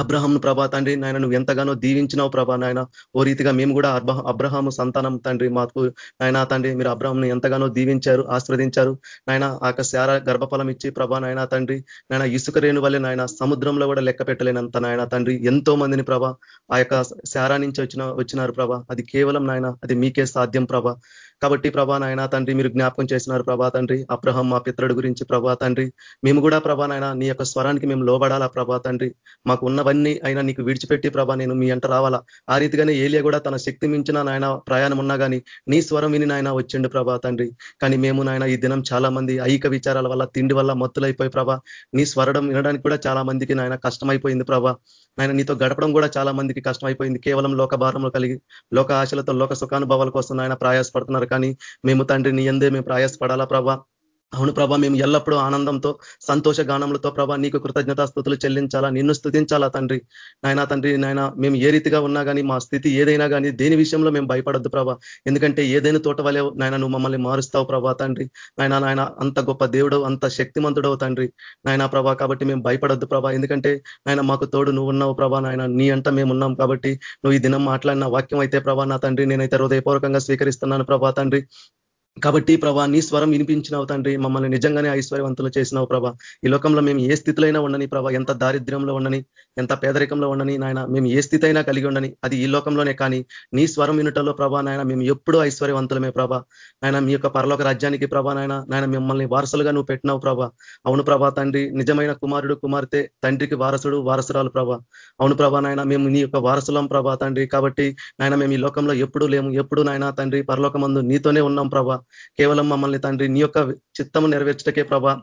అబ్రహం ప్రభా తండ్రి నాయన నువ్వు ఎంతగానో దీవించినావు ప్రభా నాయన. ఓ రీతిగా మేము కూడా అబ్రహాము సంతానం తండ్రి మాకు నాయన తండ్రి మీరు అబ్రహంను ఎంతగానో దీవించారు ఆస్వాదించారు నాయన ఆ యొక్క శార గర్భఫలం ఇచ్చి ప్రభా నాయన తండ్రి నాయన ఇసుక రేణు వల్లే నాయన సముద్రంలో కూడా లెక్క పెట్టలేనంత నాయన తండ్రి. ఎంతో మందిని ప్రభా ఆ యొక్క శారా నుంచి వచ్చిన వచ్చినారు ప్రభా. అది కేవలం నాయన అది మీకే సాధ్యం ప్రభా. కాబట్టి ప్రభా నాయన తండ్రి మీరు జ్ఞాపకం చేసినారు ప్రభా తండ్రి. అబ్రహం మా పిత్రుడు గురించి ప్రభా తండ్రి. మేము కూడా ప్రభా నాయన నీ యొక్క స్వరానికి మేము లోబడాలా ప్రభా తండ్రి. మాకు ఉన్నవన్నీ అయినా నీకు విడిచిపెట్టి ప్రభా నేను మీ అంట రావాలా? ఆ రీతిగానే ఏలియా కూడా తన శక్తి మించిన నాయన ప్రయాణం ఉన్నా కానీ నీ స్వరం విని నాయన వచ్చిండు ప్రభా తండ్రి. కానీ మేము నాయన ఈ దినం చాలా మంది ఐక విచారాల వల్ల తిండి వల్ల మత్తులైపోయి ప్రభా నీ స్వరడం వినడానికి కూడా చాలా మందికి నాయన కష్టమైపోయింది ప్రభా. నాయన నీతో గడపడం కూడా చాలా మందికి కష్టమైపోయింది. కేవలం లోక భారంలో కలిగి లోక ఆశలతో లోక సుఖానుభవాల కోసం ఆయన ప్రయాసపడుతున్నారు కానీ మేము తండ్రి నీ ఎందే మేము ప్రయాసపడాలా ప్రభా? అవును ప్రభా మేము ఎల్లప్పుడూ ఆనందంతో సంతోష గానములతో ప్రభా నీకు కృతజ్ఞతాస్థుతులు చెల్లించాలా నిన్ను స్థుతించాలా తండ్రి. నాయనా తండ్రి నాయన మేము ఏ రీతిగా ఉన్నా కానీ మా స్థితి ఏదైనా కానీ దేని విషయంలో మేము భయపడద్దు ప్రభా. ఎందుకంటే ఏదైనా తోట వలె నాయన నువ్వు మమ్మల్ని మారుస్తావు ప్రభా తండ్రి. నాయన నాయన అంత గొప్ప దేవుడు అంత శక్తిమంతుడవు తండ్రి. నాయన ప్రభా కాబట్టి మేము భయపడద్దు ప్రభా. ఎందుకంటే నాయన మాకు తోడు నువ్వు ఉన్నావు ప్రభా నాయన నీ అంట మేము ఉన్నాం కాబట్టి నువ్వు ఈ దినం మాట్లాడిన వాక్యం అయితే ప్రభా నా తండ్రి నేనైతే హృదయపూర్వకంగా స్వీకరిస్తున్నాను ప్రభా తండ్రి. కాబట్టి ప్రభా నీ స్వరం వినిపించినావు తండ్రి. మమ్మల్ని నిజంగానే ఐశ్వర్యవంతులు చేసినావు ప్రభా. ఈ లోకంలో మేము ఏ స్థితిలో ఉండని ప్రభా ఎంత దారిద్ర్యంలో ఉండని ఎంత పేదరికంలో ఉండని నాయన మేము ఏ స్థితి అయినా కలిగి ఉండని అది ఈ లోకంలోనే కానీ నీ స్వరం వినుటలో ప్రభా నాయన మేము ఎప్పుడూ ఐశ్వర్యవంతులమే ప్రభా. నాయన మీ యొక్క పరలోక రాజ్యానికి ప్రభా నాయన నాయన మిమ్మల్ని వారసులుగా నువ్వు పెట్టినావు ప్రభా. అవును ప్రభా తండ్రి నిజమైన కుమారుడు కుమార్తె తండ్రికి వారసుడు వారసురాలు ప్రభా. అవును ప్రభా నాయన మేము నీ యొక్క వారసులం ప్రభా తండ్రి. కాబట్టి నాయన మేము ఈ లోకంలో ఎప్పుడు లేము ఎప్పుడు నాయన తండ్రి పరలోకమందు నీతోనే ఉన్నాం ప్రభా. కేవలం మమ్మల్ని తండ్రి నీ యొక్క చిత్తము నెరవేర్చటకే ప్రభా.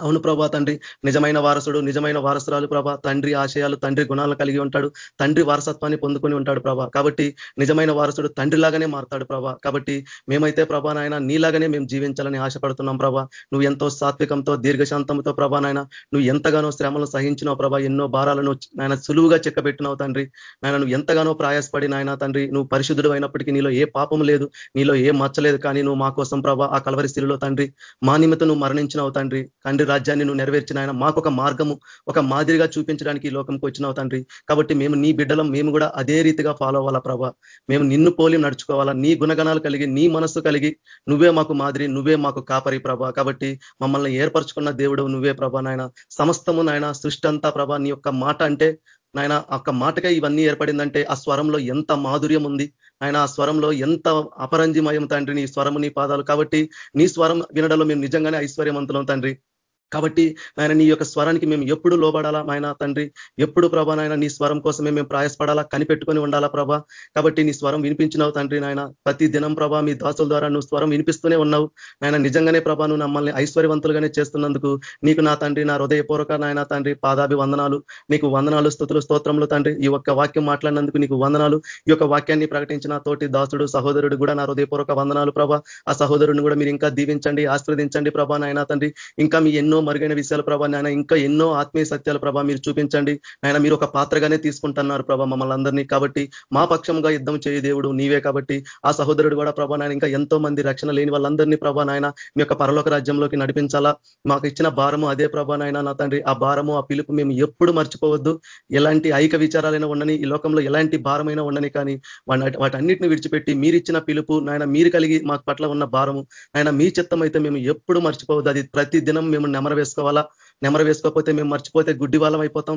అవును ప్రభా తండ్రి. నిజమైన వారసుడు నిజమైన వారసురాలు ప్రభా. తండ్రి ఆశయాలు తండ్రి గుణాలు కలిగి ఉంటాడు. తండ్రి వారసత్వాన్ని పొందుకొని ఉంటాడు ప్రభా. కాబట్టి నిజమైన వారసుడు తండ్రిలాగానే మారుతాడు ప్రభా. కాబట్టి మేమైతే ప్రభా నాయన నీలాగానే మేము జీవించాలని ఆశపడుతున్నాం ప్రభా. నువ్వు ఎంతో సాత్వికంతో దీర్ఘశాంతంతో ప్రభా నాయన నువ్వు ఎంతగానో శ్రమలు సహించినావు ప్రభా. ఎన్నో భారాలను నాయన సులువుగా చెక్కబెట్టినావు తండ్రి. నాయన నువ్వు ఎంతగానో ప్రయాసపడి నాయన తండ్రి నువ్వు పరిశుద్ధుడు అయినప్పటికీ నీలో ఏ పాపం లేదు నీలో ఏ మచ్చలేదు కానీ నువ్వు మా కోసం ప్రభా ఆ కలవరి స్థితిలో తండ్రి మా నిమిత్తం నువ్వు మరణించినావు తండ్రి. తండ్రి రాజ్యాన్ని నువ్వు నెరవేర్చిన ఆయన మాకు ఒక మార్గము ఒక మాదిరిగా చూపించడానికి ఈ లోకంకి వచ్చినావు తండ్రి. కాబట్టి మేము నీ బిడ్డలం మేము కూడా అదే రీతిగా ఫాలో అవ్వాలా ప్రభా. మేము నిన్ను పోలి నడుచుకోవాలా నీ గుణగణాలు కలిగి నీ మనస్సు కలిగి నువ్వే మాకు మాదిరి నువ్వే మాకు కాపరి ప్రభా. కాబట్టి మమ్మల్ని ఏర్పరచుకున్న దేవుడు నువ్వే ప్రభా నాయన. సమస్తము నాయన సృష్టి అంతా ప్రభా నీ యొక్క మాట అంటే నాయన ఒక్క మాటగా ఇవన్నీ ఏర్పడిందంటే ఆ స్వరంలో ఎంత మాధుర్యం ఉంది. ఆయన ఆ స్వరంలో ఎంత అపరంజిమయం తండ్రి నీ స్వరము నీ పాదాలు. కాబట్టి నీ స్వరం వినడంలో మేము నిజంగానే ఐశ్వర్యవంతులం తండ్రి. కాబట్టి ఆయన నీ యొక్క స్వరానికి మేము ఎప్పుడు లోబడాలా ఆయన తండ్రి? ఎప్పుడు ప్రభా నాయన నీ స్వరం కోసమే మేము ప్రయాసపడాలా కనిపెట్టుకొని ఉండాలా ప్రభా? కాబట్టి నీ స్వరం వినిపించినావు తండ్రి నాయన. ప్రతి దినం ప్రభా మీ దాసుల ద్వారా నువ్వు స్వరం వినిపిస్తూనే ఉన్నావు. నాయన నిజంగానే ప్రభా నువ్వు మమ్మల్ని ఐశ్వర్యవంతులుగానే చేస్తున్నందుకు నీకు నా తండ్రి నా హృదయపూర్వక నాయన తండ్రి పాదాభి వందనాలు నీకు వందనాలు స్థుతులు స్తోత్రములు తండ్రి. ఈ యొక్క వాక్యం మాట్లాడినందుకు నీకు వందనాలు. ఈ యొక్క వాక్యాన్ని ప్రకటించిన తోటి దాసుడు సహోదరుడు కూడా నా హృదయపూర్వక వందనాలు ప్రభా. ఆ సహోదరుడిని కూడా మీరు ఇంకా దీవించండి ఆస్వాదించండి ప్రభా నాయన తండ్రి. ఇంకా మీ ఎన్నో ఎన్నో మరుగైన విషయాల ప్రభా నాయన ఇంకా ఎన్నో ఆత్మీయ సత్యాల ప్రభా మీరు చూపించండి. ఆయన మీరు ఒక పాత్రగానే తీసుకుంటున్నారు ప్రభా మమ్మల్ని అందరినీ. కాబట్టి మా పక్షంగా యుద్ధం చేయ దేవుడు నీవే కాబట్టి ఆ సహోదరుడు కూడా ప్రభా నాయన ఇంకా ఎంతో మంది రక్షణ లేని వాళ్ళందరినీ ప్రభా నాయన మీ యొక్క పరలోక రాజ్యంలోకి నడిపించాలా. మాకు ఇచ్చిన భారము అదే ప్రభా నాయన నా తండ్రి. ఆ భారము ఆ పిలుపు మేము ఎప్పుడు మర్చిపోవద్దు. ఎలాంటి ఐక విచారాలైనా ఉండని ఈ లోకంలో ఎలాంటి భారమైనా ఉండని కానీ వాటన్నిటిని విడిచిపెట్టి మీరిచ్చిన పిలుపు నాయన మీరు కలిగి మా పట్ల ఉన్న భారము. ఆయన మీ చిత్తం అయితే మేము ఎప్పుడు మర్చిపోవద్దు. అది ప్రతి దినం మేము నెమర వేసుకోవాలా? నెమర వేసుకోకపోతే మేము మర్చిపోతే గుడ్డి వాళ్ళం అయిపోతాం.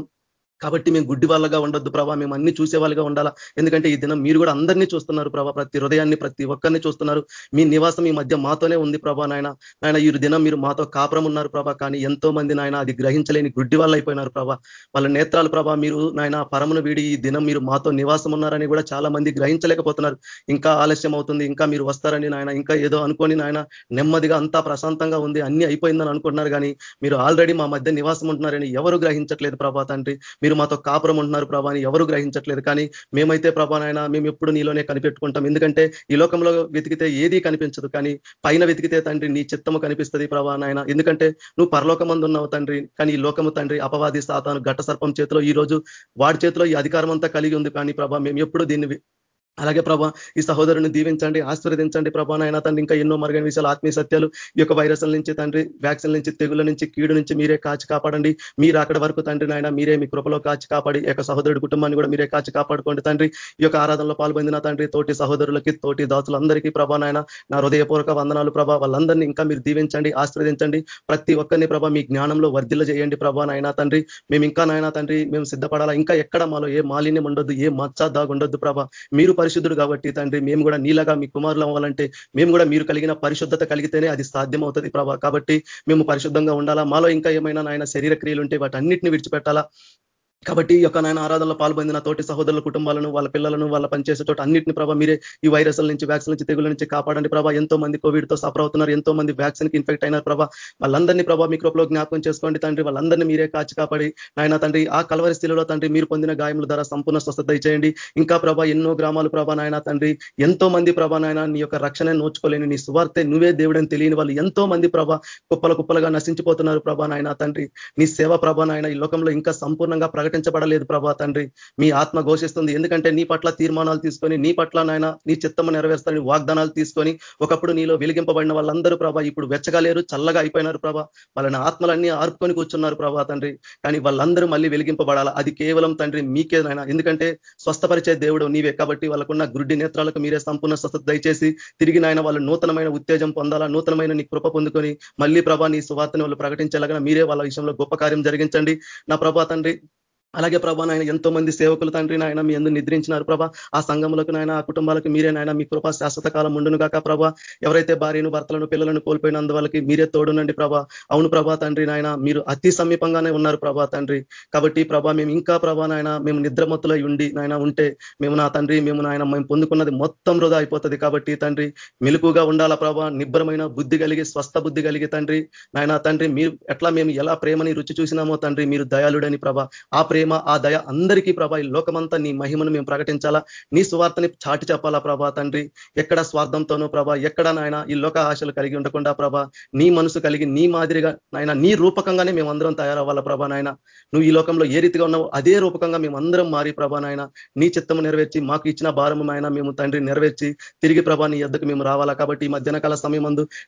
కాబట్టి మేము గుడ్డి వాళ్ళగా ఉండొద్దు ప్రభా మేము అన్ని చూసేవాళ్ళుగా ఉండాలా? ఎందుకంటే ఈ దినం మీరు కూడా అందరినీ చూస్తున్నారు ప్రభా ప్రతి హృదయాన్ని ప్రతి ఒక్కరిని చూస్తున్నారు. మీ నివాసం ఈ మధ్య మాతోనే ఉంది ప్రభా నాయన. నాయన ఈ దినం మీరు మాతో కాపురం ఉన్నారు ప్రభా కానీ ఎంతో మంది నాయన అది గ్రహించలేని గుడ్డి వాళ్ళు అయిపోయినారు ప్రభా. వాళ్ళ నేత్రాలు ప్రభా మీరు నాయన పరమును వీడి ఈ దినం మీరు మాతో నివాసం ఉన్నారని కూడా చాలా మంది గ్రహించలేకపోతున్నారు. ఇంకా ఆలస్యం అవుతుంది ఇంకా మీరు వస్తారని నాయన ఇంకా ఏదో అనుకోని నాయన నెమ్మదిగా అంతా ప్రశాంతంగా ఉంది అన్ని అయిపోయిందని అనుకుంటున్నారు. కానీ మీరు ఆల్రెడీ మా మధ్య నివాసం ఉంటున్నారని ఎవరు గ్రహించట్లేదు ప్రభా తండ్రి. మీరు మాతో కాపురం ఉంటున్నారు ప్రభా అని ఎవరు గ్రహించట్లేదు. కానీ మేమైతే ప్రభానైనా మేము ఎప్పుడు నీలోనే కనిపెట్టుకుంటాం. ఎందుకంటే ఈ లోకంలో వెతికితే ఏది కనిపించదు. కానీ పైన వెతికితే తండ్రి నీ చిత్తము కనిపిస్తుంది ప్రభా నాయన. ఎందుకంటే నువ్వు పరలోకమందు ఉన్నావు తండ్రి. కానీ ఈ లోకము తండ్రి అపవాది సాతాను ఘట సర్పం చేతిలో ఈ రోజు వాడి చేతిలో ఈ అధికారం అంతా కలిగి ఉంది. కానీ ప్రభా మేము ఎప్పుడు దీన్ని అలాగే ప్రభా ఈ సహోదరుని దీవించండి ఆశీర్వదించండి ప్రభా నాయన తండ్రి. ఇంకా ఎన్నో మరుగైన విషయాలు ఆత్మీయ సత్యాలు ఈ యొక్క వైరస్ల నుంచి తండ్రి వ్యాక్సిన్ నుంచి తెగుల నుంచి కీడు నుంచి మీరే కాచి కాపాడండి. మీరు అక్కడ వరకు తండ్రి నాయన మీరే మీ కృపలో కాచి కాపాడి యొక్క సహోదరుడి కుటుంబాన్ని కూడా మీరే కాచి కాపాడుకోండి తండ్రి. ఈ యొక్క ఆరాధనలో పాల్పొందిన తండ్రి తోటి సహోదరులకి తోటి దాసులందరికీ ప్రభా నాయన నా హృదయపూర్వక వందనాలు ప్రభా. వాళ్ళందరినీ ఇంకా మీరు దీవించండి ఆశీర్వదించండి. ప్రతి ఒక్కరిని ప్రభా మీ జ్ఞానంలో వర్ధిల్ల చేయండి ప్రభా నాయన తండ్రి. మేము ఇంకా నాయన తండ్రి మేము సిద్ధపడాలా? ఇంకా ఎక్కడ మాలో ఏ మాలిన్యం ఉండొద్దు ఏ మచ్చ దాగుండొద్దు ప్రభా. మీరు పరిశుద్ధుడు కాబట్టి తండ్రి మేము కూడా నీలాగా మీ కుమారులు అవ్వాలంటే మేము కూడా మీరు కలిగిన పరిశుద్ధత కలిగితేనే అది సాధ్యం అవుతుంది ప్రభా. కాబట్టి మేము పరిశుద్ధంగా ఉండాలా? మాలో ఇంకా ఏమైనా నాయన శరీర క్రియలు ఉంటే వాటి అన్నింటినీ విడిచిపెట్టాలా? కాబట్టి ఈ యొక్క నాయన ఆరాధనలో పాల్పొందిన తోటి సహోదరుల కుటుంబాలను వాళ్ళ పిల్లలను వాళ్ళ పనిచేసే తోటి అన్నింటిని ప్రభావ మీరే ఈ వైరస్ల నుంచి వ్యాక్సిన్ నుంచి తెగుల నుంచి కాపాడండి ప్రభా. ఎంతో మంది కోవిడ్తో సఫర్ అవుతున్నారు ఎంతో మంది వ్యాక్సిన్కి ఇన్ఫెక్ట్ అయినారు ప్రభా. వాళ్ళందరినీ ప్రభావ మీ కృపలో జ్ఞాపకం చేసుకోండి తండ్రి. వాళ్ళందరినీ మీరే కాచి కాపాడి నాయన తండ్రి ఆ కలవరి స్థితిలో తండ్రి మీరు పొందిన గాయముల ద్వారా సంపూర్ణ స్వస్థత చేయండి ఇంకా ప్రభా ఎన్నో గ్రామాలు ప్రభా నాయన తండ్రి ఎంతో మంది ప్రభా నాయన నీ యొక్క రక్షణ నోచుకోలేని నీ సువార్తె నువ్వే దేవుడని తెలియని వాళ్ళు ఎంతో మంది ప్రభా కుప్పల కుప్పలుగా నశించిపోతున్నారు ప్రభా నాయన తండ్రి. నీ సేవ ప్రభా నాయన ఈ లోకంలో ఇంకా సంపూర్ణంగా ప్రకటించబడలేదు ప్రభా తండ్రి. మీ ఆత్మ ఘోషిస్తుంది. ఎందుకంటే నీ పట్ల తీర్మానాలు తీసుకొని నీ పట్ల నాయన నీ చిత్తము నెరవేరుస్తాని వాగ్దానాలు తీసుకొని ఒకప్పుడు నీలో వెలిగింపబడిన వాళ్ళందరూ ప్రభా ఇప్పుడు వెచ్చగా లేరు చల్లగా అయిపోయినారు ప్రభా. వాళ్ళని ఆత్మలన్నీ ఆర్పుకొని కూర్చున్నారు ప్రభా తండ్రి. కానీ వాళ్ళందరూ మళ్ళీ వెలిగింపబడాలా? అది కేవలం తండ్రి మీకే నాయన. ఎందుకంటే స్వస్థపరిచే దేవుడు నీవే కాబట్టి వాళ్ళకున్న గుడ్డి నేత్రాలకు మీరే సంపూర్ణ స్వస్థత దయచేసి తిరిగి నాయన వాళ్ళు నూతనమైన ఉత్తేజం పొందాలా? నూతనమైన నీ కృప పొందుకొని మళ్ళీ ప్రభా నీ సువార్తను వాళ్ళు ప్రకటించేలాగా మీరే వాళ్ళ విషయంలో గొప్ప కార్యం జరిగించండి. నా ప్రభా తండ్రి అలాగే ప్రభా నాయన ఎంతో మంది సేవకులు తండ్రి నాయన మీ ఎందుకు నిద్రించినారు ప్రభా. ఆ సంఘములకు నాయన ఆ కుటుంబాలకు మీరే నాయన మీ కృపా శాశ్వత కాలం ఉండును కాక ప్రభా. ఎవరైతే భార్యను భర్తలను పిల్లలను కోల్పోయినందు వాళ్ళకి మీరే తోడునండి ప్రభా. అవును ప్రభా తండ్రి నాయన మీరు అతి సమీపంగానే ఉన్నారు ప్రభా తండ్రి. కాబట్టి ప్రభా మేము ఇంకా ప్రభా నాయన మేము నిద్రమత్తులై ఉండి నాయన ఉంటే మేము నా తండ్రి మేము నాయన మేము పొందుకున్నది మొత్తం వృధా అయిపోతుంది కాబట్టి తండ్రి మెలుపుగా ఉండాలా ప్రభా. నిబ్బరమైన బుద్ధి కలిగి స్వస్థ బుద్ధి కలిగి తండ్రి. నాయన తండ్రి మీరు ఎట్లా మేము ఎలా ప్రేమని రుచి చూసినామో తండ్రి మీరు దయాళుడని ప్రభా. ఆ ప్రేమ ఆ దయ అందరికీ ప్రభా ఈ లోకమంతా నీ మహిమను మేము ప్రకటించాలా? నీ స్వార్థని చాటి చెప్పాలా ప్రభా తండ్రి? ఎక్కడ స్వార్థంతోనూ ప్రభా ఎక్కడ నాయన ఈ లోక ఆశలు కలిగి ఉండకుండా ప్రభా నీ మనసు కలిగి నీ మాదిరిగా నాయన నీ రూపకంగానే మేము అందరం తయారవ్వాలా ప్రభా నాయన? నువ్వు ఈ లోకంలో ఏ రీతిగా ఉన్నావు అదే రూపకంగా మేము అందరం మారి ప్రభా నాయన నీ చిత్తము నెరవేర్చి మాకు ఇచ్చిన భారము నాయన మేము తండ్రి నెరవేర్చి తిరిగి ప్రభా నీ ఎద్దకు మేము రావాలా కాబట్టి ఈ మధ్యాహ్న కాల సమయం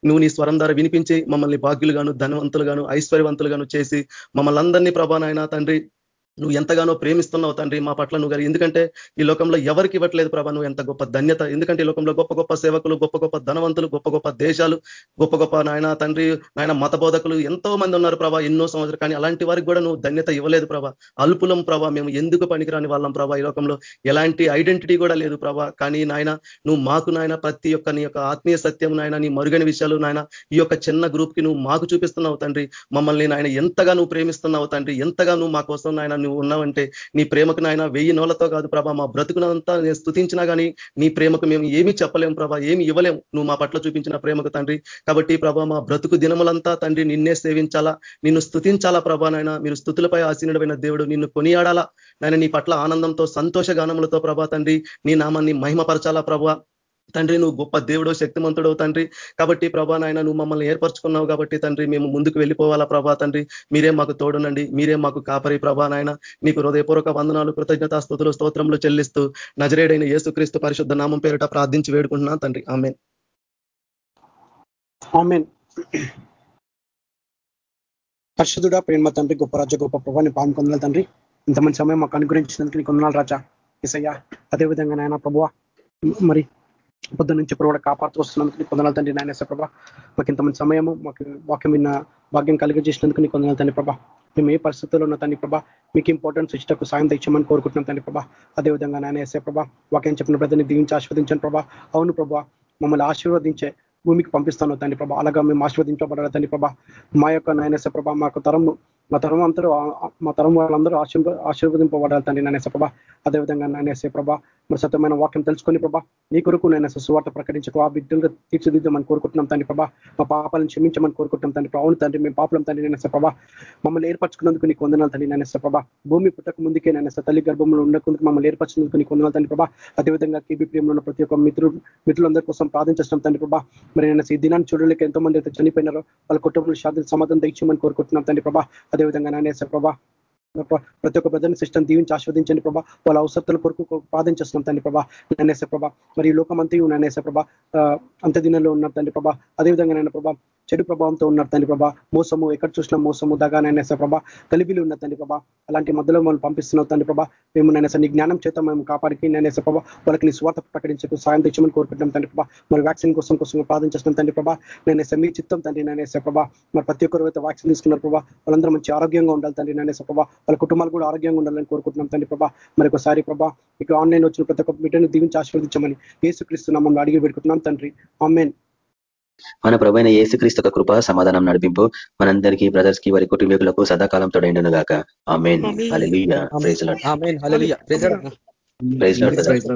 నువ్వు నీ స్వరం ద్వారా వినిపించి మమ్మల్ని భాగ్యులుగాను ధనవంతులుగాను ఐశ్వర్యవంతులుగాను చేసి మమ్మల్ని అందరినీ ప్రభా నాయన తండ్రి నువ్వు ఎంతగానో ప్రేమిస్తున్నావు తండ్రి మా పట్ల నువ్వు గారు ఎందుకంటే ఈ లోకంలో ఎవరికి ఇవ్వట్లేదు ప్రభా నువ్వు ఎంత గొప్ప ధన్యత. ఎందుకంటే ఈ లోకంలో గొప్ప గొప్ప సేవకులు గొప్ప గొప్ప ధనవంతులు గొప్ప గొప్ప దేశాలు గొప్ప గొప్ప నాయన తండ్రి నాయన మత బోధకులు ఎంతో మంది ఉన్నారు ప్రభా ఎన్నో సంవత్సరాలు. కానీ అలాంటి వారికి కూడా నువ్వు ధన్యత ఇవ్వలేదు ప్రభా. అల్పులం ప్రభా మేము ఎందుకు పనికిరాని వాళ్ళం ప్రభా ఈ లోకంలో? ఎలాంటి ఐడెంటిటీ కూడా లేదు ప్రభా. కానీ నాయన నువ్వు మాకు నాయన ప్రతి ఒక్క నీ యొక్క ఆత్మీయ సత్యం నాయన నీ మరుగైన విషయాలు నాయన ఈ యొక్క చిన్న గ్రూప్కి నువ్వు మాకు చూపిస్తున్నావు తండ్రి. మమ్మల్ని నాయన ఎంతగా నువ్వు ప్రేమిస్తున్నావు తండ్రి ఎంతగా నువ్వు మా కోసం నాయన నువ్వు ఉన్నావంటే నీ ప్రేమకు నాయన వెయ్యి నోళ్ళతో కాదు ప్రభా మా బ్రతుకునంతా నేను స్థుతించినా కానీ నీ ప్రేమకు మేము ఏమీ చెప్పలేము ప్రభా ఏమి ఇవ్వలేము నువ్వు మా పట్ల చూపించిన ప్రేమకు తండ్రి. కాబట్టి ప్రభా మా బ్రతుకు దినములంతా తండ్రి నిన్నే సేవించాలా నిన్ను స్థుతించాలా ప్రభా నాయన. మీరు స్థుతులపై ఆసీనుడమైన దేవుడు నిన్ను కొనియాడాలా. నాయన నీ పట్ల ఆనందంతో సంతోష గానములతో ప్రభా తండ్రి నీ నామాన్ని మహిమపరచాలా ప్రభా. తండ్రి నువ్వు గొప్ప దేవుడో శక్తిమంతుడో తండ్రి. కాబట్టి ప్రభా నాయన నువ్వు మమ్మల్ని ఏర్పరచుకున్నావు కాబట్టి తండ్రి మేము ముందుకు వెళ్ళిపోవాలా ప్రభా తండ్రి. మీరే మాకు తోడునండి మీరే మాకు కాపరి ప్రభా నాయన. నీకు హృదయపూర్వక వందనాలు కృతజ్ఞత స్థుతులు స్తోత్రంలో చెల్లిస్తూ నజరేడైన యేసుక్రీస్తు పరిశుద్ధ నామం పేరిట ప్రార్థించి వేడుకుంటున్నా తండ్రి. ఆమె పరిశుద్ధుడా ప్రేమ తండ్రి గొప్ప రాజా గొప్ప ప్రభాని పాము తండ్రి. ఇంత మంచి సమయం మాకు అనుగ్రహించినందుకు నీకు కొందనాలు రాజా ఎసయ్యా అదేవిధంగా నాయన ప్రభా మరి పొద్దు నుంచి ప్రభావ కాపాడుతూ వస్తున్నందుకు నీ కొందనాలు తండ్రి నాయన ప్రభా. మాకు ఇంతమంది సమయము మాకు వాక్యం విన్న భాగ్యం కలిగజేసినందుకు నీ కొందనాలు తండ్రి ప్రభా. మేము ఏ పరిస్థితుల్లో ఉన్న తండ్రి ప్రభా మీకు ఇంపార్టెన్స్ ఇష్టకు సాయం తెచ్చామని కోరుకుంటున్నాం తండ్రి ప్రభా. అదేవిధంగా నాయన వేసే ప్రభా వాక్యం చెప్పిన ప్రజని దీవించి ఆస్వాదించండి ప్రభా. అవును ప్రభా మమ్మల్ని ఆశీర్వదించే భూమికి పంపిస్తాను తండ్రి ప్రభా. అలాగా మేము ఆశీర్వదించబడాలి తండ్రి ప్రభా. మా యొక్క నాయనస ప్రభా మాకు తరం మా తరం అందరూ మా తరం వాళ్ళందరూ ఆశీర్వ ఆశీర్వదింపబడాలి తండ్రి నాయనస ప్రభా. అదేవిధంగా నాయనసే ప్రభా మరి సత్యమైన వాక్యం తెలుసుకొని ప్రభా నీ కొరకు నేను సువార్త ప్రకటించకు ఆ బిడ్డలుగా తీర్చిదిద్దామని కోరుకుంటున్నాం తండ్రి ప్రభా. మా పాపాలను క్షమించమని కోరుకుంటున్నాం తండ్రి అవును తండ్రి మేము పాపలం తండ్రి నేను ప్రభా. మమ్మల్ని ఏర్పరచుకున్నందుకు నీకు వందనాలు తండ్రి నేను ప్రభా. భూమి పుట్టక ముందుకే నేను తల్లి గర్భంలో ఉండకుందుకు మమ్మల్ని ఏర్పరచుకున్నందుకు నీకు వందనాలు తండ్రి ప్రభా. అదేవిధంగా కేబీ ప్రేమలో ఉన్న ప్రతి ఒక్క మిత్రుడు మిత్రులందరి కోసం ప్రార్థించడం తండ్రి ప్రభా. మరి నేను ఈ దినాన్ని చూడలేక ఎంతో మంది అయితే చనిపోయినారో వాళ్ళ కుటుంబంలో శాంతి సమాధానం తెచ్చామని కోరుకుంటున్నాం తండ్రి ప్రభా. అదేవిధంగా నానేస ప్రభా ప్రతి ఒక్క బ్రదర్ని సిస్టమ్ దీవించి ఆస్వాదించండి ప్రభా. వాళ్ళ అవసరతల కొరకు పాదించేస్తున్నాం తండ్రి ప్రభా. నన్నేసే ప్రభా. మరి లోకమంతయు నన్నేసే ప్రభా. అంత దినంలో ఉన్నారు తండ్రి ప్రభా. అదేవిధంగా నేను ప్రభా చెడు ప్రభావంతో ఉన్నారు తండ్రి ప్రభా. మోసము ఎక్కడ చూసినా మోసము దగానైనా ప్రభా. కలిపిలు ఉన్న తండ్రి ప్రభా. అలాంటి మధ్యలో మనం పంపిస్తున్నావు తండ్రి ప్రభా. మేము నైనా నీ జ్ఞానం చేత మేము కాపాడికి నేను ప్రభా వాళ్ళకి నీ స్వార్థ ప్రకటించకు సాయం తెచ్చమని కోరుకుంటున్నాం తండ్రి ప్రభా. మరి వ్యాక్సిన్ కోసం కోసం ప్రార్థించేస్తున్నాం తండ్రి ప్రభా. నేను మీ చిత్తం తండ్రి నేనేసే ప్రభా. మరి ప్రతి ఒక్కరు అయితే వ్యాక్సిన్ తీసుకున్నారు ప్రభా. వాళ్ళందరూ మంచి ఆరోగ్యంగా ఉండాలి తండ్రి నేనేసే ప్రభా. వాళ్ళ కుటుంబాలు కూడా ఆరోగ్యంగా ఉండాలని కోరుకుంటున్నాం తండ్రి ప్రభా. మరి ఒకసారి ప్రభా మీకు ఆన్లైన్ వచ్చిన ప్రతి ఒక్క బిడ్డను దీవించి ఆశీర్వదించమని ఏసుక్రీస్తున్నాం మనం అడిగి పెట్టుకుంటున్నాం తండ్రి. ఆమెన్. మన ప్రభైన ఏసుక్రీస్తు కృప సమాధానం నడిపింపు మనందరికీ బ్రదర్స్కి వారి కుటుంబీకులకు సదాకాలం తోడైండును గాక. ఆమెన్. Praise praise